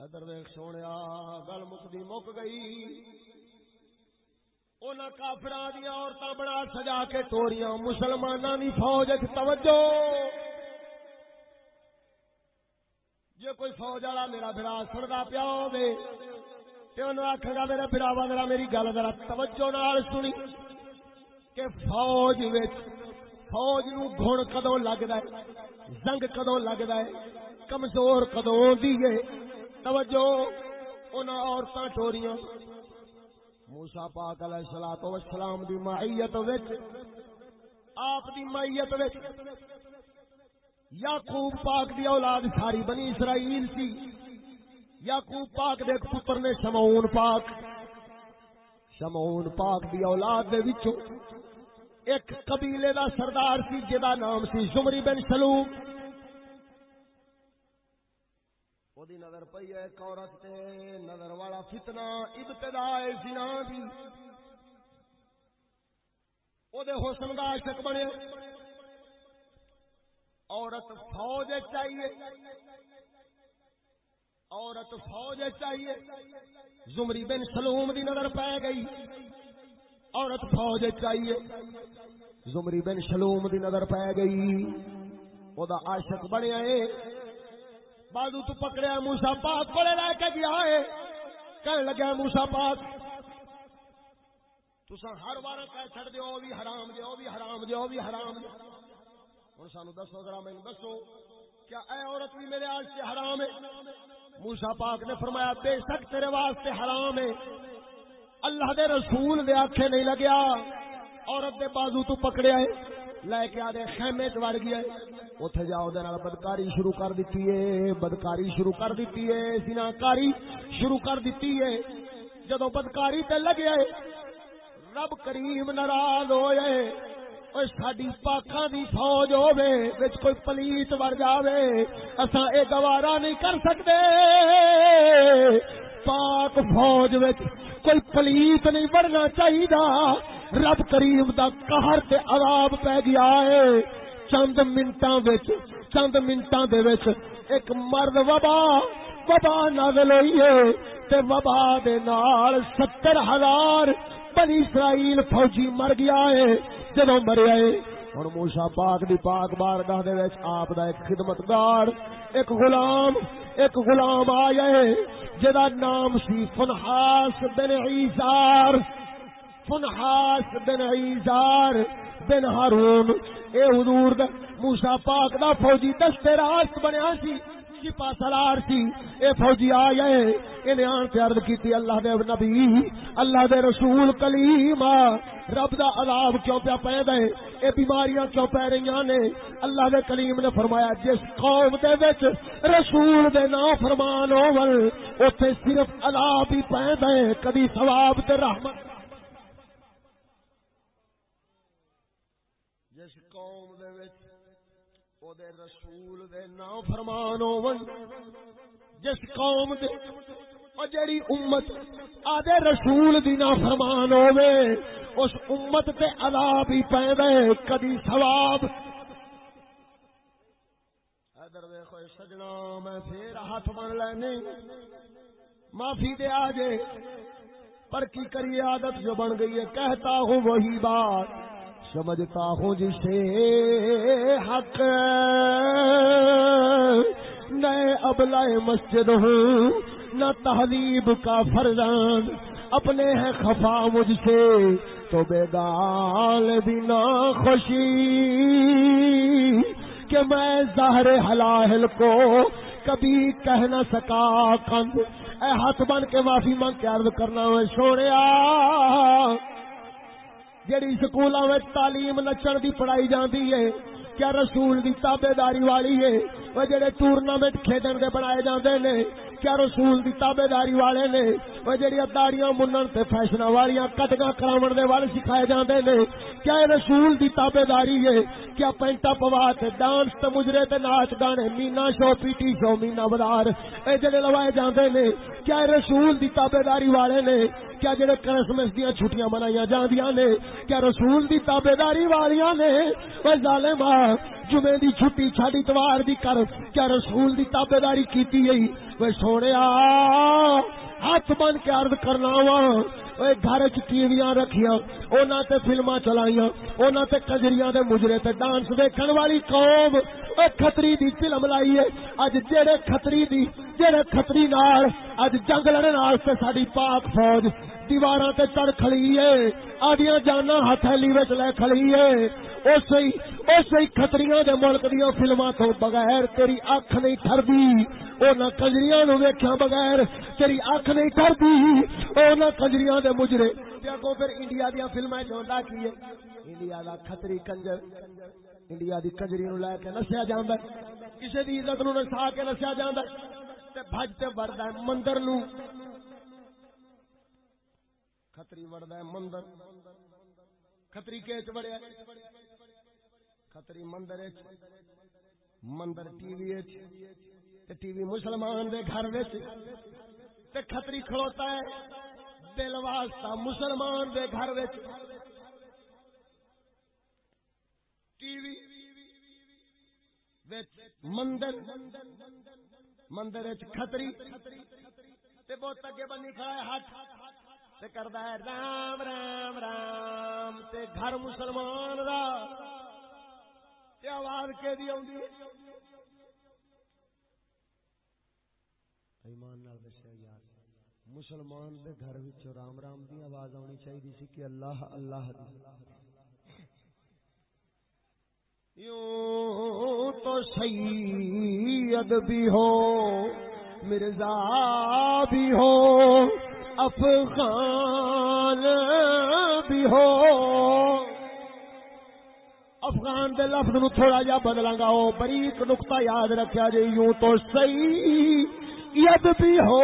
ادھر دیکھ سونے گل مکدی مک گئی۔ ان کافر دیا عورتیں بنا سجا کے توریاں مسلمانوں کی فوج توجہ۔ جی کوئی فوج والا میرا برا سنتا پیا ہو آخے گا میرا براوا میرا میری گل ذرا توجہ نال سنی کہ فوج فوج نو گن کدو لگتا ہے؟ زنگ کدو لگتا ہے؟ کمزور کدو آدھی ہے؟ توجہ، ان عورتیں ٹوریاں موسا پاک علیہ الصلوۃ والسلام دی مائیت وچ، آپ دی مائیت وچ یعقوب پاک دی اولاد ساری بنی اسرائیل سی۔ یعقوب پاک دے پتر نے شمعون پاک۔ شمعون پاک دی اولاد دے وچوں ایک قبیلے دا سردار سی جدا نام سی زمری بن سلوک دی نظر پئی ہے، ایک عورت تے نظر والا فتنہ ابتدا زنا دی۔ او دے حسن دا عاشق بنے۔ عورت فوج چاہیے۔ عورت فوج چاہیے۔ زمری بن سلوم دی نظر پہ گئی۔ عورت فوج چاہیے۔ زمری بن سلوم دی نظر پہ گئی۔ او دا عاشق بنیا بازو تو پکڑیا موسا پاک کو لے کے گیا ہے کہنے لگا موسا پاک تسا ہر بار کہہ چڑ دو بھی حرام دے بھی حرام دے بھی حرام دے۔ ہوں سانو دسو ذرا مینو دسو، کیا اے عورت بھی میرے آج سے حرام ہے؟ موسا پاک نے فرمایا، بے شک تیرے واسطے حرام ہے۔ اللہ دے رسول دے آنکھیں نہیں لگیا، عورت دے بازو تو پکڑیا ہے۔ لے کے آدھے خیمے چ وڑ گیا اتے جا بدکاری شروع کر دیتی ہے، بدکاری شروع کر دیتی ہے سنا کاری شروع کر دیتی ہے۔ جدو بدکاری تے لگے، رب کریم ناراض ہوئے ساری پاکاں دی فوج ہوے وچ کوئی پلیت وڑ جاوے۔ اساں اے گوارا نہیں کر سکتے پاک فوج وچ کوئی پلیت نہیں بڑھنا چاہیے رب کریم دا قہر تے عذاب پہ گیا ہے۔ چند منٹاں وچ، چند منٹاں دے وچ ایک مرد وبا وبا نازل ہوئی ہے تے وبا دے نال ستر ہزار بنی اسرائیل فوجی مر گیا ہے جدو مریا ہے ہن موسی پاک دی پاک بارگاہ دے وچ آپ دا ایک خدمتگار، ایک غلام ایک غلام آیا ہے، جدا نام سی فنحاس بن عیسار۔ فنحاس بن عیزار بن ہارون۔ اے حضور دا موسیٰ پاک دا فوجی دستے راست بنیا سی سپا سلار سی۔ اے فوجی آئے انہیں آن پہ عرض کیتی اللہ دے نبی، اللہ دے رسول کلیم۔ رب دا عذاب کیوں پہ پہ دے اے بیماریاں کیوں پہ رہی نے؟ اللہ دے کلیم نے فرمایا، جس قوم دے وچ رسول دے نا فرمان ہوول اوتھے صرف عذاب ہی پہ دے کبھی ثواب تے رحمت۔ دے رسول دے نا فرمان ہون۔ جس قوم دے اور جیڑی امت آدھے رسول دی نا فرمان ہوے اس امت تے عذاب ہی پیدا ہے، کدی ثواب۔ ادھر دیکھو سجنا میں پھر ہاتھ بن لینے۔ معافی دے آجے۔ پر کی کری عادت جو بن گئی ہے، کہتا ہوں وہی بات۔ سمجھتا ہوں جسے حق نئے ابلائے مسجد ہوں، نہ تہذیب کا فرزان اپنے ہیں خفا مجھ سے، تو بیگال بھی نہ خوشی کہ میں ظاہر حلال کو کبھی کہہ نہ سکا کند۔ اے ہاتھ بن کے معافی مانگ کے عرض کرنا میں سونے جڑی سکولوں میں تعلیم نچن دی پڑھائی جاتی ہے، کیا رسول دی تابے داری والی ہے؟ وہ جڑے ٹورنامنٹ کھیڈن دے بنائے جاندے نے کیا رسول دی تابے داری والے نے، وہ جڑی داڑیاں منن تے فیشن والیاں کٹگاں کراون دے والے سکھائے جاندے نے، کیا رسول دی تابے داری ہے؟ کیا پینٹا پوا تے ڈانس تے مجرے تے ناچ گانے، مینا شو پی ٹی شو، مینا بازار، اے جڑے لوائے جاندے نے، کیا رسول دی تابے داری والے نے، کیا جڑے کرسمس دیا چھٹیاں منائی جاندیاں نے، کیا رسول دی تابے داری والیاں نے، وہ ظالما جمعے دی چھٹی چھاڑی اتوار دی کر کیا رسول دی تابے داری کیتی گئی؟ وہ سونے ہاتھ بن کے عرض کرنا وا۔ گھر چیویاں رکھیاں اونا تے فلما چلائیاں، اونا تے کجریاں دے مجرے تے ڈانس دیکھن والی قوم۔ اے کھتری دی فلم لائی ہے، اج جڑے کھتری دی جڑے کھتری نال، اج جنگ لڑن واسطے ساڈی پاک فوج دیواراں تے چڑھ کھڑی ہے۔ آدیاں جانا ہتھیلی وچ لے کھڑی ہے۔ اسی اسی کھتریاں دے ملک دیاں فلماں تو بغیر تیری اکھ نہیں ٹھردی او نہ کجریاں نو ویکھیا بغیر تیری اکھ نہیں ٹھردی او نہ کجریاں دے مجرے۔ تے اگوں پھر انڈیا دیاں فلماں چوندا کی انڈیا دا کھتری کنجر۔ انڈیا دی کجری نو لے کے نسیا جاندا کسے دی عزت نو نسا کے نسیا جاندا تے بھج تے وردا ہے مندر نو کھتری وڑدا ہے مندر۔ کھتری کے چ وڑیا کھتری مندر مندر ٹی وی ٹی وی مسلمان دے گھر تے کھتری کھڑوتا ہے، دل واسطہ مسلمان دے گھر ٹی وی مندر مندر کھتری تے بہت اگے بنی کھڑا ہے ہاتھ، تے کردا ہے رام رام رام، تے گھر مسلمان دا۔ یہ آواز کے دی ایمان نال دسیا، یار، مسلمان دے گھر وچ رام رام دی آواز آنی چاہیے سی کہ اللہ اللہ دی۔ یوں تو سید بھی ہو، مرزا بھی ہو، افغان بھی ہو۔ افغان دے لفظ نو تھوڑا جا بدلاں گا۔ او بریک نقطہ یاد رکھیا جی یوں تو صحیح۔ ید بھی ہو،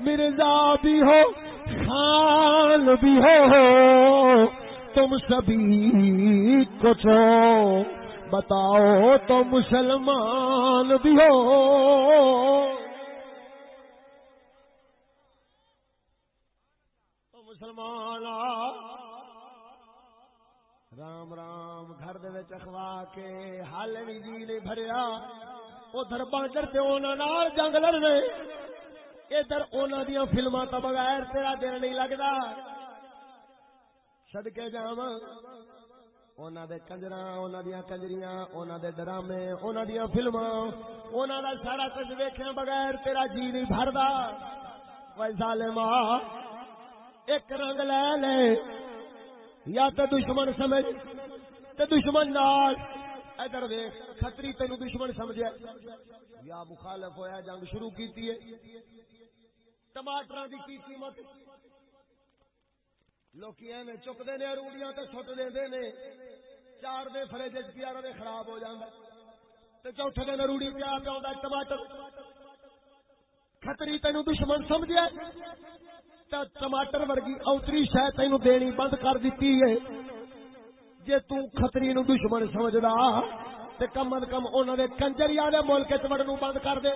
مرزا بھی ہو، خان بھی ہو، تم سبھی کچھ ہو۔ بتاؤ تو مسلمان بھی ہو۔ مسلمان رام رام گھر دے وچ اخوا کے حال بھی جی نہیں بھریا ادھر بانڈر تے اونا نال جنگ لڑنے ادھر اونا دیاں فلماں تو بغیر تیرا دل نہیں لگدا صدکے جاواں اونا دے کنجراں اونا دیاں کنجریاں اونا دے ڈرامے اونا دیاں فلماں اونا دا سارا کچھ ویکھے بغیر تیرا جی نہیں بھردا وے ظالما ایک رنگ لے لے یا تے دشمن سمجھ، تے دشمن نال۔ ادھر دیکھ کھتری تینو دشمن سمجھے۔ یا مخالف ہویا، جنگ شروع کیتی ہے۔ ٹماٹر دی کی قیمت؟ لوکی نے چک دے نے، روڑیاں تے سٹ دے دے نے۔ چار دے فریج وچ پیا دے خراب ہو جاندا۔ تے چوتھے دن روڑی پیا پیا ہوندا ٹماٹر۔ کھتری تینو دشمن سمجھے۔ ٹماٹر ورگی اوتری شہ تین دینی بند کر دیتی ہے۔ جے تو خطری نو دشمن سمجھدا تے کم از کم انہاں دے کنجریا دے ملک وچ وڑن بند کر دے۔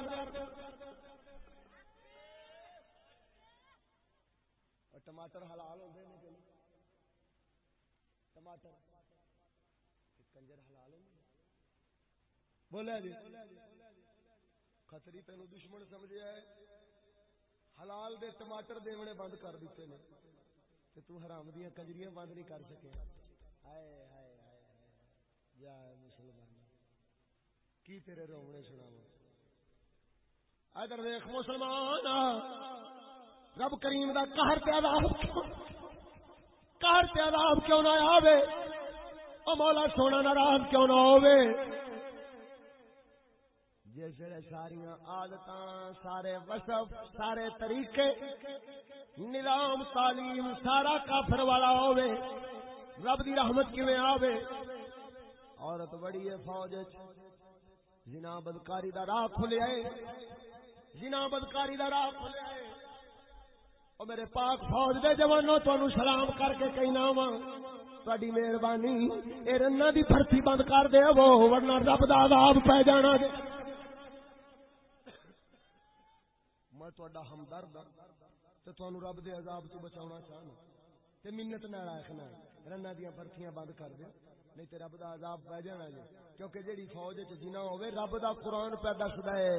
ٹماٹر حلال ہوندے نے ٹماٹر کنجر حلال ہوندے بولیا جی۔ خطری تینو دشمن سمجھیا ہے حلال دے ٹماٹر دیونے بند کر دیتے نے۔ کہ تو حرام دیا کنجریاں بند نہیں کر سکے۔ ہائے ہائے ہائے جا مسلمان۔ کی تیرے رونے سنا ادھر دیکھ مسلمان رب کریم دا قہر تے عذاب کار تے عذاب کیوں نہ آوے؟ او مولا سونا ناراض کیوں نہ ہووے؟ جس ویلے ساری آدت سارے وصف، سارے طریقے، نظام، تعلیم، سارا کافر والا ہووے، رب دی رحمت کیویں آوے؟ عورت بڑی ہے فوج جنا بدکاری دا راہ کھلیا ہے جنا بدکاری دا راہ کھلیا ہے او میرے پاک فوج دے جوانوں تانوں سلام کر کے کہنا وا تہاڈی مہربانی، اے رنا دی بھرتی بند کر دے، وہ ورنہ رب دا عذاب پے جانا جے۔ میں تہاڈا ہمدرد ہاں تے تانوں رب دے عذاب تو بچاونا چاہنا تے منت نال آکھنا رنا دیاں برتھیاں بند کر دے نہیں تے رب دا عذاب پہ جانا جی کیونکہ جیڑی فوج وچ جنا ہوے رب دا قرآن پہ دسدا ہے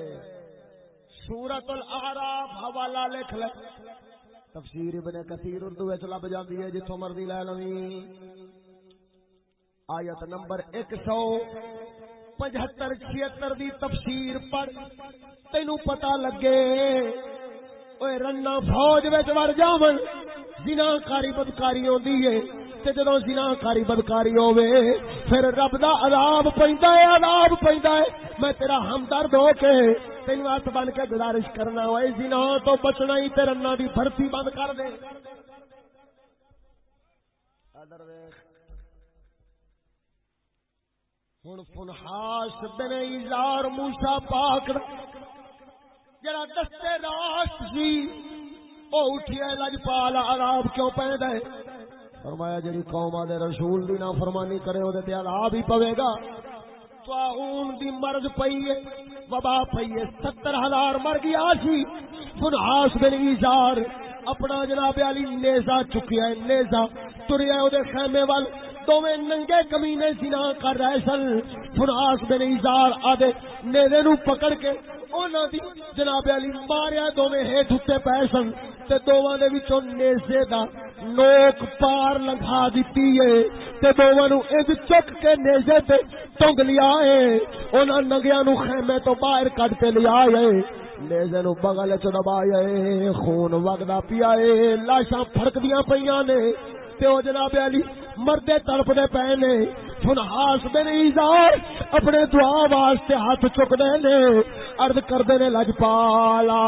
سورۃ الاعراف حوالہ لکھ لے تفسیر ابن کثیر اردو وچ لب جاندی ہے جتھوں مرضی لے لویں آیت نمبر 100 پچہتر چھتر دی تفسیر پڑھ تینوں پتہ لگے۔ اوے رنا فوج وچ ور جاون جنا کاری بدکاری ہوندی ہے تے جدوں زنا کاری بدکاری ہوے پھر رب دا عذاب پیندا ہے عذاب پیندا ہے میں تیرا ہمدرد ہو کے تینوں ہاتھ بن کے گزارش کرنا ہوئے زنا تو بچنا ہی تے رنا دی بھرتی بند کر دے۔ ادر ویکھ ہن فنحاس بن ایزار موسی پاک جڑا دستے راست سی جی، او اٹھیا لجپال عذاب کیوں پیندا ہے؟ فرمایا جی قوم آدھے رسول دی فرمانی کرے وہ عذاب ہی پوے گا۔ تعاون دی مرض پئی ہے، وبا پئی ہے، ستر ہزار مر گیا سی۔ فنحاس بن ایزار، اپنا جناب علی نیزا چکیا ہے نیزا تریا او خیمے وال۔ دوویں ننگے کمینے سنا کر رہے سن۔ فنحاس بن ایزار آدھے نیزے نو پکڑ کے انہاں دی جناب علی ماریا دوویں ہیٹھ تے پے سن۔ تے دوواں دے وچوں نیزے دا نوک پار لگا دیتی ہے تے دوواں نو اج چک کے نیزے تے ٹنگ لیا ہے انہاں ننگیاں نو خیمے تو باہر کڈ کے لیا ہے نیزے نو بغل چ دبایا ہے خون وگدا پیا ہے لاشاں پھڑکدیاں پیاں نے۔ تے او جناب علی، مردے تڑپدے پے نے۔ فنحاس بن ایزار اپنے دعا واسطے ہاتھ چک دے نے۔ عرض کردے نے، لجپالا۔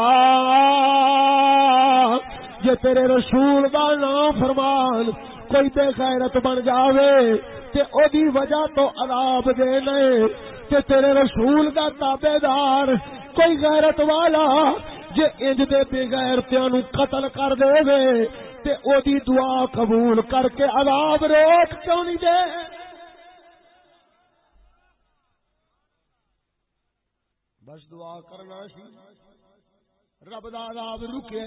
جے تیرے رسول دا نام فرمان کوئی بے غیرت بن جاوے، تے او دی وجہ تو عذاب دے لے تے تیرے رسول دا تابے دار کوئی غیرت والا، جے انج دے بے غیرتیاں نو قتل کر دے وے۔ تے او دی دعا قبول کر کے عذاب روک کیوں نہیں دے؟ بس دعا کرنا سی۔ رب دا عذاب رکے۔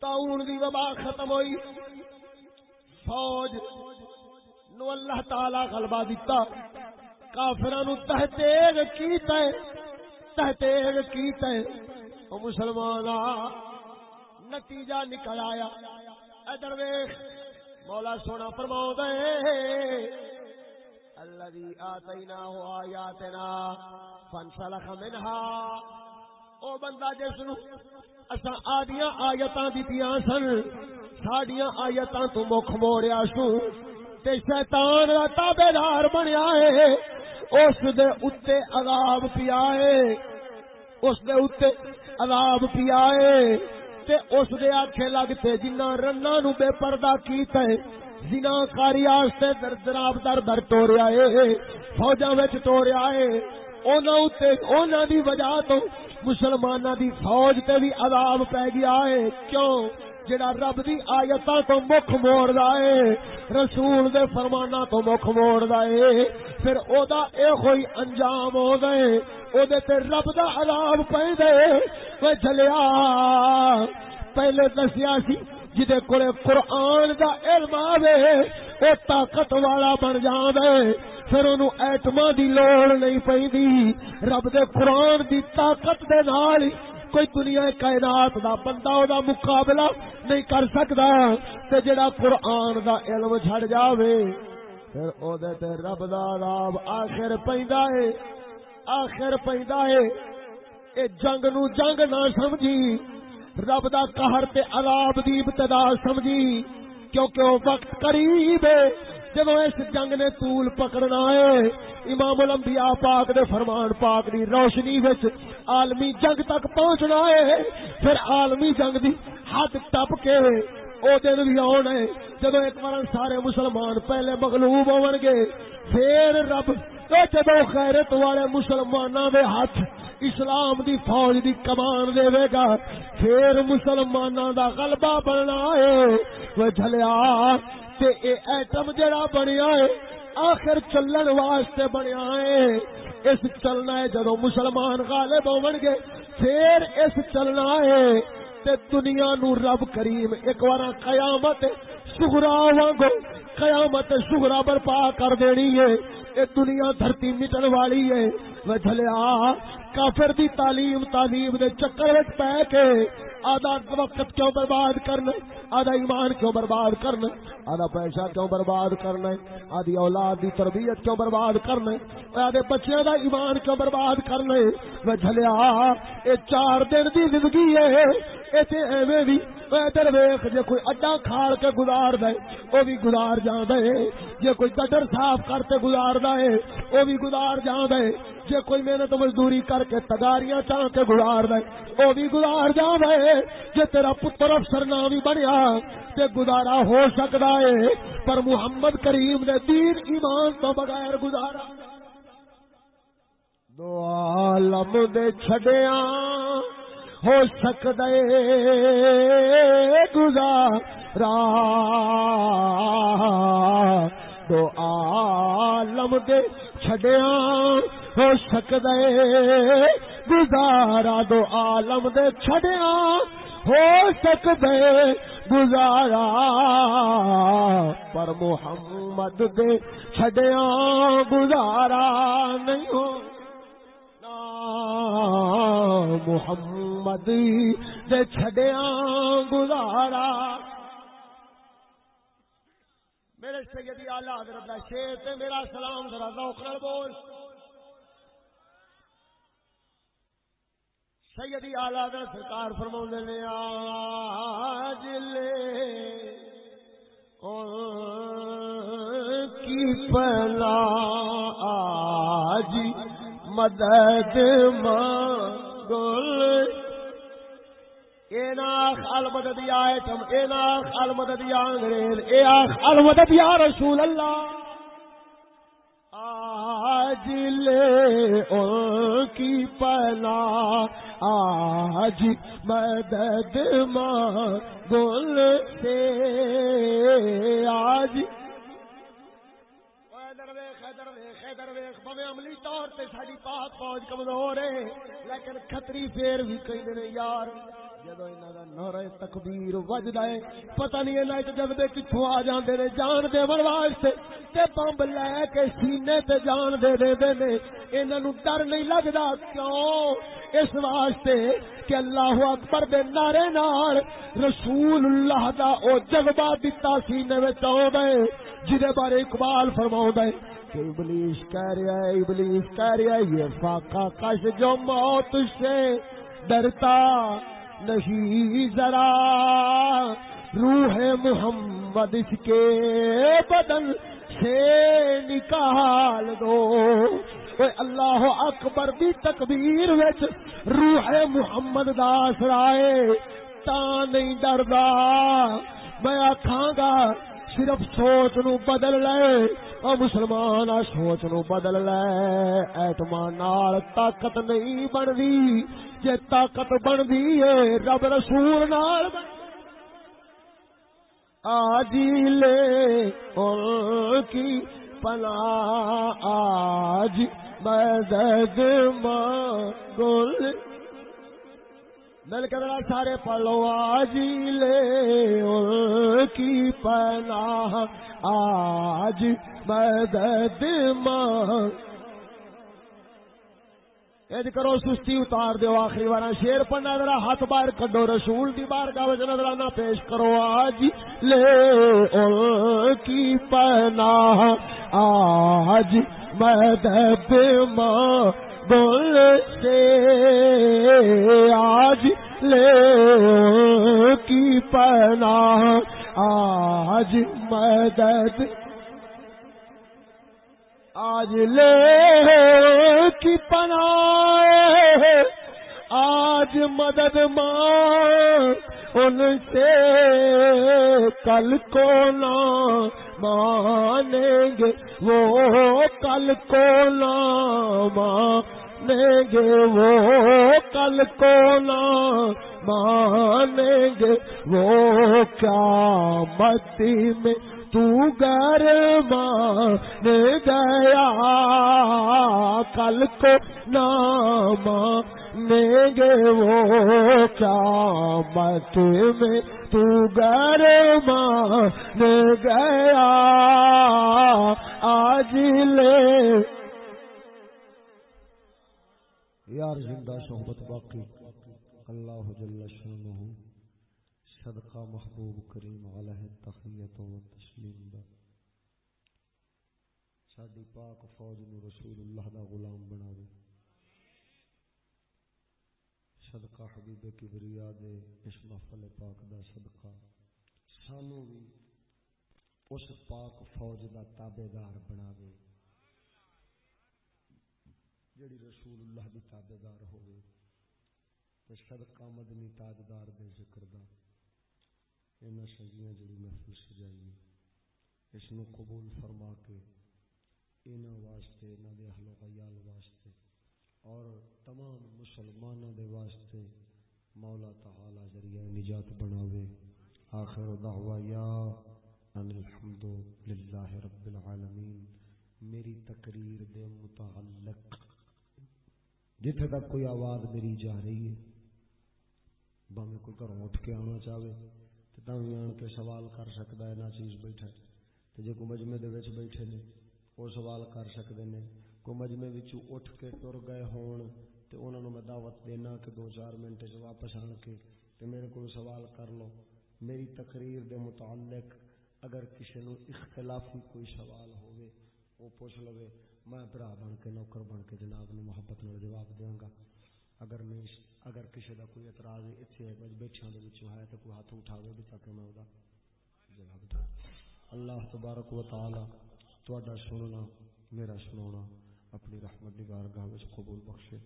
تاؤن دی وبا ختم ہوئی۔ فوج نو اللہ تعالی غلبہ دیتا کافرانو تحتیغ کیتا ہے۔ تحتیغ کیتا ہے۔ او مسلمانا نتیجہ نکل آیا۔ ادھر ویخ مولا سونا فرماؤ دے۔ الذي آتيناه آياتنا فانسلخ منها او بندہ جس نو اسا آدیاں آیتاں دتیاں سن، ساڈیاں آیتاں تو مکھ موڑیا سو تے شیطان دا تابعدار بنیا ہے۔ اس دے اوتے عذاب پیا ہے۔ اس دے اوتے عذاب پیا ہے۔ تے اس دے آکھے لگتے جنہ رنا نو بے پردہ کیتا ہے زنا کاری آستے در جناب در در ٹوریا ہے، فوجاں وچ ٹوریا ہے۔ اونا اوتے اونا دی وجہ تو مسلمانہ دی فوج تے بھی عذاب پہ گیا ہے۔ کیوں؟ جڑا رب دی آیتاں تو مکھ موڑ دا ہے، رسول دے فرمانا تو مکھ موڑ دا ہے۔ پھر او دا اے کوئی انجام ہو گئے او دے تے رب دا عذاب پہ دے وہ چلیا۔ پہلے دسیا سی، جدے کولے قرآن دا علم آوے او طاقت والا بن جاندے پھر انہوں ایٹما دی لوڑ نہیں پئی رب دے قرآن دی طاقت دے نال کوئی دنیا کائنات دا بندہ او دا مقابلہ نہیں کر سکدا۔ تے جڑا قرآن دا علم چھڑ جاوے، پھر او دے تے رب دا عذاب آخر پیندا ہے۔ آخر پیندا ہے۔ اے جنگ نو جنگ نہ سمجھی۔ رب دا قہر تے عذاب دی ابتدا سمجھی۔ کیونکہ وہ وقت قریب ہے۔ جب اس جنگ نے طول پکڑنا ہے، امام الانبیاء پاک دے فرمان پاک دی روشنی وچ عالمی جنگ تک پہنچنا ہے۔ پھر عالمی جنگ دی حد ٹپ کے او دن بھی آن ہے۔ جب ایک بار سارے مسلمان پہلے مغلوب ہون گے، پھر رب جدو خیرت والے مسلمانوں دے ہاتھ اسلام دی فوج دی کمان دے گا۔ پھر مسلمانوں دا غلبہ بننا ہے۔ وہ جھلیا تے اے ایٹم جڑا بنیا ہے، آخر چلن واسطے بنیا ہے۔ اس چلنا ہے جدو مسلمان غالب ہون گے، پھر اس چلنا ہے۔ تے دنیا نو رب کریم ایک بار قیامت سگرا وانگو، قیامت سگرا برپا کر دینی ہے۔ اے دنیا دھرتی مٹن والی ہے۔ میں جھلیا کافر دی تعلیم تعلیم دے چکر وچ پے کے آدھا وقت کیوں برباد کرنا آدھا ایمان کیوں برباد کرنا آدھا پیسہ کیوں برباد کرنا آدھی اولاد دی تربیت کیوں برباد کرنا آدھے بچیاں دا ایمان کیوں برباد کرنا میں جھلیا، اے چار دن دی زندگی ہے ایتھے ایویں بھی ادھر ویخ جے کوئی اڈا کھاڑ کے گزار دے وہ بھی گزار جان دے جے کوئی گٹر صاف کرتے گزار دے وہ بھی گزار جان دے جے کوئی محنت مزدوری کر کے تگاریاں چاہ کے گزار دے وہ بھی گزار جان دے جے تیرا پتر افسر نہ بھی بنیا، تے گزارا ہو سکتا ہے۔ پر محمد کریم نے دین ایمان تو بغیر گزارا۔ دو عالم دے چھڑیاں ہو سکتا گزارا دو عالم دے چھڑیاں ہو سکتا گزارا، دو عالم دے چھڑیاں ہو سکتے گزارا۔ پر محمد دے چھڑیاں گزارا نہیں ہو۔ محمد دے چھڑیاں گزارا۔ میرے سیدی آلہ حضرت دا شیر تے میرا سلام ذرا ذوق نال بول۔ سیدی آلہ حضرت سرکار فرماوندے نے، آج لے کی پلا آج مدد مانگل۔ اے ناخ المدد یا ایٹم اے ناخ المدد یا انگریز، اے آخ المدد یا رسول اللہ۔ آج لے ان کی پلا آج مدد مانگل سے۔ آج عملی طور تے ساری پاک فوج کمزور ہے۔ لیکن خطری پھر بھی کہیں نے، یار جدو انہوں کا نعرہ تکبیر وجد ہے، پتہ نہیں انہوں نے جذبے کتوں آ جاندے نے، جان دے واسطے، تے بمب لے کے سینے تے جان دے دے دے نے۔ انہوں ڈر نہیں لگدا، کیوں؟ اس واسطے کہ اللہ اکبر دے نعرے نال رسول اللہ دا او جذبہ دتا سینے وچ آوندا ہے، جدے بارے اقبال فرماوندا ہے کہ ابلیس کہہ رہا ہے ابلیس کہہ رہا ہے یہ فاقہ کش جو موت سے ڈرتا نہیں ذرا۔ روح محمد اس کے بدن سے نکال دو۔ اے اللہ اکبر دی تکبیر وچ روح محمد داس رائے تا نہیں ڈردا۔ میں آکھاں گا، صرف سوچ نو بدل لے۔ او مسلمان سوچ نو بدل لے۔ ایٹما نال طاقت نہیں بنتی۔ جے طاقت بنتی ہے، رب رسول نال آج لے کی پلا آج مدد مانگل مل کے ذرا سارے پلو آج لے کی پناہ آج مدد مانگ اج کرو سستی اتار دیو آخری بار شیر پڑھنا، ذرا ہاتھ باہر کڈو، رسول دی بار کا وچ نظرانہ پیش کرو۔ آج لے کی پناہ آج مدد ماں۔ بول آج لے کی پناہ، آج مدد۔ آج لے کی پناہ آج مدد ماں ان سے کل کو نہ مانیں گے، وہ کل کو نہ مان مانیں گے وہ کل کو نہ مانیں گے۔ وہ کیا متی میں تو گر مان گیا۔ کل کو نام گے وہ کیا مت میں تو گر مان گیا۔ آج لے یار زندہ صحبت باقی. اللہ جل شانہ صدقہ محبوب کریم علیہ تخیت و تسلیم دا. ساڈی پاک فوج نو رسول اللہ دا غلام بناوے. صدقہ حبیب کبریا دے اس محفل پاک دا صدقہ. سانو بھی اس پاک فوج دا تابدار بناوے. جڑی رسول اللہ دی تابے دار ہوئے تے صدقہ مدنی تاجدار دے ذکر دا۔ اینا سجیاں جڑی محفل سجائی اس نو قبول فرما کے اینا واسطے اینا دے اہل و غیال واسطے اور تمام مسلمانوں دے واسطے مولا تعالی ذریعہ نجات بناوے۔ آخر دعوا یا ان الحمد للہ رب العالمین، میری تقریر دے متعلق۔ جتھے تک کوئی آواز میری جا رہی ہے، باویں کوئی گھروں اٹھ کے آنا چاہے تو تھی آن کے سوال کر سکتا ہے، نہ چیز بیٹھا تو جی کوئی مجمے دے وچ بیٹھے نے وہ سوال کر سکتے ہیں کوئی مجمے وچ اٹھ کے تر گئے ہون تو انہوں نے میں دعوت دینا کہ دو چار منٹ سے واپس آن کے تو میرے کو سوال کر لو۔ میری تقریر دے متعلق اگر کسی نو اختلافی کوئی سوال ہوئے وہ پوچھ لو میں برا بن کے نوکر بن کے جناب نو محبت نال جواب دیاں گا۔ اگر نہیں اگر کسی دا کوئی اعتراض اتنے بیٹھے دے وچوں ہے تو کوئی ہاتھ اٹھاوے بھی تاکہ میں دا جواب دوں اللہ تبارک و تعالی تہاڈا سننا، میرا سنانا اپنی رحمت دی بارگاہ وچ قبول بخشے۔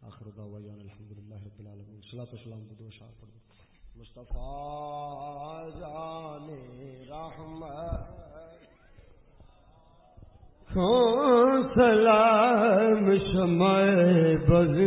آخر دعوانا الحمدللہ رب العالمین۔ صلاۃ و والسلام دو شاہ پڑھ مصطفی جان رحمت۔ سلام شمع بزن